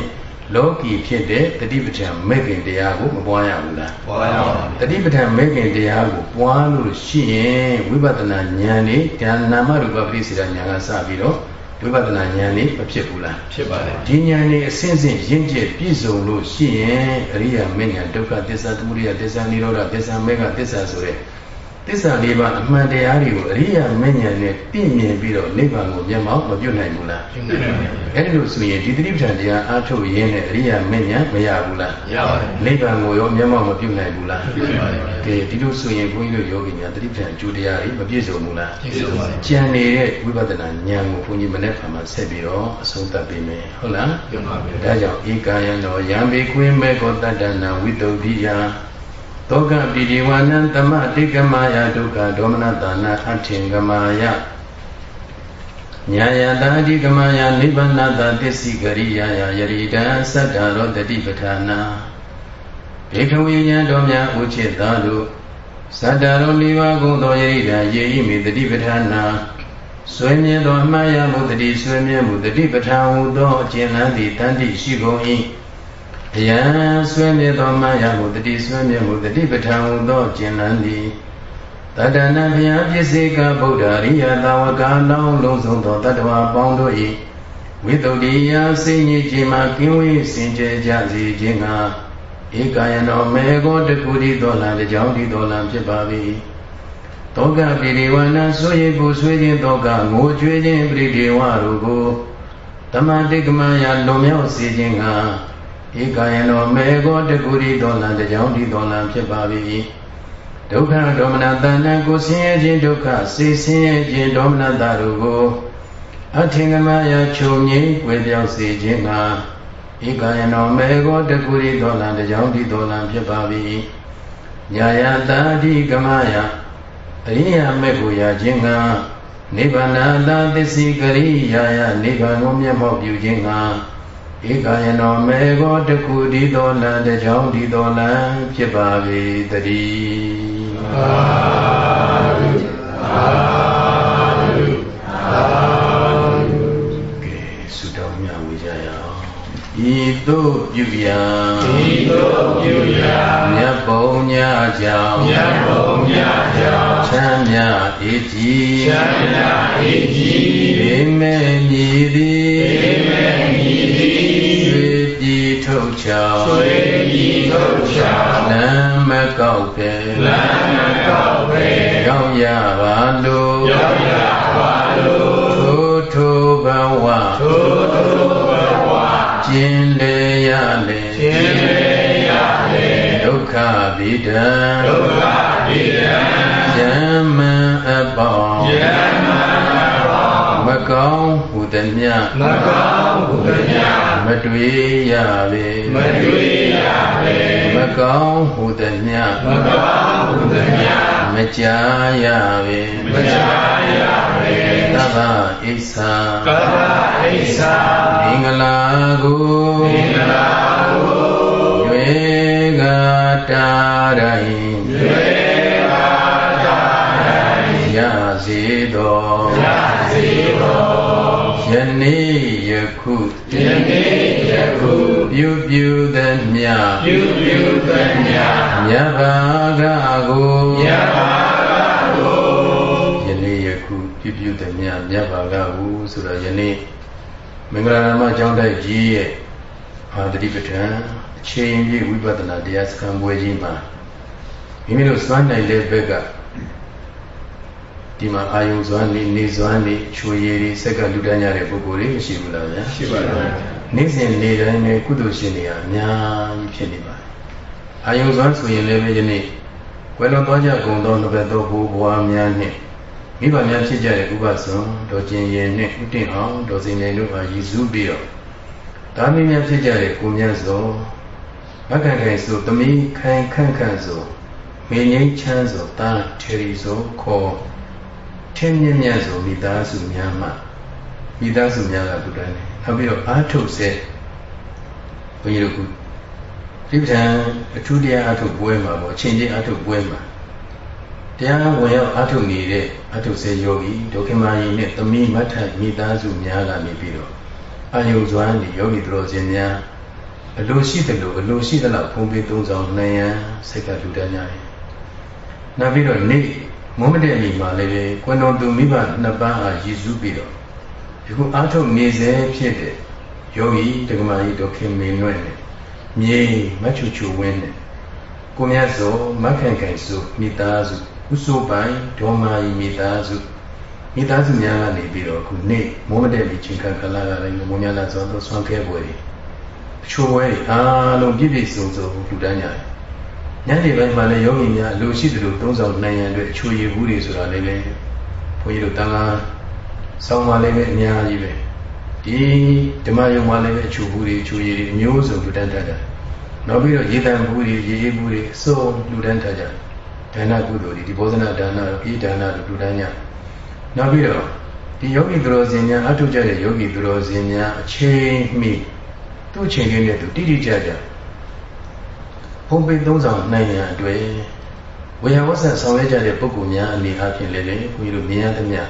လောကီဖြစ်တဲ့တတိပဋ္ဌာန်မဲ့ခင်တရားကိုမပွားရဘူးလားပွားရပါဘူးတတိပဋ္ဌာန်မဲ့ခင်တရားကိုပွားလို့ရှိရင်ဝိပဿနာဉာဏ်နဲ့ဉာဏ်နာမရူပပရိစ္ဆေဒဉာဏ်ကစပြီးတော့ဝိပဿနာဉာဏ်นี่မဖြစ်ဘူးလားဖြစ်ပါတယ်ဒီဉာဏ်นี่အစဉ်စဉ်ရင့်ကျက်ပြည့်စုံလို့ရှိရင်အရိယာမဉ္ဇဉ်ဒုက္ခသစ္စာသမုဒယသစ္စာនិရောဓသစ္စာမေဃသစ္စာဆိုတဲ့ သစ္စာလေးပါးအမှန်တရားတွေကိုအရိယာမဉ္ဇဉ်နဲ့ပြည့်မြင်ပြီးတော့နိဗ္ဗာန်ကိုမျက်မှောက်မပြုတ်နိုင်ဘူးလားပြုတ်နိုင်ပါဘူးအဲ့ဒီလိုဆိုရင်ဒီတိပ္ပံတရားအားထုတ်ရင်းနဲ့အရိယာမဉ္ဇဉ်မရဘူးလားရပါတယ်နိဗ္ဗာန်ကိုရောမျက်မှောက်မပြုတ်နိုင်ဘူးလားပြုတ်နိုင်ပါတယ်ကဲဒီလိုဆိုရင်ဘုန်းကြီးတို့ယောဂီများတိပ္ပံကျူတရားတွေမပြည့်စုံဘူးလားပြည့်စုံပါတယ်ကြံနေတဲ့ဝိပဿနာဉာဏ်ကိုဘုန်းကြီးမနေ့ကမှဆက်ပြီးတော့အဆုံးသတ်ပေးမယ်ဟုတ်လားပြုတ်ပါပြီဒါကြောင့်ဧကာယံတော်ယံဘေခွင်းမေကောတတ္တနာဝိတုဒ္ဓိယ သောကပိတိဝါနံသမတိကမာယဒုက္ခဒေါမနတာနာအထင်ကမာယညာယတာအဓိကမာယနိဗ္ဗာနတာသစ္စိကရိယာယယရိတံသတ္တရောတတိပဋ္ဌာနာဘေခဝိညာတော်များဥจิตသာတို့သတ္တရောနိဗ္ဗာန်ကုန်သောယရိတံယေဤမိတတိပဋ္ဌာနာဆွေမြဲသောအမှန်ရမှုတတိဆွေမြဲမှုတတိပဋ္ဌာန်ဟူသောအကျဉ်းလန်းသည်တန်တိရှိကုန်၏ အယံဆွေးမြေသောမယမှုတတိဆွေးမြေမှုတတိပဋ္ဌာန်ဟူသောကျင်လန်းသည်တတနာဘုရားပစ္စေကဗုဒ္ဓရိယသာဝကလောင်းလုံးစုံသောတတ္တဝါပေါင်းတို့၏ဝိတုဒ္ဓိယစိတ်ညစ်ခြင်းမှကင်းဝေးစင်ကြယ်ကြစေခြင်းကဧကယနောမေကောတခုတိတော်လံတကြောင်ဒီတော်လံဖြစ်ပါ၏တောကပိရိဝနာဆိုရင်ကိုဆွေးခြင်းတောကငိုကြွေးခြင်းပရိဒေဝတို့ကိုတမတိကမယလွန်မြောက်စေခြင်းက ဧကယနောမေကောတခုတိတော်လံတကြောင်ဒီတော်လံဖြစ်ပါ၏ဒုက္ခဒေါမနတဏ္ဍကိုဆင်းရဲခြင်းဒုက္ခစိတ်ဆင်းရဲခြင်းဒေါမနတတို့ကိုအထင်ကမယချုပ်ငြိမ်ွယ်ပြောက်စေခြင်းကဧကယနောမေကောတကုရိတော်လံတကြောင်ဒီတော်လံဖြစ်ပါ၏ညာယတာတိကမယအရိယာမေကိုရာခြင်းကနိဗ္ဗာန်သာသစ္စိကရိယာယနိဗ္ဗာန်ကိုမျက်မှောက်ပြုခြင်းက ဧကယနောမေကောတကုဒီတော်လံတကြောင်ဒီတော်လံဖြစ်ပါ၏တည်းသာဓုသာဤသို့ပြုရာဤသို့ပြုရာမြတ်ဘုံညာကြောင့်မြတ်ဘုံညာကြောင့်ချမ်းမြအေးကြီးချမ်းမြအေးကြီးေမေမြည်သည်ေမေမြည်သည်ဆွေပြည်ထုတ် ချောင်းဆွေပြည်ထုတ်ချောင်းလမ်းမကောက်ပဲလမ်းမကောက်ပဲရောက်ရပါလို့ရောက်ရပါလို့ထိုးထိုးဘဝထိုးထိုးကျင်လေရလေကျင်လေရလေဒုက္ခဗိဒံဒုက္ခဗိဒံယမံအပေါင်းယမံအပေါင်းမ ကောင်းဟုတည်းမြမကောင်းဟုတည်းမြမတွေ့ရလေမတွေ့ရလေမကောင်းဟုတည်းမြမကောင်းဟုတည်းမြမကြားရပေမကြားရပေသဗ္ဗဣစ္ဆာသဗ္ဗဣစ္ဆာမင်္ဂလာကိုမင်္ဂလာကိုရွေကတာရိုင်း ခုယနေ့ယခုပြုပြုသမျှပြုပြုသမျှမြတ်ဘာကကိုမြတ်ဘာကကိုယနေ့ယခုပြုပြုသမျှမြတ်ဘာကကိုဆိုတော့ယနေ့မင်္ဂလာနာမကျောင်းတိုက်ကြီးရဲ့အာတတိပဋ္ဌာန်အချိန်ပြည့်ဝိပဿနာတရားစခန်းပွဲကြီးမှာမိမိတို့စွမ်းနိုင်တဲ့ဘက်က ဒီမှာအာယုံစွမ်းနေနေစွမ်းနေချွေရည်တွေစက်ကလူတန်းကြတဲ့ပုဂ္ဂိုလ်တွေမရှိဘူးလားဗျာရှိပါပါနေ့စဉ်နေ့တိုင်းနဲ့ကုသိုလ်ရှင်တွေအများကြီးဖြစ်နေပါတယ်အာယုံစွမ်းဆိုရင်လည်းပဲယနေ့ကွယ်လွန်သွားကြကုန်သောနဘက်သောဘိုးဘွားများနှင့်မိဘများဖြစ်ကြတဲ့ဥပစွန်ဒေါ်ကျင်ရင်နှင့်ဥတင့်အောင်ဒေါ်စင်နေတို့အားရည်စူးပြီးတော့ဒါမင်းများဖြစ်ကြတဲ့ကိုမြတ်စွာမက္ကခိုင်ဆိုသမီးခိုင်ခန့်ခန့်ဆိုမင်းငိမ့်ချမ်းဆိုတာထေရီဆိုခေါ် ထင်းမြင့်မြတ်ဆိုမိသားစုများမှမိသားစုများကလူတိုင်းနောက်ပြီးတော့အာထုတ်စေဘုန်းကြီးတို့ကဒီပ္ပံအထူးတရားအာထုတ်ပွဲမှာပေါ့အချင်းချင်းအာထုတ်ပွဲမှာတရားဝင်ရောက်အာထုတ်နေတဲ့အထုစေယောဂီဒုက္ခမကြီးနဲ့သမီးမထမိသားစုများကနေပြီးတော့အာယုဇွမ်းနေယောဂီတော်စင်များအလိုရှိတယ်လို့အလိုရှိသလောက်ဖုံးပေးသုံးဆောင်နိုင်ရန်စိတ်ကလူတန်းကြတယ်။နောက်ပြီးတော့နေ့ မုံမတဲ့နေ့မှာလည်းပဲကွန်တော်သူမိဘနှစ်ပါးအားရည်စူးပြီးတော့ဒီခုအာထုတ်နေစေဖြစ်တဲ့ယောဂီဒကမာကြီးဒုက္ခမင်းနွဲ့နဲ့မြေမချူချူဝင်းနဲ့ကိုမြတ်စွာမခန့်ခိုင်စုမိသားစုဥဆိုပိုင်ဒေါမာယီမိသားစုမိသားစုများကနေပြီးတော့ခုနေ့မိုးမတဲ့ပြီးချိန်ခါကလာကလည်းမုံညာလာဆိုတော့ဆွမ်းခဲပွဲတွေအချိုးပွဲအားလုံးပြည့်ပြည့်စုံစုံလူတန်းကြတယ် ညနေပိုင်းမှာလည်းယောဂီများလူရှိသလိုသုံးဆောင်နိုင်ရန်အတွက်အချိုးရည်ဘူးတွေဆိုတာလည်းပဲဘုန်းကြီးတို့တန်ခါဆောင်းပါလည်းပဲအများကြီးပဲဒီဓမ္မယုံမှာလည်းပဲအချိုးဘူးတွေအချိုးရည်တွေအမျိုးစုံလူတန်းထားကြနောက်ပြီးတော့ရေတံဘူးတွေရေရေးဘူးတွေအစုံလူတန်းထားကြဒါနကုသိုလ်တွေဒီဘောဇနဒါနဤဒါနတို့လူတန်းညနောက်ပြီးတော့ဒီယောဂီသူတော်စင်များအထုကြတဲ့ယောဂီသူတော်စင်များအချိန်မိသူ့အချိန်လေးနဲ့သူတိတိကျကျ ဘုံပိသုံးဆောင်နိုင်ရန်အတွက်ဝေယဝဆန်ဆောင်ရွက်ကြတဲ့ပုဂ္ဂိုလ်များအနေအချင်းလည်းလေဘုန်းကြီးတို့မြင်ရသမျှ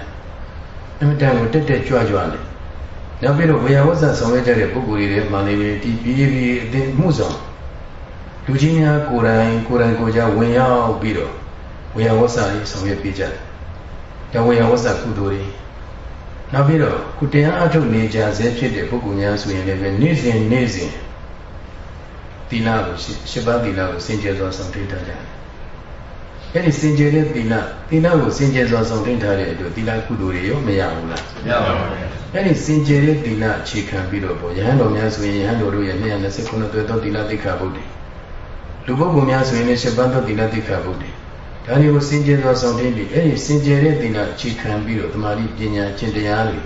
အမြဲတမ်းကိုတက်တက်ကြွကြွလေနောက်ပြီးတော့ဝေယဝဆဆောင်ရွက်ကြတဲ့ပုဂ္ဂိုလ်တွေမှလည်းပဲဒီပြည်ပြည်အသင်မှုဆောင်လူကြီးများကိုယ်တိုင်ကိုယ်တိုင်ကိုယ်ကြဝင်ရောက်ပြီးတော့ဝေယဝဆကြီးဆောင်ရွက်ပေးကြတယ်။ဒါဝေယဝဆကုသိုလ်တွေနောက်ပြီးတော့ခုတရားအထုတ်နေကြဆဲဖြစ်တဲ့ပုဂ္ဂိုလ်များဆိုရင်လည်းနေ့စဉ်နေ့စဉ် သီလကိုရှစ်ပါးသီလကိုစင်ကြယ်စွာဆောင်ထိန်ထားကြတယ်။အဲ့ဒီစင်ကြယ်တဲ့သီလသီလကိုစင်ကြယ်စွာဆောင်ထိန်ထားတဲ့အတွက်သီလကုသိုလ်တွေရောမရဘူးလား။မရပါဘူး။အဲ့ဒီစင်ကြယ်တဲ့သီလအခြေခံပြီးတော့ပေါ့ယဟန်တော်များဆိုရင်ယဟန်တော်တို့ရဲ့229သွဲသောသီလသိက္ခာပုဒ်တွေလူပုဂ္ဂိုလ်များဆိုရင်လည်းရှစ်ပါးသောသီလသိက္ခာပုဒ်တွေဒါတွေကိုစင်ကြယ်စွာဆောင်ထိန်ပြီးအဲ့ဒီစင်ကြယ်တဲ့သီလအခြေခံပြီးတော့တမာတိပညာကျင့်တရားတွေ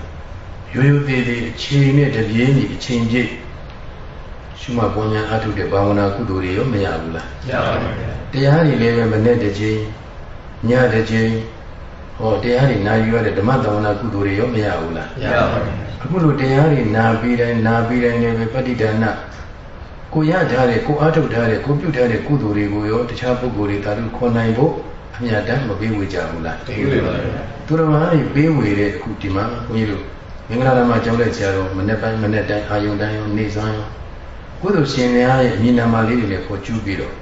ရိုးရိုးသေးသေးအချိန်နဲ့တပြေးညီအချိန်ပြည့် ရှုမှတ်ပွားများအထုတဲ့ဘာဝနာကုသိုလ်တွေရောမရဘူးလားရပါပါဘုရားတရားတွေလည်းပဲမနဲ့တစ်ချိန်ညတစ်ချိန်ဟောတရားတွေနာယူရတဲ့ဓမ္မသဝနာကုသိုလ်တွေရောမရဘူးလားရပါပါအခုလိုတရားတွေနာပြီးတိုင်းနာပြီးတိုင်းလည်းပဲပဋိဒါနကိုရထားတဲ့ကိုအားထုတ်ထားတဲ့ကိုပြုထားတဲ့ကုသိုလ်တွေကိုရောတခြားပုဂ္ဂိုလ်တွေဒါတို့ခွန်နိုင်ဖို့အမြတ်တမ်းမပေးဝေကြဘူးလားပေးဝေပါဗျာသူတော်ဘာတွေပေးဝေတဲ့အခုဒီမှာဘုန်းကြီးတို့မင်္ဂလာဓမ္မကျောင်းတဲ့ဆရာတော်မနေ့ပိုင်းမနေ့တိုင်းအာယုန်တိုင်းရောနေစွမ်းရော ကုသိုလ်ရှင်များရဲ့အမည်နာမလေးတွေလည်းခေါ်ကျူးပြီးတော့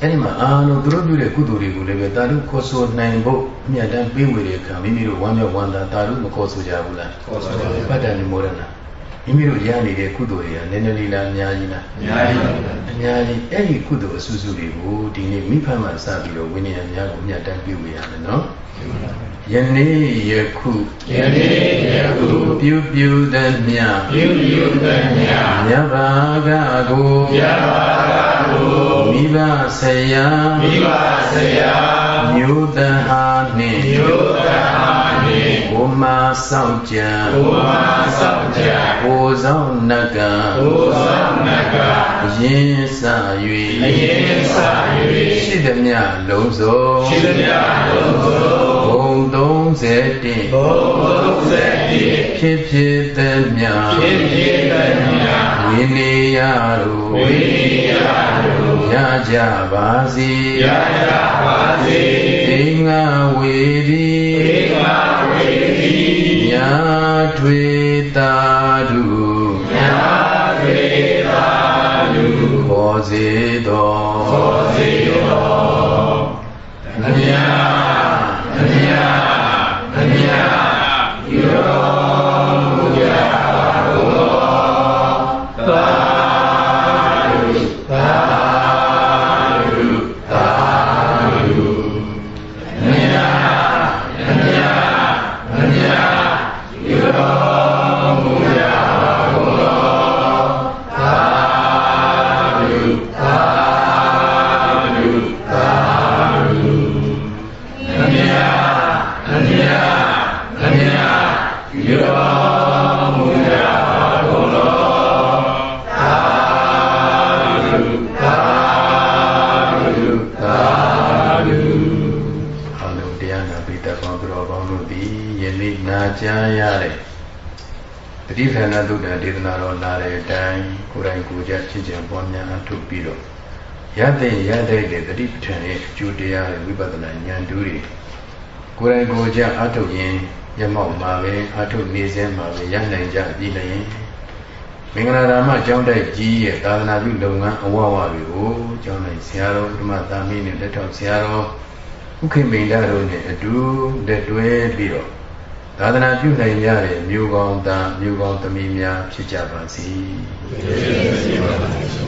အဲ့ဒီမှာအာလုံးသူတို့ပြုတဲ့ကုသိုလ်တွေကိုလည်းပဲတာတို့ခေါ်ဆိုနိုင်ဖို့အမြတ်တမ်းပေးဝေတဲ့အခါမိမိတို့ဝမ်းမြောက်ဝမ်းသာတာတို့မခေါ်ဆိုကြဘူးလားခေါ်ဆိုပါဘူးပတ္တန်မောရဏ မိမိတို့ရနေတဲ့ကုသိုလ်တွေကနည်းနည်းလေးလားအများကြီးလားအများကြီးပါအများကြီးအဲ့ဒီကုသိုလ်အဆူဆူတွေကိုဒီနေ့မိဖမှစပြီးတော့ဝိနည်းများကိုအမြတ်တမ်းပြုဝေရမယ်နော်ယနေ့ယခုယနေ့ယခုပြုပြုသမျှပြုပြုသမျှမြတ်ဘာကကိုမြတ်ဘာကကိုမိဘဆရာမိဘဆရာမြို့တဟာနှင့်မြို့တဟာ နှင့်ဘုမာစောင့်ကြံဘုမာစောင့်ကြံဘိုးဆောင်နကံဘိုးဆောင်နကံယင်းစ၍အရင်စ၍ရှိသည်မြလုံးစုံရှိသည်မြလုံးစုံဘုံ31ဘုံ31ဖြစ်ဖြစ်သည်မြဖြစ်ဖြစ်သည်မြဝိနည်းရတို့ဝိနည်းရတို့ရကြပါစေရကြပါစေသ င်္ဃဝေဒီသင်္ဃဝေဒီညာထွေတာတုညာထွေတာတုခေါ်စေတော် တတိဌာနသုဒ္ဓဒေသနာတော်လာတဲ့အတိုင်းကိုယ်တိုင်ကိုယ်ကြချင်းချင်းပွားများအထုတ်ပြီးတော့ရတဲ့ရတဲ့တဲ့တတိပဋ္ဌာန်ရဲ့အကျိုးတရားရဲ့ဝိပဿနာဉာဏ်တူတွေကိုယ်တိုင်ကိုယ်ကြအထုတ်ရင်ရမောက်မှာပဲအထုတ်နေစဲမှာပဲရနိုင်ကြပြီလျင်မင်္ဂလာဓမ္မကျောင်းတိုက်ကြီးရဲ့သာသနာပြုလုပ်ငန်းအဝဝတွေကိုကျောင်းတိုင်းဆရာတော်ဓမ္မသာမီးနဲ့လက်ထောက်ဆရာတော်ဥခိမိန်ဒါတို့နဲ့အတူလက်တွဲပြီးတော့ သာသနာပြုနိုင်ကြတဲ့မျိုးကောင်းသားမျိုးကောင်းသမီးများဖြစ်ကြပါစေ။